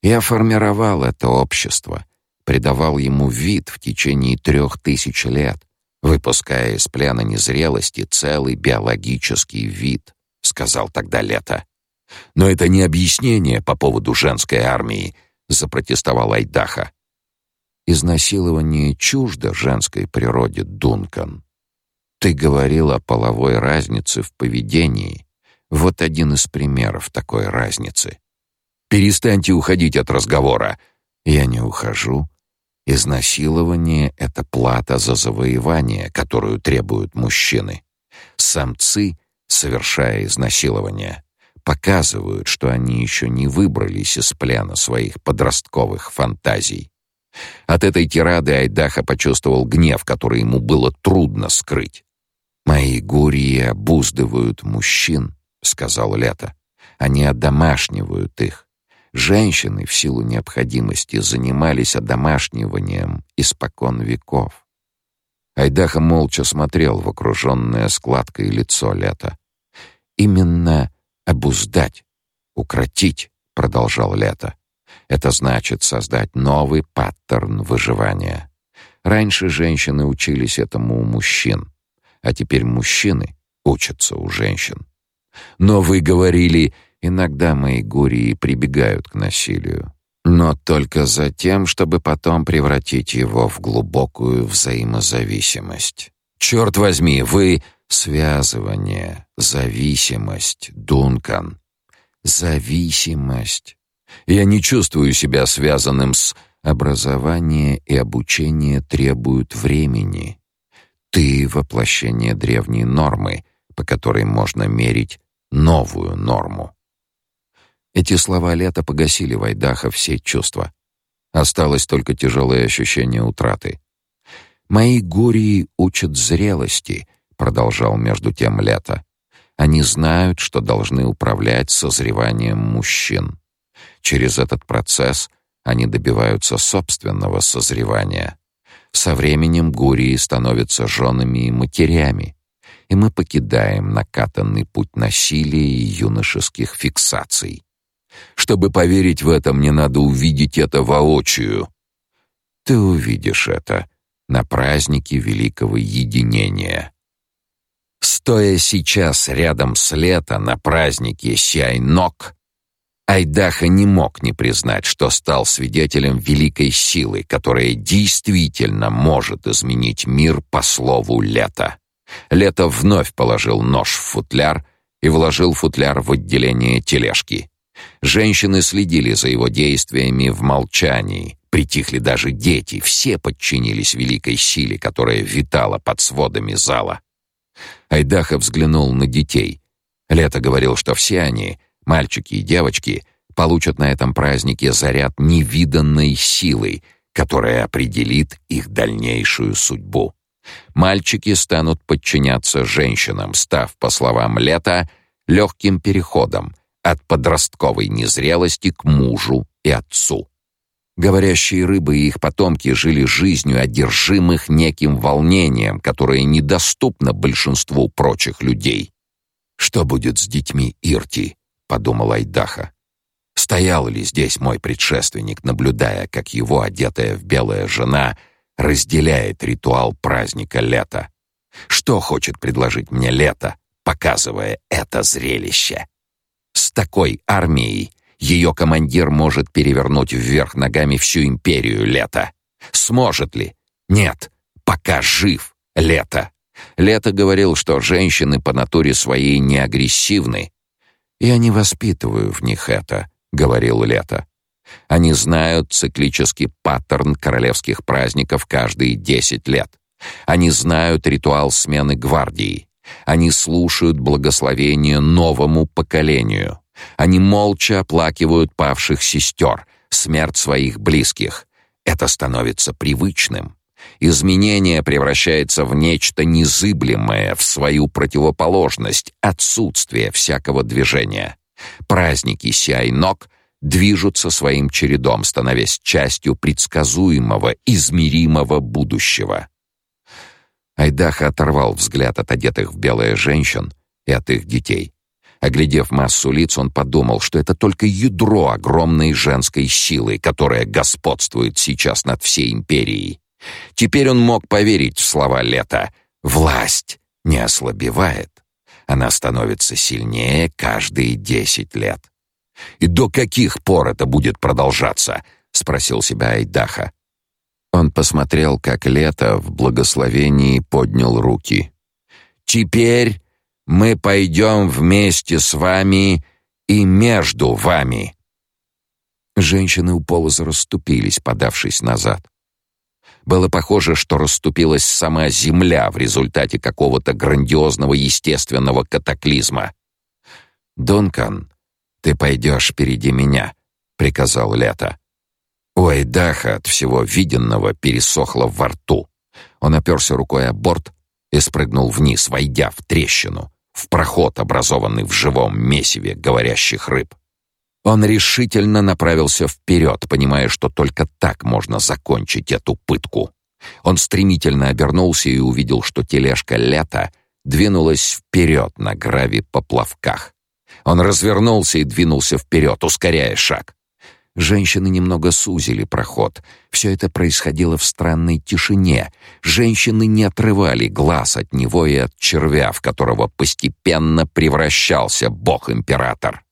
Я формировал это общество, придавал ему вид в течение трех тысяч лет, выпуская из плена незрелости целый биологический вид, сказал тогда Лето. Но это не объяснение по поводу женской армии, запротестовал Айдаха. Изнасилование чуждо женской природе, Дункан. Ты говорил о половой разнице в поведении. Вот один из примеров такой разницы. Перестаньте уходить от разговора. Я не ухожу. Изнасилование — это плата за завоевание, которую требуют мужчины. Самцы, совершая изнасилование, показывают, что они еще не выбрались из плена своих подростковых фантазий. От этой тирады Айдаха почувствовал гнев, который ему было трудно скрыть. «Мои гурии обуздывают мужчин», — сказал Лето. Они одомашнивают их. Женщины в силу необходимости занимались одомашниванием испокон веков. Айдаха молча смотрел в окруженное складкой лицо Лета. «Именно обуздать, укротить», — продолжал Лето. «Это значит создать новый паттерн выживания. Раньше женщины учились этому у мужчин, а теперь мужчины учатся у женщин. Но вы говорили, иногда мои гурии прибегают к насилию, но только за тем, чтобы потом превратить его в глубокую взаимозависимость. Черт возьми, вы связывание, зависимость, Дункан. Зависимость. Я не чувствую себя связанным с образование и обучение требуют времени. Ты воплощение древней нормы, по которой можно мерить новую норму. Эти слова лета погасили в Айдаха все чувства. Осталось только тяжелое ощущение утраты. «Мои гурии учат зрелости», — продолжал между тем лето. «Они знают, что должны управлять созреванием мужчин. Через этот процесс они добиваются собственного созревания. Со временем гурии становятся женами и матерями, и мы покидаем накатанный путь насилия и юношеских фиксаций. Чтобы поверить в это, мне надо увидеть это воочию. Ты увидишь это на празднике великого единения. Стоя сейчас рядом с лето на празднике Сяйнок, Айдаха не мог не признать, что стал свидетелем великой силы, которая действительно может изменить мир по слову лета. Лето вновь положил нож в футляр и вложил футляр в отделение тележки. Женщины следили за его действиями в молчании, притихли даже дети, все подчинились великой силе, которая витала под сводами зала. Айдаха взглянул на детей. Лето говорил, что все они, мальчики и девочки, получат на этом празднике заряд невиданной силы, которая определит их дальнейшую судьбу. Мальчики станут подчиняться женщинам, став, по словам Лета, легким переходом от подростковой незрелости к мужу и отцу. Говорящие рыбы и их потомки жили жизнью одержимых неким волнением, которое недоступно большинству прочих людей. Что будет с детьми Ирти, подумал Айдаха. Стоял ли здесь мой предшественник, наблюдая, как его одетая в белое жена разделяет ритуал праздника лета? Что хочет предложить мне лето, показывая это зрелище? С такой армией ее командир может перевернуть вверх ногами всю империю лета. Сможет ли? Нет, пока жив лето. Лето говорил, что женщины по натуре своей не агрессивны. Я не воспитываю в них это, говорил Лето. Они знают циклический паттерн королевских праздников каждые десять лет. Они знают ритуал смены гвардии. Они слушают благословение новому поколению. Они молча оплакивают павших сестер, смерть своих близких. Это становится привычным. Изменение превращается в нечто незыблемое, в свою противоположность, отсутствие всякого движения. Праздники Сяйнок движутся своим чередом, становясь частью предсказуемого, измеримого будущего. Айдаха оторвал взгляд от одетых в белое женщин и от их детей. Оглядев массу лиц, он подумал, что это только ядро огромной женской силы, которая господствует сейчас над всей империей. Теперь он мог поверить в слова Лета. «Власть не ослабевает. Она становится сильнее каждые десять лет». «И до каких пор это будет продолжаться?» — спросил себя Айдаха. Он посмотрел, как Лето в благословении поднял руки. «Теперь мы пойдем вместе с вами и между вами. Женщины у полоза расступились, подавшись назад. Было похоже, что расступилась сама земля в результате какого-то грандиозного естественного катаклизма. Дункан, ты пойдешь впереди меня, приказал Лето. Ой, Даха от всего виденного пересохло во рту. Он оперся рукой о борт и спрыгнул вниз, войдя в трещину в проход, образованный в живом месиве говорящих рыб. Он решительно направился вперед, понимая, что только так можно закончить эту пытку. Он стремительно обернулся и увидел, что тележка лета двинулась вперед на гравий-поплавках. Он развернулся и двинулся вперед, ускоряя шаг. Женщины немного сузили проход. Все это происходило в странной тишине. Женщины не отрывали глаз от него и от червя, в которого постепенно превращался бог-император.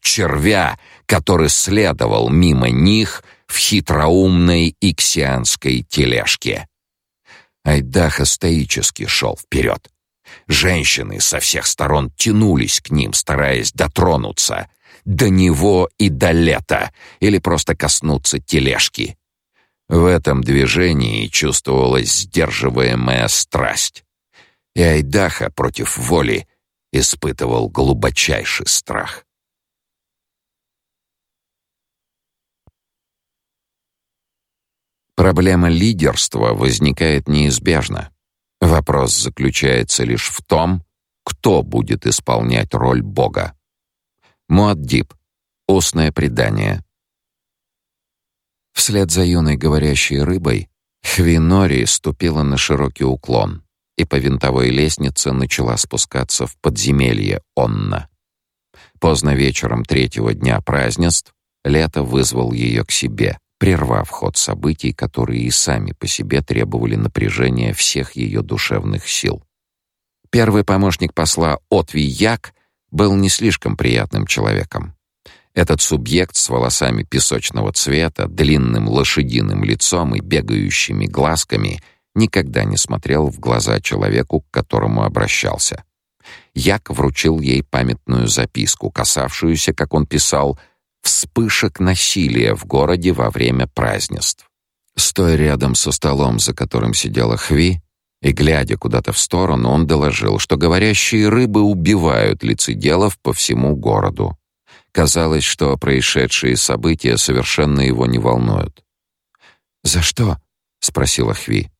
Червя, который следовал мимо них в хитроумной иксианской тележке. Айдаха стоически шел вперед. Женщины со всех сторон тянулись к ним, стараясь дотронуться до него и до лета, или просто коснуться тележки. В этом движении чувствовалась сдерживаемая страсть. И Айдаха против воли испытывал глубочайший страх. Проблема лидерства возникает неизбежно. Вопрос заключается лишь в том, кто будет исполнять роль Бога. Муаддиб. Устное предание. Вслед за юной говорящей рыбой Хвинори ступила на широкий уклон и по винтовой лестнице начала спускаться в подземелье Онна. Поздно вечером третьего дня празднеств Лето вызвал ее к себе прервав ход событий, которые и сами по себе требовали напряжения всех ее душевных сил. Первый помощник посла Отви Як был не слишком приятным человеком. Этот субъект с волосами песочного цвета, длинным лошадиным лицом и бегающими глазками никогда не смотрел в глаза человеку, к которому обращался. Як вручил ей памятную записку, касавшуюся, как он писал, вспышек насилия в городе во время празднеств. Стоя рядом со столом, за которым сидела Хви, и глядя куда-то в сторону, он доложил, что говорящие рыбы убивают лицеделов по всему городу. Казалось, что происшедшие события совершенно его не волнуют. "За что?" спросила Хви.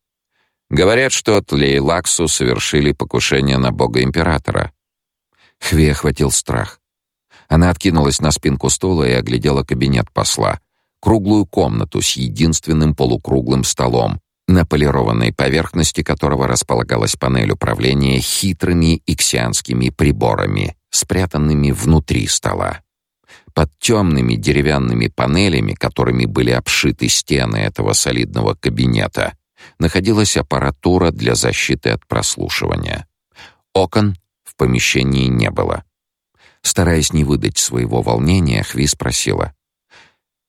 "Говорят, что Тлейлаксу совершили покушение на бога императора". Хви охватил страх. Она откинулась на спинку стула и оглядела кабинет посла. Круглую комнату с единственным полукруглым столом, на полированной поверхности которого располагалась панель управления хитрыми иксианскими приборами, спрятанными внутри стола. Под темными деревянными панелями, которыми были обшиты стены этого солидного кабинета, находилась аппаратура для защиты от прослушивания. Окон в помещении не было. Стараясь не выдать своего волнения, Хви спросила: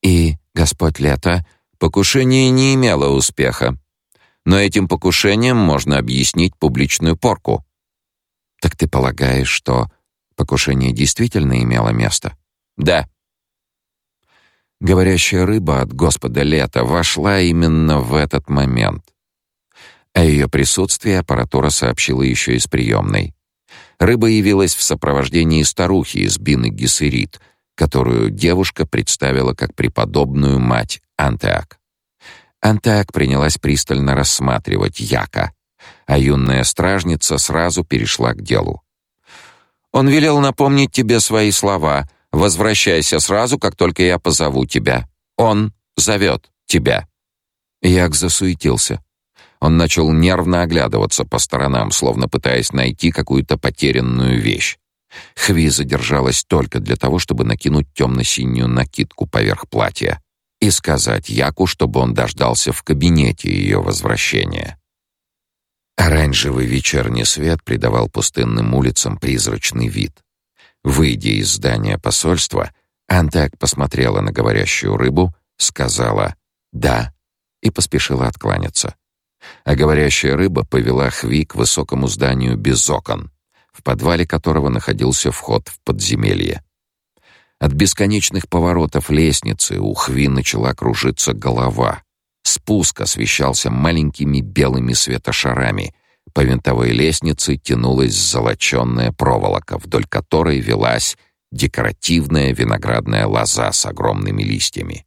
"И Господь Лето, покушение не имело успеха, но этим покушением можно объяснить публичную порку. Так ты полагаешь, что покушение действительно имело место?" "Да." Говорящая рыба от Господа Лета вошла именно в этот момент. О ее присутствии аппаратура сообщила еще из приемной. Рыба явилась в сопровождении старухи из Бины Гессерит, которую девушка представила как преподобную мать Антеак. Антеак принялась пристально рассматривать Яка, а юная стражница сразу перешла к делу. Он велел напомнить тебе свои слова. Возвращайся сразу, как только я позову тебя. Он зовет тебя. Як засуетился. Он начал нервно оглядываться по сторонам, словно пытаясь найти какую-то потерянную вещь. Хви задержалась только для того, чтобы накинуть темно-синюю накидку поверх платья и сказать Яку, чтобы он дождался в кабинете ее возвращения. Оранжевый вечерний свет придавал пустынным улицам призрачный вид. Выйдя из здания посольства, Антак посмотрела на говорящую рыбу, сказала «да» и поспешила откланяться а говорящая рыба повела Хви к высокому зданию без окон, в подвале которого находился вход в подземелье. От бесконечных поворотов лестницы у Хви начала кружиться голова. Спуск освещался маленькими белыми светошарами. По винтовой лестнице тянулась золочёная проволока, вдоль которой велась декоративная виноградная лоза с огромными листьями.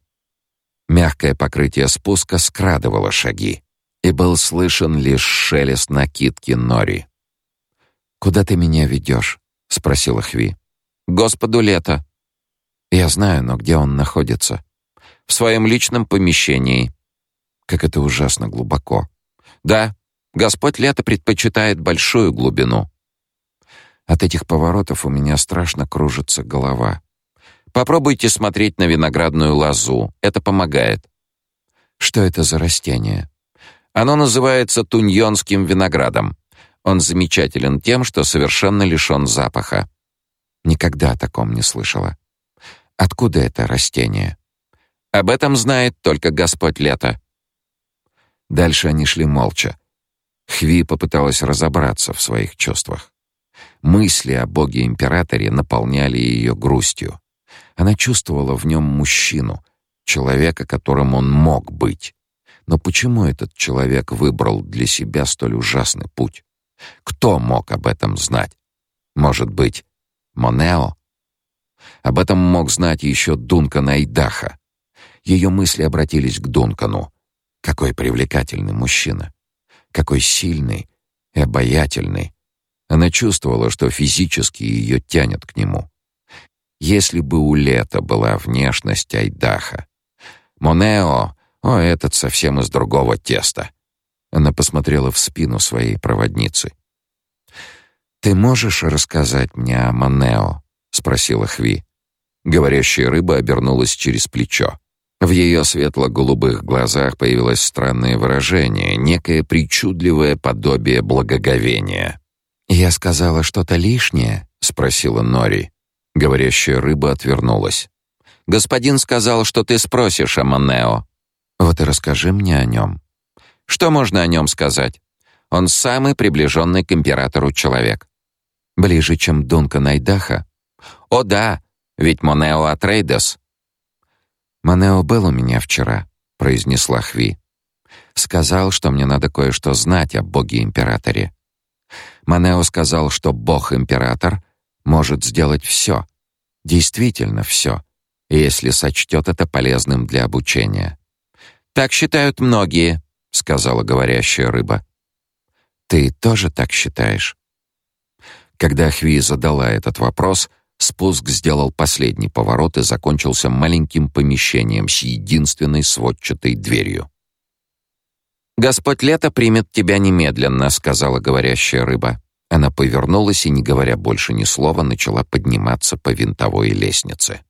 Мягкое покрытие спуска скрадывало шаги и был слышен лишь шелест накидки Нори. «Куда ты меня ведешь?» — спросила Хви. «Господу лето». «Я знаю, но где он находится?» «В своем личном помещении». «Как это ужасно глубоко». «Да, Господь лето предпочитает большую глубину». От этих поворотов у меня страшно кружится голова. Попробуйте смотреть на виноградную лозу. Это помогает. Что это за растение? Оно называется туньонским виноградом. Он замечателен тем, что совершенно лишен запаха. Никогда о таком не слышала. Откуда это растение? Об этом знает только Господь Лето. Дальше они шли молча. Хви попыталась разобраться в своих чувствах. Мысли о боге-императоре наполняли ее грустью. Она чувствовала в нем мужчину, человека, которым он мог быть. Но почему этот человек выбрал для себя столь ужасный путь? Кто мог об этом знать? Может быть, Монео? Об этом мог знать еще Дункан Айдаха. Ее мысли обратились к Дункану. Какой привлекательный мужчина. Какой сильный и обаятельный. Она чувствовала, что физически ее тянет к нему. Если бы у Лета была внешность Айдаха. Монео, о, этот совсем из другого теста. Она посмотрела в спину своей проводницы. «Ты можешь рассказать мне о Монео?» — спросила Хви. Говорящая рыба обернулась через плечо. В ее светло-голубых глазах появилось странное выражение, некое причудливое подобие благоговения. «Я сказала что-то лишнее?» — спросила Нори. Говорящая рыба отвернулась. «Господин сказал, что ты спросишь о Монео». «Вот и расскажи мне о нем». «Что можно о нем сказать? Он самый приближенный к императору человек». «Ближе, чем Дункан Айдаха?» «О да, ведь Монео Атрейдес». «Монео был у меня вчера», — произнесла Хви. «Сказал, что мне надо кое-что знать о боге-императоре». Монео сказал, что бог-император — может сделать все, действительно все, если сочтет это полезным для обучения. Так считают многие, сказала говорящая рыба. Ты тоже так считаешь? Когда Хви задала этот вопрос, спуск сделал последний поворот и закончился маленьким помещением с единственной сводчатой дверью. Господь Лето примет тебя немедленно, сказала говорящая рыба. Она повернулась и, не говоря больше ни слова, начала подниматься по винтовой лестнице.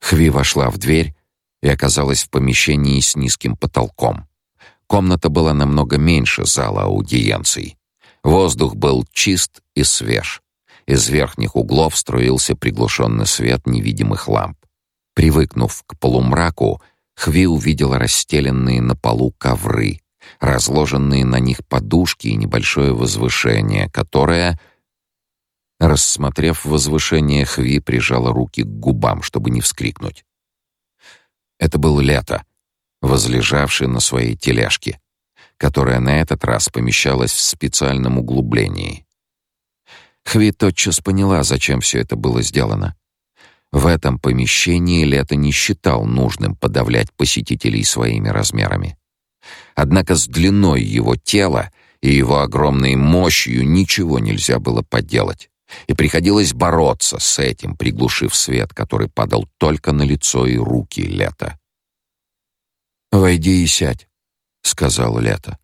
Хви вошла в дверь и оказалась в помещении с низким потолком. Комната была намного меньше зала аудиенций. Воздух был чист и свеж. Из верхних углов струился приглушенный свет невидимых ламп. Привыкнув к полумраку, Хви увидела расстеленные на полу ковры, разложенные на них подушки и небольшое возвышение, которое, рассмотрев возвышение, Хви прижала руки к губам, чтобы не вскрикнуть. Это было лето, возлежавшее на своей тележке, которая на этот раз помещалась в специальном углублении. Хви тотчас поняла, зачем все это было сделано. В этом помещении Лето не считал нужным подавлять посетителей своими размерами. Однако с длиной его тела и его огромной мощью ничего нельзя было поделать. И приходилось бороться с этим, приглушив свет, который падал только на лицо и руки Лета. «Войди и сядь», — сказал Лето.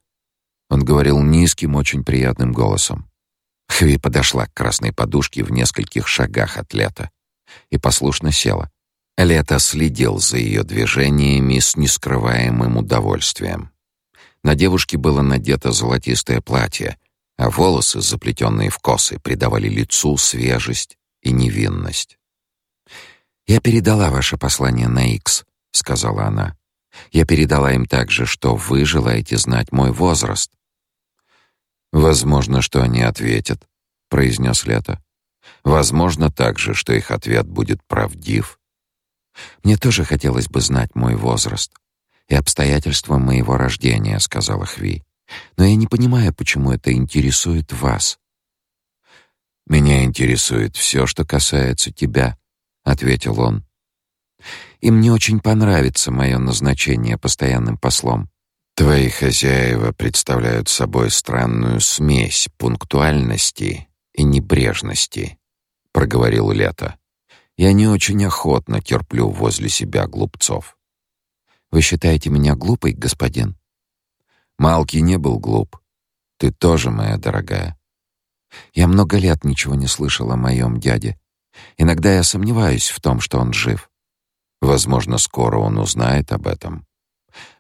Он говорил низким, очень приятным голосом. Хви подошла к красной подушке в нескольких шагах от Лета и послушно села. Лето следил за ее движениями с нескрываемым удовольствием. На девушке было надето золотистое платье, а волосы, заплетенные в косы, придавали лицу свежесть и невинность. «Я передала ваше послание на Икс», — сказала она. «Я передала им также, что вы желаете знать мой возраст». «Возможно, что они ответят», — произнес Лето. «Возможно также, что их ответ будет правдив». «Мне тоже хотелось бы знать мой возраст», и обстоятельства моего рождения», — сказала Хви. «Но я не понимаю, почему это интересует вас». «Меня интересует все, что касается тебя», — ответил он. «И мне очень понравится мое назначение постоянным послом. Твои хозяева представляют собой странную смесь пунктуальности и небрежности, проговорил Лето. Я не очень охотно терплю возле себя глупцов. Вы считаете меня глупой, господин? Малки не был глуп. Ты тоже, моя дорогая. Я много лет ничего не слышал о моем дяде. Иногда я сомневаюсь в том, что он жив. Возможно, скоро он узнает об этом.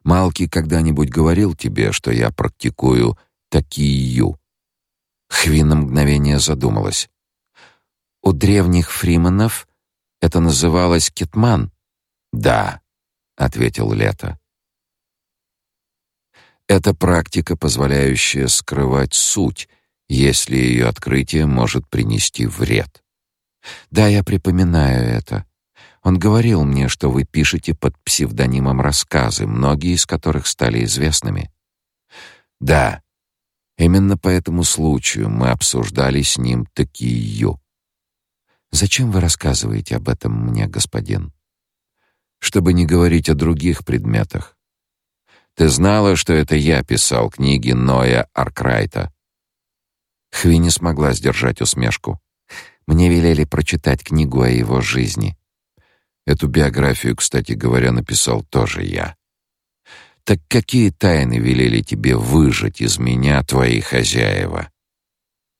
Малки когда-нибудь говорил тебе, что я практикую такию? Хви на мгновение задумалась. У древних фриманов это называлось кетман. Да, ответил Лето. Это практика, позволяющая скрывать суть, если ее открытие может принести вред. Да, я припоминаю это. Он говорил мне, что вы пишете под псевдонимом рассказы, многие из которых стали известными. Да. Именно по этому случаю мы обсуждали с ним такие. Зачем вы рассказываете об этом мне, господин? Чтобы не говорить о других предметах. Ты знала, что это я писал книги Ноя Аркрайта? Хви не смогла сдержать усмешку. Мне велели прочитать книгу о его жизни. Эту биографию, кстати говоря, написал тоже я. Так какие тайны велели тебе выжать из меня твои хозяева?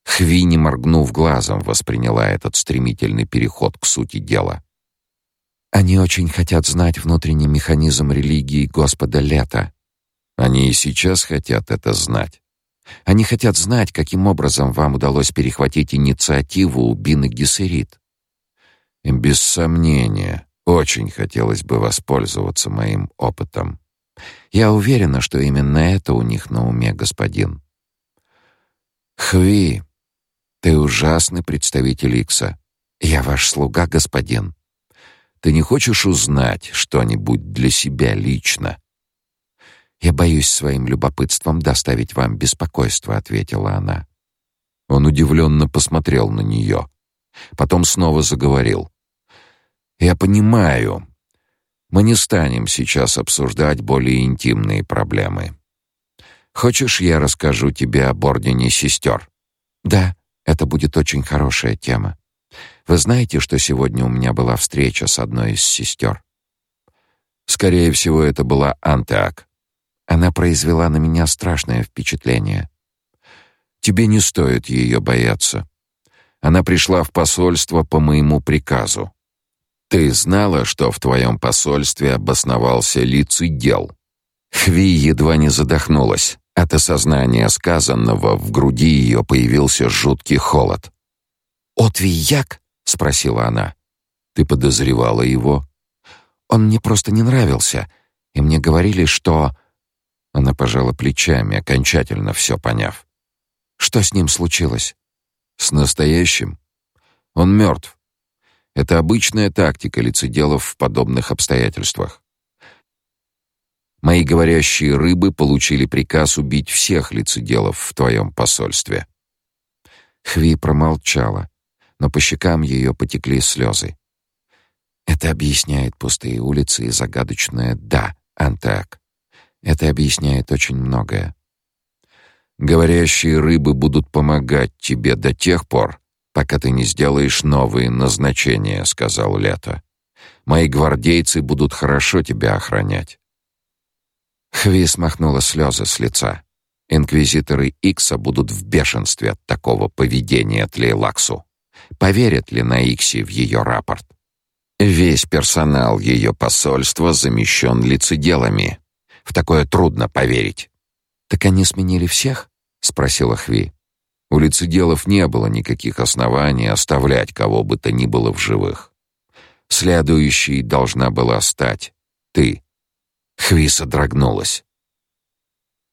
Хви, не моргнув глазом, восприняла этот стремительный переход к сути дела. Они очень хотят знать внутренний механизм религии Господа Лета. Они и сейчас хотят это знать. Они хотят знать, каким образом вам удалось перехватить инициативу у Бины Гессерит. Без сомнения, очень хотелось бы воспользоваться моим опытом. Я уверена, что именно это у них на уме, господин. Хви, ты ужасный представитель Икса. Я ваш слуга, господин. Ты не хочешь узнать что-нибудь для себя лично? Я боюсь своим любопытством доставить вам беспокойство, ответила она. Он удивленно посмотрел на нее, потом снова заговорил. Я понимаю. Мы не станем сейчас обсуждать более интимные проблемы. Хочешь, я расскажу тебе об ордене сестер? Да, это будет очень хорошая тема. Вы знаете, что сегодня у меня была встреча с одной из сестер? Скорее всего, это была Антеак. Она произвела на меня страшное впечатление. Тебе не стоит ее бояться. Она пришла в посольство по моему приказу. Ты знала, что в твоем посольстве обосновался лицедел? Хви едва не задохнулась. От осознания сказанного в груди ее появился жуткий холод. «Отвияк?» — спросила она. «Ты подозревала его?» «Он мне просто не нравился, и мне говорили, что...» Она пожала плечами, окончательно все поняв. «Что с ним случилось?» «С настоящим? Он мертв. Это обычная тактика лицеделов в подобных обстоятельствах. Мои говорящие рыбы получили приказ убить всех лицеделов в твоем посольстве. Хви промолчала, но по щекам ее потекли слезы. Это объясняет пустые улицы и загадочное «да», Антак. Это объясняет очень многое. Говорящие рыбы будут помогать тебе до тех пор, пока ты не сделаешь новые назначения, сказал Лето. Мои гвардейцы будут хорошо тебя охранять. Хви смахнула слезы с лица. Инквизиторы Икса будут в бешенстве от такого поведения Тлейлаксу. Поверят ли на Иксе в ее рапорт? Весь персонал ее посольства замещен лицеделами. В такое трудно поверить. Так они сменили всех? спросила Хви. У лицеделов не было никаких оснований оставлять кого бы то ни было в живых. Следующей должна была стать ты. Хвиса дрогнулась.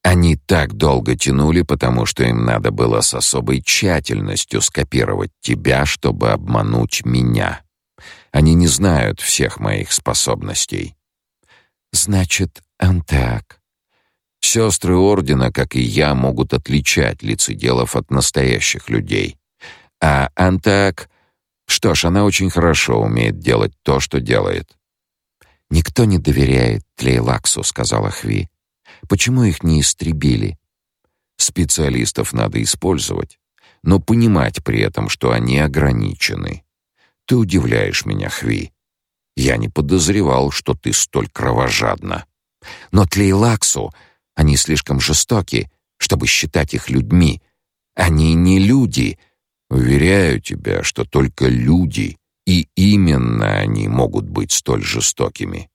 Они так долго тянули, потому что им надо было с особой тщательностью скопировать тебя, чтобы обмануть меня. Они не знают всех моих способностей. Значит, Антеак. Сестры ордена, как и я, могут отличать лицеделов от настоящих людей. А Антеак, что ж, она очень хорошо умеет делать то, что делает. Никто не доверяет Тлейлаксу, сказала Хви. Почему их не истребили? Специалистов надо использовать, но понимать при этом, что они ограничены. Ты удивляешь меня, Хви. Я не подозревал, что ты столь кровожадна. Но Тлейлаксу они слишком жестоки, чтобы считать их людьми. Они не люди. Уверяю тебя, что только люди, и именно они могут быть столь жестокими.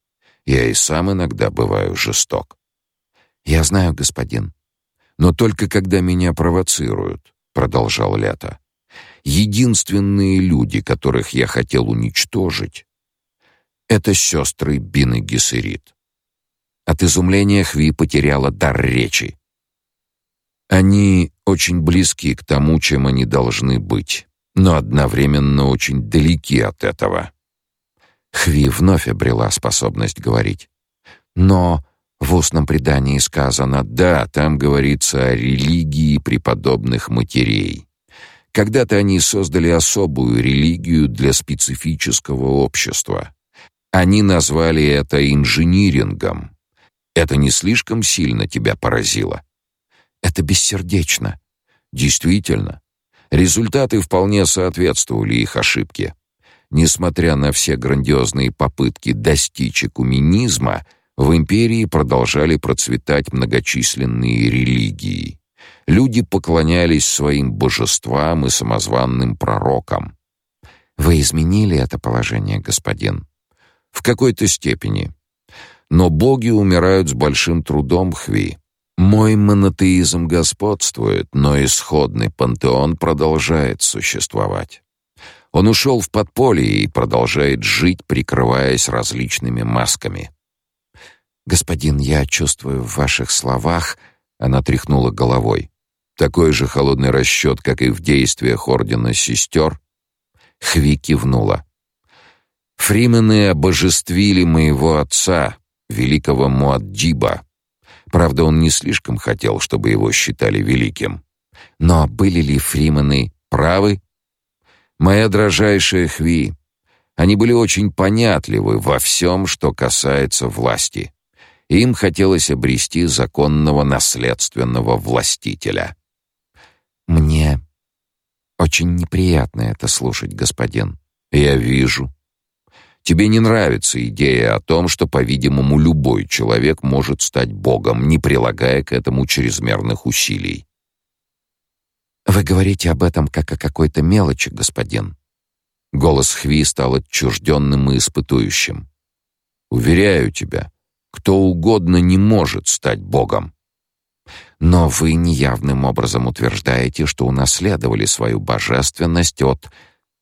Я и сам иногда бываю жесток. Я знаю, господин. Но только когда меня провоцируют, продолжал Лето. Единственные люди, которых я хотел уничтожить, это сестры Бин и. От изумления Хви потеряла дар речи. Они очень близки к тому, чем они должны быть, но одновременно очень далеки от этого. Хви вновь обрела способность говорить. Но в устном предании сказано: "Да, там говорится о религии преподобных матерей". Когда-то они создали особую религию для специфического общества. Они назвали это инжинирингом. Это не слишком сильно тебя поразило? Это бессердечно. Действительно, результаты вполне соответствовали их ошибке. Несмотря на все грандиозные попытки достичь экуменизма, в империи продолжали процветать многочисленные религии. Люди поклонялись своим божествам и самозванным пророкам. Вы изменили это положение, господин? В какой-то степени. Но боги умирают с большим трудом, Хви. Мой монотеизм господствует, но исходный пантеон продолжает существовать. Он ушел в подполье и продолжает жить, прикрываясь различными масками. Господин, я чувствую в ваших словах, она тряхнула головой. Такой же холодный расчет, как и в действиях ордена сестер. Хви кивнула. Фримены обожествили моего отца, великого Муаддиба. Правда, он не слишком хотел, чтобы его считали великим. Но были ли фримены правы? Моя дрожайшая Хви, они были очень понятливы во всем, что касается власти. Им хотелось обрести законного наследственного властителя. Мне очень неприятно это слушать, господин. Я вижу. Тебе не нравится идея о том, что, по-видимому, любой человек может стать богом, не прилагая к этому чрезмерных усилий. Вы говорите об этом как о какой-то мелочи, господин. Голос Хви стал отчужденным и испытующим. Уверяю тебя, кто угодно не может стать богом. Но вы неявным образом утверждаете, что унаследовали свою божественность от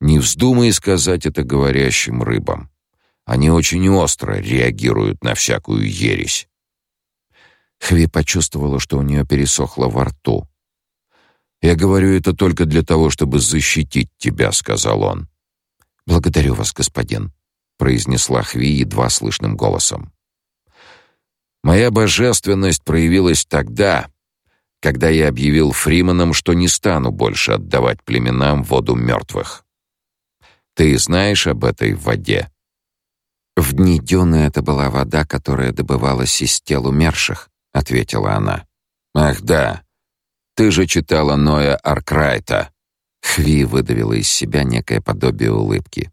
Не вздумай сказать это говорящим рыбам. Они очень остро реагируют на всякую ересь. Хви почувствовала, что у нее пересохло во рту. Я говорю это только для того, чтобы защитить тебя, сказал он. Благодарю вас, господин, произнесла Хви едва слышным голосом. Моя божественность проявилась тогда, когда я объявил фриманам, что не стану больше отдавать племенам воду мертвых. Ты знаешь об этой воде? В дни Дюны это была вода, которая добывалась из тел умерших, ответила она. Ах, да. Ты же читала Ноя Аркрайта. Хви выдавила из себя некое подобие улыбки.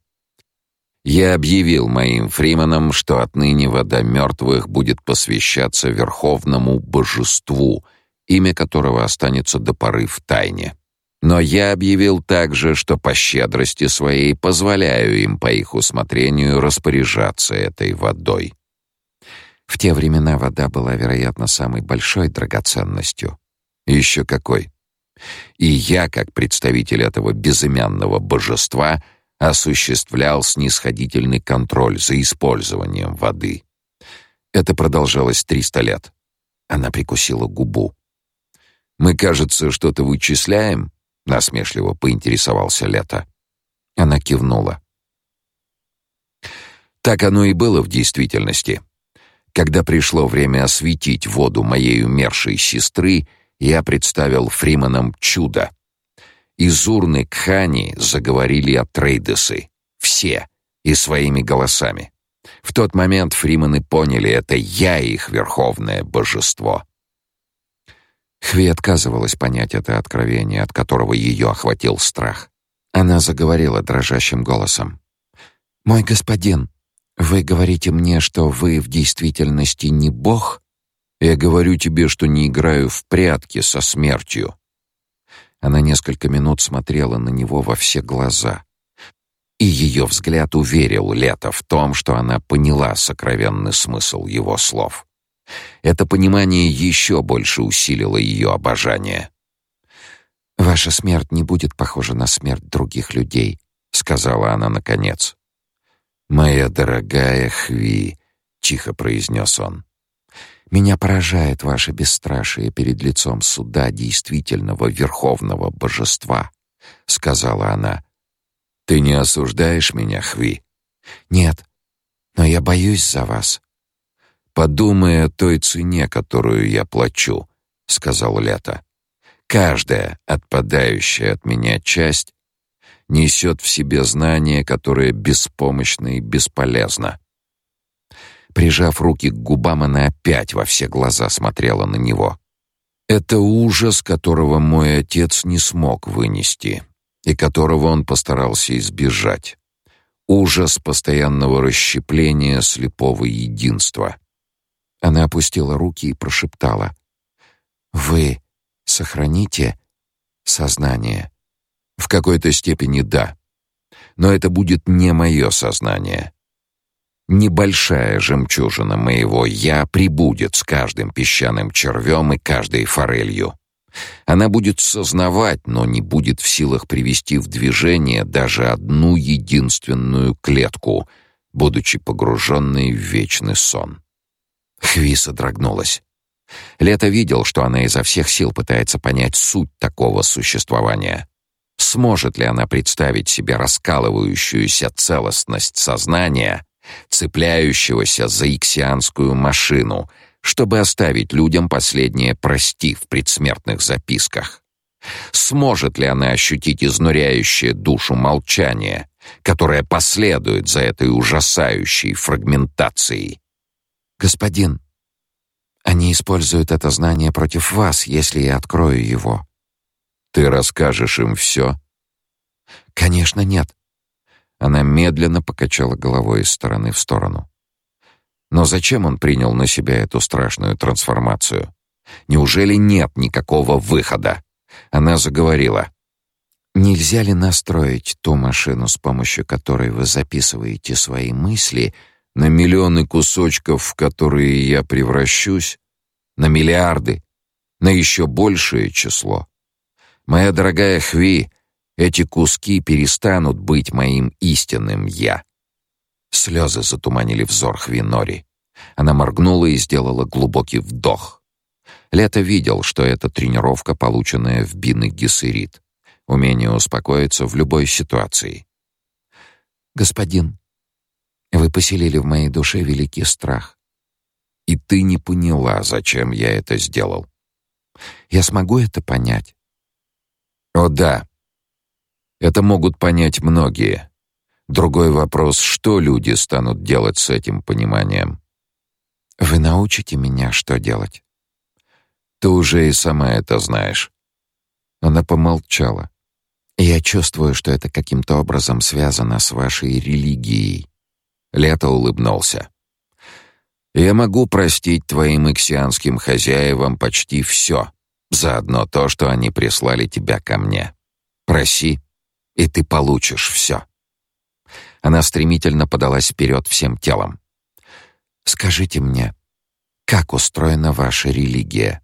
Я объявил моим фриманам, что отныне вода мертвых будет посвящаться верховному божеству, имя которого останется до поры в тайне. Но я объявил также, что по щедрости своей позволяю им по их усмотрению распоряжаться этой водой. В те времена вода была, вероятно, самой большой драгоценностью. Еще какой. И я, как представитель этого безымянного божества, осуществлял снисходительный контроль за использованием воды. Это продолжалось 300 лет. Она прикусила губу. Мы, кажется, что-то вычисляем, насмешливо поинтересовался Лето. Она кивнула. Так оно и было в действительности. Когда пришло время осветить воду моей умершей сестры, я представил фриманам чудо. Из урны Кхани заговорили о Трейдесы. Все. И своими голосами. В тот момент фримены поняли, это я их верховное божество. Хви отказывалась понять это откровение, от которого ее охватил страх. Она заговорила дрожащим голосом. «Мой господин, вы говорите мне, что вы в действительности не бог? Я говорю тебе, что не играю в прятки со смертью». Она несколько минут смотрела на него во все глаза. И ее взгляд уверил Лето в том, что она поняла сокровенный смысл его слов. Это понимание еще больше усилило ее обожание. «Ваша смерть не будет похожа на смерть других людей», — сказала она наконец. «Моя дорогая Хви», — тихо произнес он, — «меня поражает ваше бесстрашие перед лицом суда действительного верховного божества», — сказала она. «Ты не осуждаешь меня, Хви?» «Нет, но я боюсь за вас». Подумай о той цене, которую я плачу, сказал Лето. Каждая отпадающая от меня часть несет в себе знание, которое беспомощно и бесполезно. Прижав руки к губам, она опять во все глаза смотрела на него. Это ужас, которого мой отец не смог вынести и которого он постарался избежать. Ужас постоянного расщепления слепого единства. Она опустила руки и прошептала: "Вы сохраните сознание?" В какой-то степени да. Но это будет не мое сознание. Небольшая жемчужина моего я прибудет с каждым песчаным червем и каждой форелью. Она будет сознавать, но не будет в силах привести в движение даже одну единственную клетку, будучи погруженной в вечный сон. Хвиса дрогнулась. Лето видел, что она изо всех сил пытается понять суть такого существования. Сможет ли она представить себе раскалывающуюся целостность сознания, цепляющегося за иксианскую машину, чтобы оставить людям последнее «прости» в предсмертных записках? Сможет ли она ощутить изнуряющее душу молчание, которое последует за этой ужасающей фрагментацией? Господин, они используют это знание против вас, если я открою его. Ты расскажешь им все?» Конечно, нет. Она медленно покачала головой из стороны в сторону. Но зачем он принял на себя эту страшную трансформацию? Неужели нет никакого выхода? Она заговорила: Нельзя ли настроить ту машину, с помощью которой вы записываете свои мысли, на миллионы кусочков, в которые я превращусь, на миллиарды, на еще большее число. Моя дорогая Хви, эти куски перестанут быть моим истинным я. Слезы затуманили взор Хви Нори. Она моргнула и сделала глубокий вдох. Лето видел, что это тренировка, полученная в Бины Гессерит. Умение успокоиться в любой ситуации. Господин, вы поселили в моей душе великий страх. И ты не поняла, зачем я это сделал. Я смогу это понять. О да. Это могут понять многие. Другой вопрос, что люди станут делать с этим пониманием. Вы научите меня, что делать? Ты уже и сама это знаешь. Она помолчала. Я чувствую, что это каким-то образом связано с вашей религией. Лето улыбнулся. Я могу простить твоим иксианским хозяевам почти все, заодно то, что они прислали тебя ко мне. Проси, и ты получишь все. Она стремительно подалась вперед всем телом. Скажите мне, как устроена ваша религия?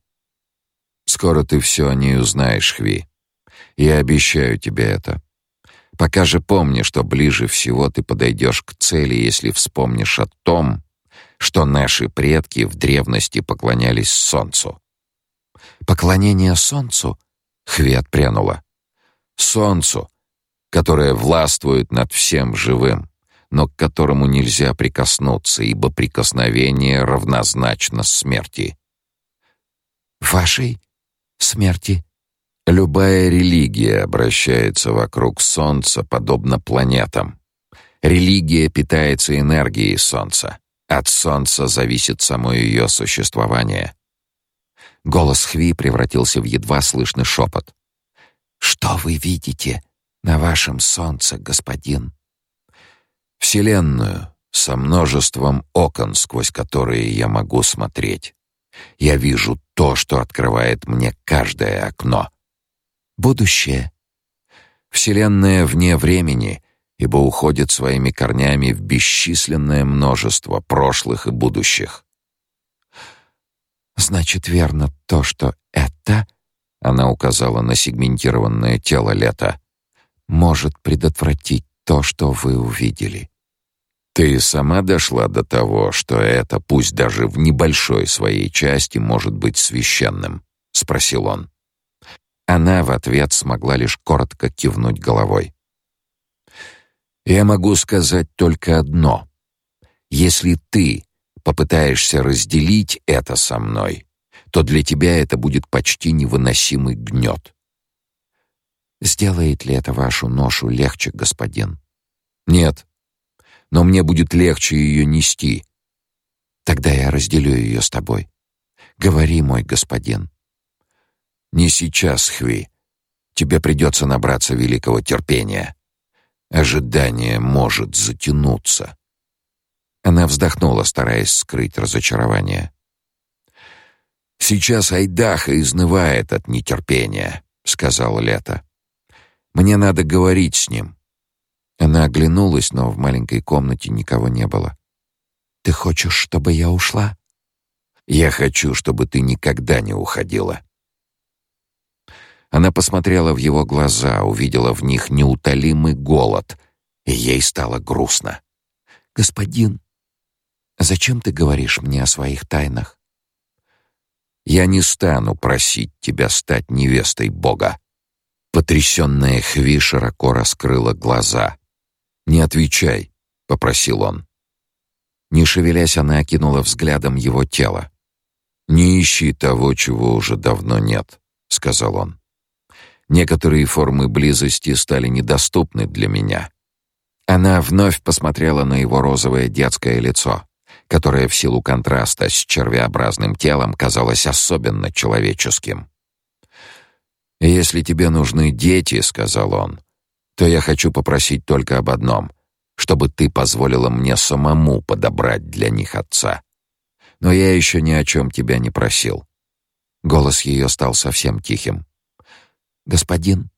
Скоро ты все о ней узнаешь, Хви. Я обещаю тебе это. Пока же помни, что ближе всего ты подойдешь к цели, если вспомнишь о том, что наши предки в древности поклонялись солнцу. Поклонение солнцу? Хви отпрянула. Солнцу, которое властвует над всем живым, но к которому нельзя прикоснуться, ибо прикосновение равнозначно смерти. Вашей смерти? Любая религия обращается вокруг Солнца подобно планетам. Религия питается энергией солнца. От солнца зависит само ее существование. Голос Хви превратился в едва слышный шепот. «Что вы видите на вашем солнце, господин?» «Вселенную со множеством окон, сквозь которые я могу смотреть. Я вижу то, что открывает мне каждое окно. Будущее. Вселенная вне времени, ибо уходит своими корнями в бесчисленное множество прошлых и будущих. Значит, верно то, что это, она указала на сегментированное тело лета, может предотвратить то, что вы увидели. Ты сама дошла до того, что это, пусть даже в небольшой своей части, может быть священным, спросил он. Она в ответ смогла лишь коротко кивнуть головой. Я могу сказать только одно. Если ты попытаешься разделить это со мной, то для тебя это будет почти невыносимый гнет. Сделает ли это вашу ношу легче, господин? Нет. Но мне будет легче ее нести. Тогда я разделю ее с тобой. Говори, мой господин. Не сейчас, Хви. Тебе придется набраться великого терпения. Ожидание может затянуться. Она вздохнула, стараясь скрыть разочарование. Сейчас Айдаха изнывает от нетерпения, сказал Лето. Мне надо говорить с ним. Она оглянулась, но в маленькой комнате никого не было. Ты хочешь, чтобы я ушла? Я хочу, чтобы ты никогда не уходила. Она посмотрела в его глаза, увидела в них неутолимый голод, и ей стало грустно. «Господин, зачем ты говоришь мне о своих тайнах?» «Я не стану просить тебя стать невестой Бога». Потрясенная Хви широко раскрыла глаза. «Не отвечай», — попросил он. Не шевелясь, она окинула взглядом его тело. «Не ищи того, чего уже давно нет», — сказал он. Некоторые формы близости стали недоступны для меня. Она вновь посмотрела на его розовое детское лицо, которое в силу контраста с червеобразным телом казалось особенно человеческим. «Если тебе нужны дети», — сказал он, — «то я хочу попросить только об одном, чтобы ты позволила мне самому подобрать для них отца. Но я еще ни о чем тебя не просил». Голос ее стал совсем тихим. «Господин,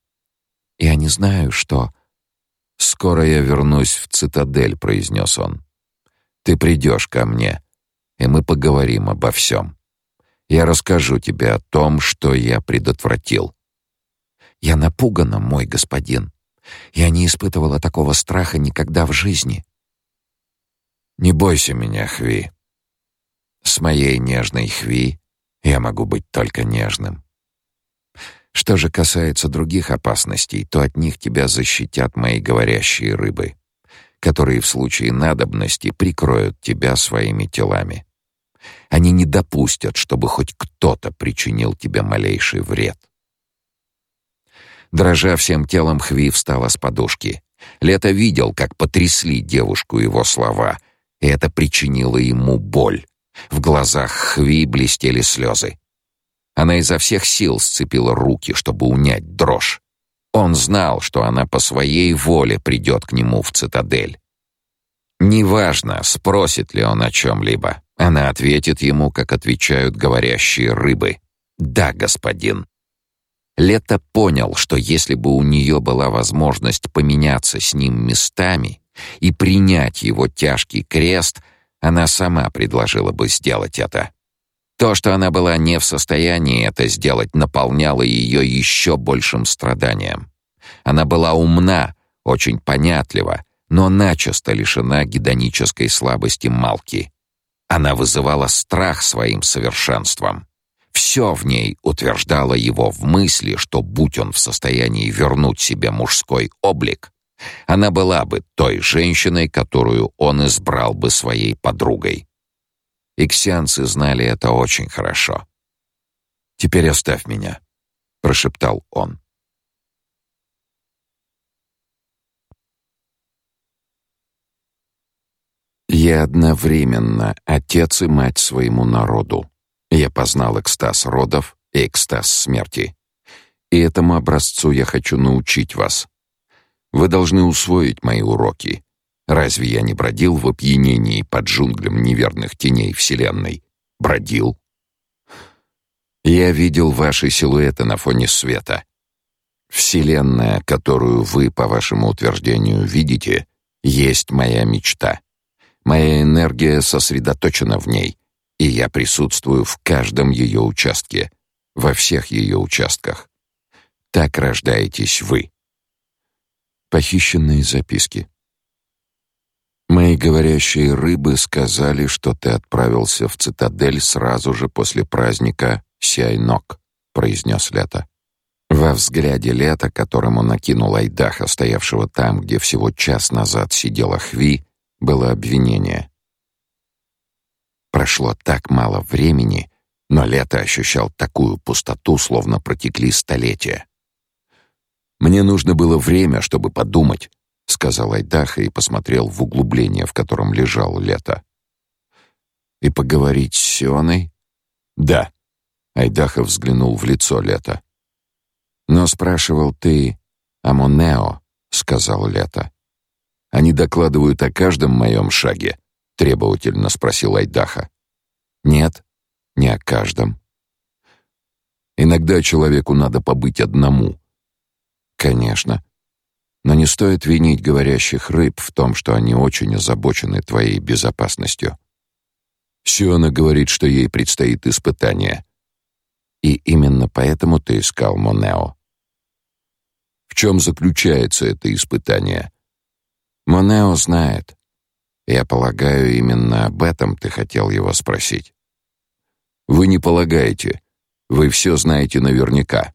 я не знаю, что...» «Скоро я вернусь в цитадель», — произнес он. «Ты придешь ко мне, и мы поговорим обо всем. Я расскажу тебе о том, что я предотвратил». «Я напугана, мой господин. Я не испытывала такого страха никогда в жизни». «Не бойся меня, Хви. С моей нежной Хви я могу быть только нежным. Что же касается других опасностей, то от них тебя защитят мои говорящие рыбы, которые в случае надобности прикроют тебя своими телами. Они не допустят, чтобы хоть кто-то причинил тебе малейший вред. Дрожа всем телом, Хви встала с подушки. Лето видел, как потрясли девушку его слова, и это причинило ему боль. В глазах Хви блестели слезы. Она изо всех сил сцепила руки, чтобы унять дрожь. Он знал, что она по своей воле придет к нему в цитадель. Неважно, спросит ли он о чем-либо. Она ответит ему, как отвечают говорящие рыбы. «Да, господин». Лето понял, что если бы у нее была возможность поменяться с ним местами и принять его тяжкий крест, она сама предложила бы сделать это. То, что она была не в состоянии это сделать, наполняло ее еще большим страданием. Она была умна, очень понятлива, но начисто лишена гедонической слабости Малки. Она вызывала страх своим совершенством. Все в ней утверждало его в мысли, что будь он в состоянии вернуть себе мужской облик, она была бы той женщиной, которую он избрал бы своей подругой. Иксианцы знали это очень хорошо. «Теперь оставь меня», — прошептал он. Я одновременно отец и мать своему народу. Я познал экстаз родов и экстаз смерти. И этому образцу я хочу научить вас. Вы должны усвоить мои уроки. Разве я не бродил в опьянении под джунглям неверных теней Вселенной? Бродил. Я видел ваши силуэты на фоне света. Вселенная, которую вы, по вашему утверждению, видите, есть моя мечта. Моя энергия сосредоточена в ней, и я присутствую в каждом ее участке, во всех ее участках. Так рождаетесь вы. Похищенные записки. Мои говорящие рыбы сказали, что ты отправился в цитадель сразу же после праздника Сяйнок, произнес Лето. Во взгляде Лета, которому накинул Айдаха, стоявшего там, где всего час назад сидела Хви, было обвинение. Прошло так мало времени, но Лето ощущал такую пустоту, словно протекли столетия. Мне нужно было время, чтобы подумать, сказал Айдаха и посмотрел в углубление, в котором лежал Лето. И поговорить с Сионой? Да. Айдаха взглянул в лицо Лето. Но спрашивал ты о Монео, сказал Лето. Они докладывают о каждом моем шаге, требовательно спросил Айдаха. Нет, не о каждом. Иногда человеку надо побыть одному. Конечно. Но не стоит винить говорящих рыб в том, что они очень озабочены твоей безопасностью. Сиона говорит, что ей предстоит испытание. И именно поэтому ты искал Монео. В чем заключается это испытание? Монео знает. Я полагаю, именно об этом ты хотел его спросить. Вы не полагаете. Вы все знаете наверняка.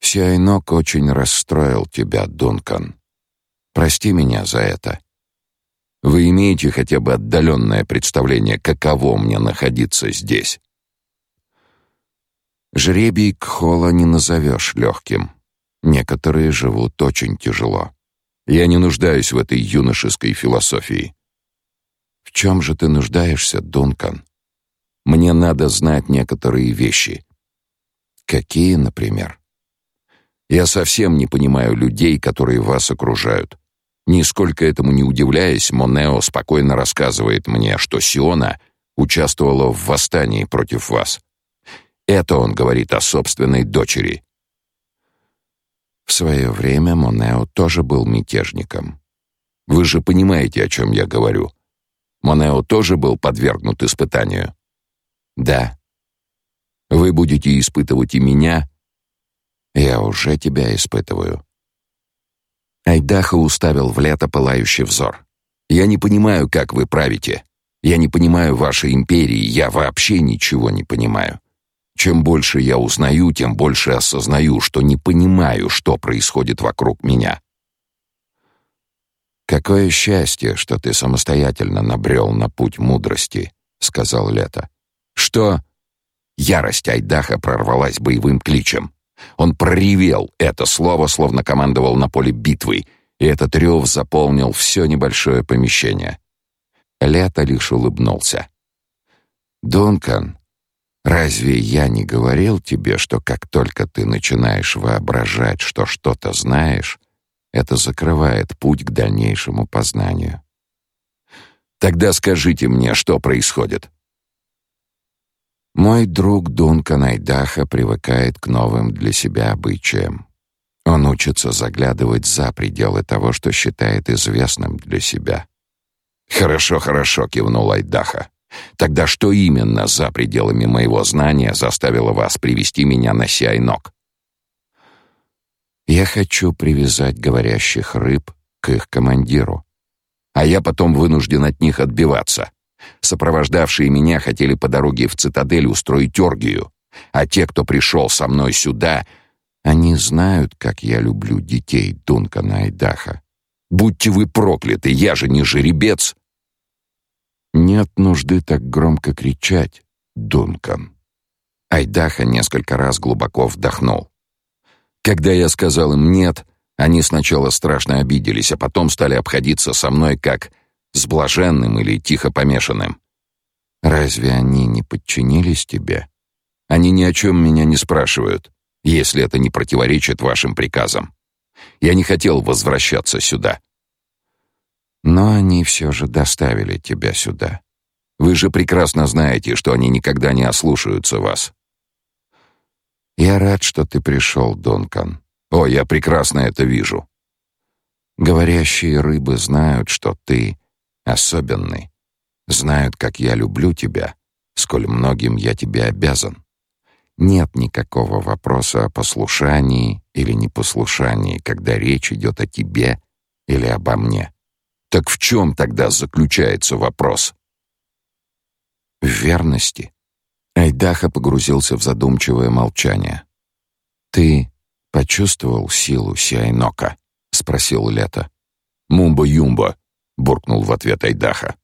Сиайнок очень расстроил тебя, Дункан. Прости меня за это. Вы имеете хотя бы отдаленное представление, каково мне находиться здесь? Жребий Кхола не назовешь легким. Некоторые живут очень тяжело. Я не нуждаюсь в этой юношеской философии. В чем же ты нуждаешься, Дункан? Мне надо знать некоторые вещи. Какие, например? Я совсем не понимаю людей, которые вас окружают. Нисколько этому не удивляясь, Монео спокойно рассказывает мне, что Сиона участвовала в восстании против вас. Это он говорит о собственной дочери. В свое время Монео тоже был мятежником. Вы же понимаете, о чем я говорю. Монео тоже был подвергнут испытанию. Да. Вы будете испытывать и меня, я уже тебя испытываю. Айдаха уставил в лето пылающий взор. Я не понимаю, как вы правите. Я не понимаю вашей империи, я вообще ничего не понимаю. Чем больше я узнаю, тем больше осознаю, что не понимаю, что происходит вокруг меня. Какое счастье, что ты самостоятельно набрел на путь мудрости, сказал Лето. Что? Ярость Айдаха прорвалась боевым кличем. Он проревел это слово, словно командовал на поле битвы, и этот рев заполнил все небольшое помещение. Лето лишь улыбнулся. «Дункан, разве я не говорил тебе, что как только ты начинаешь воображать, что что-то знаешь, это закрывает путь к дальнейшему познанию?» «Тогда скажите мне, что происходит?» Мой друг Дункан Айдаха привыкает к новым для себя обычаям. Он учится заглядывать за пределы того, что считает известным для себя. «Хорошо, хорошо», — кивнул Айдаха. «Тогда что именно за пределами моего знания заставило вас привести меня на Сиайнок?» «Я хочу привязать говорящих рыб к их командиру, а я потом вынужден от них отбиваться. Сопровождавшие меня хотели по дороге в цитадель устроить оргию, а те, кто пришел со мной сюда, они знают, как я люблю детей Дункана Айдаха. Будьте вы прокляты, я же не жеребец. Нет нужды так громко кричать, Дункан. Айдаха несколько раз глубоко вдохнул. Когда я сказал им «нет», они сначала страшно обиделись, а потом стали обходиться со мной как с блаженным или тихо помешанным. Разве они не подчинились тебе? Они ни о чем меня не спрашивают, если это не противоречит вашим приказам. Я не хотел возвращаться сюда. Но они все же доставили тебя сюда. Вы же прекрасно знаете, что они никогда не ослушаются вас. Я рад, что ты пришел, Дункан. О, я прекрасно это вижу. Говорящие рыбы знают, что ты особенный. Знают, как я люблю тебя, сколь многим я тебе обязан. Нет никакого вопроса о послушании или непослушании, когда речь идет о тебе или обо мне. Так в чем тогда заключается вопрос? В верности. Айдаха погрузился в задумчивое молчание. Ты почувствовал силу Сиайнока? спросил Лето. Мумба-юмба, буркнул в ответ Айдаха.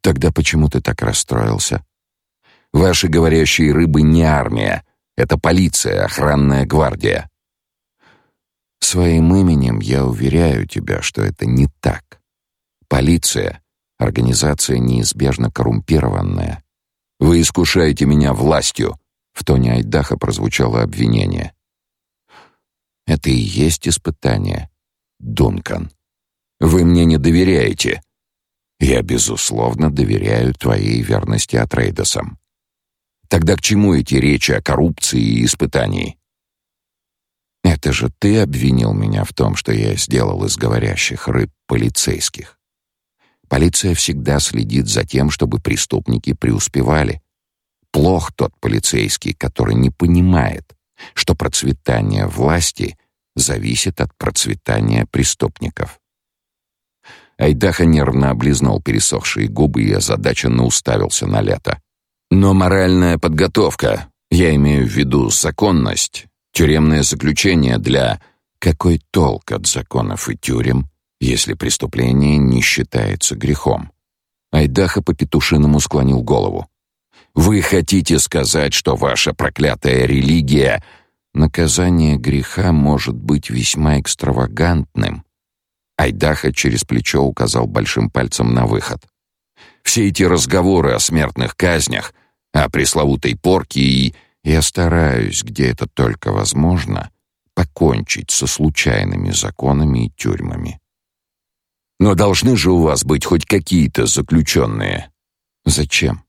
Тогда почему ты так расстроился? Ваши говорящие рыбы не армия, это полиция, охранная гвардия. Своим именем я уверяю тебя, что это не так. Полиция — организация неизбежно коррумпированная. Вы искушаете меня властью. В тоне Айдаха прозвучало обвинение. Это и есть испытание, Дункан. Вы мне не доверяете. Я безусловно доверяю твоей верности Атрейдосам. Тогда к чему эти речи о коррупции и испытании? Это же ты обвинил меня в том, что я сделал из говорящих рыб полицейских. Полиция всегда следит за тем, чтобы преступники преуспевали. Плох тот полицейский, который не понимает, что процветание власти зависит от процветания преступников. Айдаха нервно облизнул пересохшие губы и озадаченно уставился на лето. Но моральная подготовка, я имею в виду законность, Тюремное заключение для... Какой толк от законов и тюрем, если преступление не считается грехом? Айдаха по-петушиному склонил голову. Вы хотите сказать, что ваша проклятая религия... Наказание греха может быть весьма экстравагантным. Айдаха через плечо указал большим пальцем на выход. Все эти разговоры о смертных казнях, о пресловутой порке и я стараюсь, где это только возможно, покончить со случайными законами и тюрьмами. Но должны же у вас быть хоть какие-то заключенные. Зачем?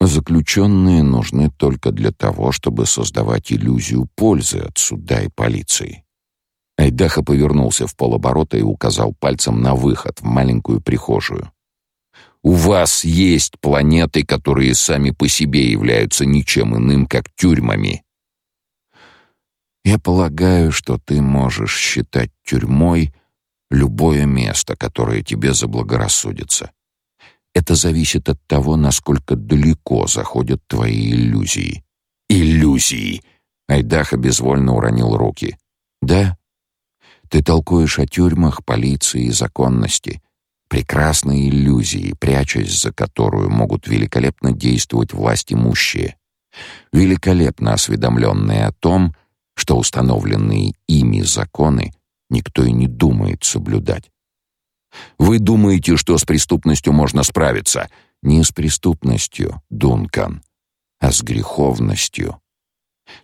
Заключенные нужны только для того, чтобы создавать иллюзию пользы от суда и полиции. Айдаха повернулся в полоборота и указал пальцем на выход в маленькую прихожую. У вас есть планеты, которые сами по себе являются ничем иным, как тюрьмами. Я полагаю, что ты можешь считать тюрьмой любое место, которое тебе заблагорассудится. Это зависит от того, насколько далеко заходят твои иллюзии. Иллюзии. Айдаха безвольно уронил руки. Да? Ты толкуешь о тюрьмах, полиции и законности, прекрасной иллюзии, прячась за которую могут великолепно действовать власть имущие, великолепно осведомленные о том, что установленные ими законы никто и не думает соблюдать. Вы думаете, что с преступностью можно справиться? Не с преступностью, Дункан, а с греховностью.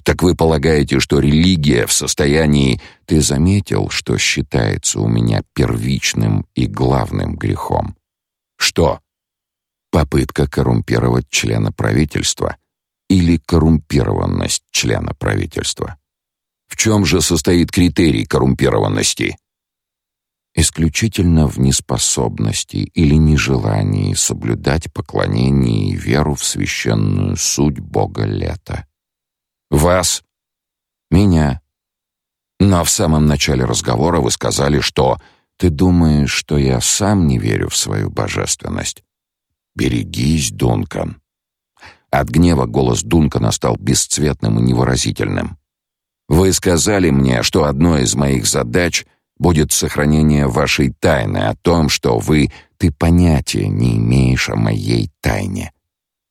Так вы полагаете, что религия в состоянии... Ты заметил, что считается у меня первичным и главным грехом? Что? Попытка коррумпировать члена правительства или коррумпированность члена правительства. В чем же состоит критерий коррумпированности? Исключительно в неспособности или нежелании соблюдать поклонение и веру в священную суть Бога лета. Вас? Меня. Но в самом начале разговора вы сказали, что ты думаешь, что я сам не верю в свою божественность. Берегись, Дункан. От гнева голос Дункана стал бесцветным и невыразительным. Вы сказали мне, что одной из моих задач будет сохранение вашей тайны о том, что вы ты понятия не имеешь о моей тайне,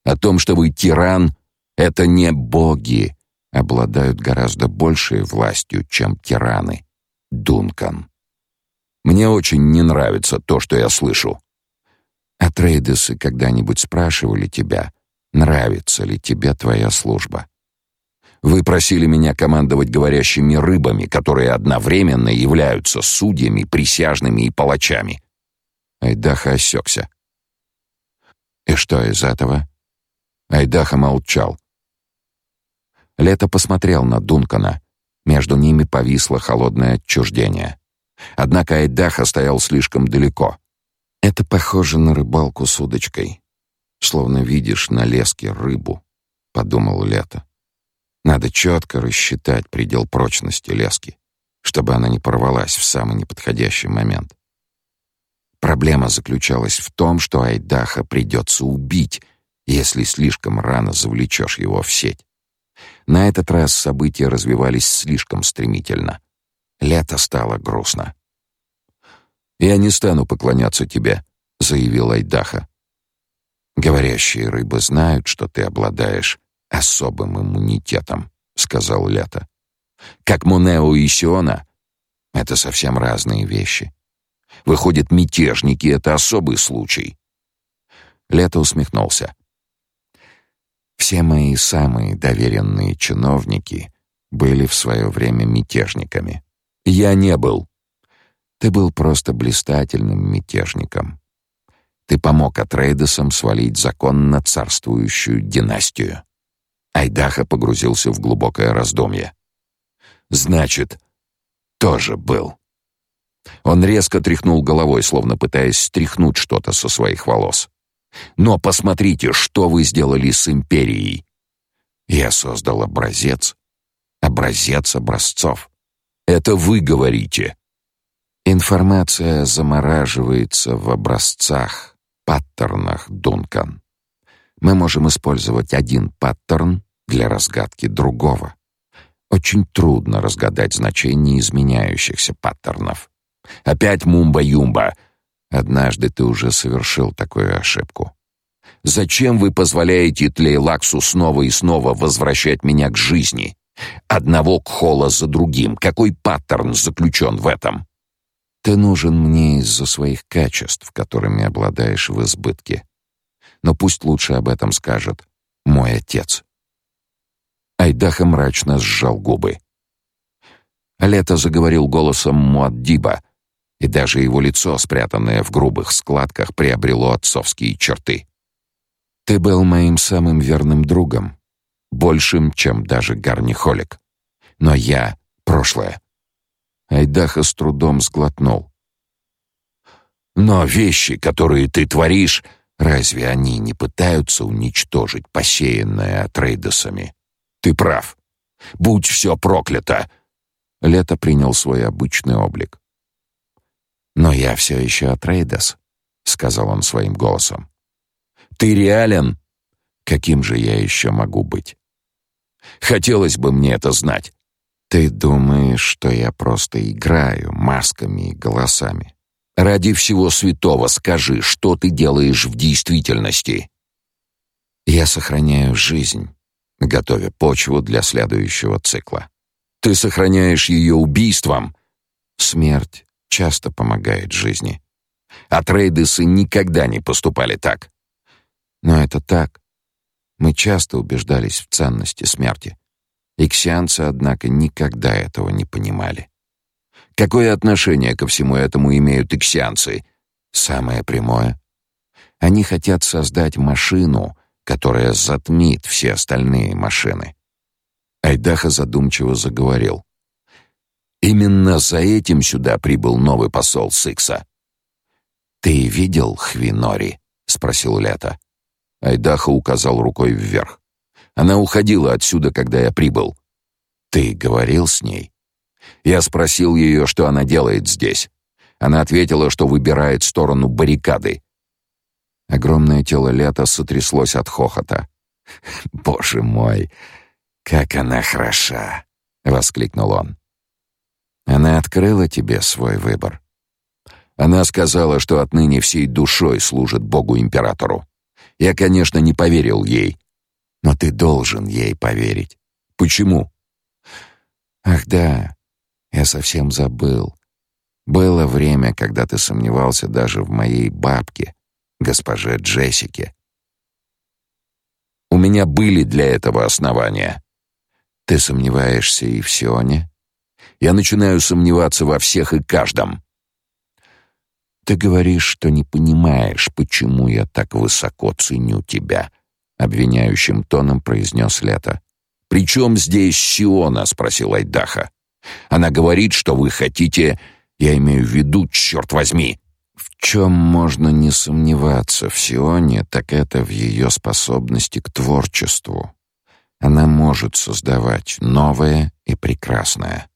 о том, что вы тиран это не боги, обладают гораздо большей властью, чем тираны. Дункан. Мне очень не нравится то, что я слышу. А трейдесы когда-нибудь спрашивали тебя, нравится ли тебе твоя служба? Вы просили меня командовать говорящими рыбами, которые одновременно являются судьями, присяжными и палачами. Айдаха осекся. И что из этого? Айдаха молчал. Лето посмотрел на Дункана. Между ними повисло холодное отчуждение. Однако Айдаха стоял слишком далеко. Это похоже на рыбалку с удочкой. Словно видишь на леске рыбу, подумал Лето. Надо четко рассчитать предел прочности лески, чтобы она не порвалась в самый неподходящий момент. Проблема заключалась в том, что Айдаха придется убить, если слишком рано завлечешь его в сеть. На этот раз события развивались слишком стремительно. Лето стало грустно. «Я не стану поклоняться тебе», — заявил Айдаха. «Говорящие рыбы знают, что ты обладаешь особым иммунитетом», — сказал Лето. «Как Монео и Сиона — это совсем разные вещи. Выходит, мятежники — это особый случай». Лето усмехнулся. Все мои самые доверенные чиновники были в свое время мятежниками. Я не был. Ты был просто блистательным мятежником. Ты помог Атрейдесам свалить законно царствующую династию. Айдаха погрузился в глубокое раздумье. Значит, тоже был. Он резко тряхнул головой, словно пытаясь стряхнуть что-то со своих волос. Но посмотрите, что вы сделали с империей. Я создал образец, образец образцов. Это вы говорите. Информация замораживается в образцах, паттернах, Дункан. Мы можем использовать один паттерн для разгадки другого. Очень трудно разгадать значение изменяющихся паттернов. Опять мумба-юмба — Однажды ты уже совершил такую ошибку. Зачем вы позволяете Тлейлаксу снова и снова возвращать меня к жизни? Одного кхола за другим. Какой паттерн заключен в этом? Ты нужен мне из-за своих качеств, которыми обладаешь в избытке. Но пусть лучше об этом скажет мой отец. Айдаха мрачно сжал губы. Лето заговорил голосом Муаддиба — и даже его лицо, спрятанное в грубых складках, приобрело отцовские черты. Ты был моим самым верным другом, большим, чем даже Гарнихолик. Но я — прошлое. Айдаха с трудом сглотнул. Но вещи, которые ты творишь, разве они не пытаются уничтожить посеянное Атрейдосами? Ты прав. Будь все проклято. Лето принял свой обычный облик. «Но я все еще Атрейдес», — сказал он своим голосом. «Ты реален? Каким же я еще могу быть? Хотелось бы мне это знать». «Ты думаешь, что я просто играю масками и голосами?» «Ради всего святого скажи, что ты делаешь в действительности?» «Я сохраняю жизнь, готовя почву для следующего цикла. Ты сохраняешь ее убийством?» «Смерть часто помогает жизни. А трейдесы никогда не поступали так. Но это так. Мы часто убеждались в ценности смерти. Иксианцы, однако, никогда этого не понимали. Какое отношение ко всему этому имеют иксианцы? Самое прямое. Они хотят создать машину, которая затмит все остальные машины. Айдаха задумчиво заговорил. Именно за этим сюда прибыл новый посол Сикса. «Ты видел Хвинори?» — спросил Лето. Айдаха указал рукой вверх. «Она уходила отсюда, когда я прибыл». «Ты говорил с ней?» Я спросил ее, что она делает здесь. Она ответила, что выбирает сторону баррикады. Огромное тело Лета сотряслось от хохота. «Боже мой, как она хороша!» — воскликнул он. Она открыла тебе свой выбор. Она сказала, что отныне всей душой служит Богу-императору. Я, конечно, не поверил ей, но ты должен ей поверить. Почему? Ах да, я совсем забыл. Было время, когда ты сомневался даже в моей бабке, госпоже Джессике. У меня были для этого основания. Ты сомневаешься и в Сионе? Я начинаю сомневаться во всех и каждом. Ты говоришь, что не понимаешь, почему я так высоко ценю тебя, обвиняющим тоном произнес Лето. «При чем здесь Сиона?» — спросил Айдаха. «Она говорит, что вы хотите... Я имею в виду, черт возьми!» В чем можно не сомневаться в Сионе, так это в ее способности к творчеству. Она может создавать новое и прекрасное.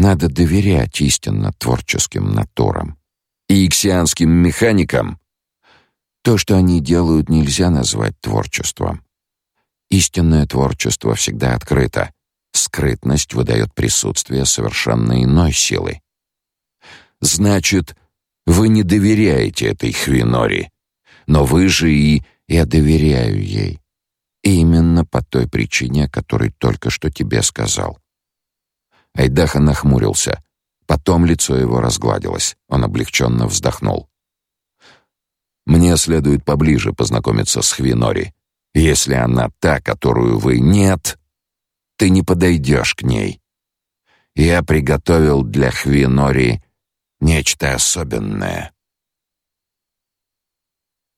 Надо доверять истинно творческим натурам. И иксианским механикам то, что они делают, нельзя назвать творчеством. Истинное творчество всегда открыто. Скрытность выдает присутствие совершенно иной силы. Значит, вы не доверяете этой Хвинори, но вы же и я доверяю ей. Именно по той причине, о которой только что тебе сказал. Айдаха нахмурился. Потом лицо его разгладилось. Он облегченно вздохнул. Мне следует поближе познакомиться с Хвинори. Если она та, которую вы нет, ты не подойдешь к ней. Я приготовил для Хвинори нечто особенное.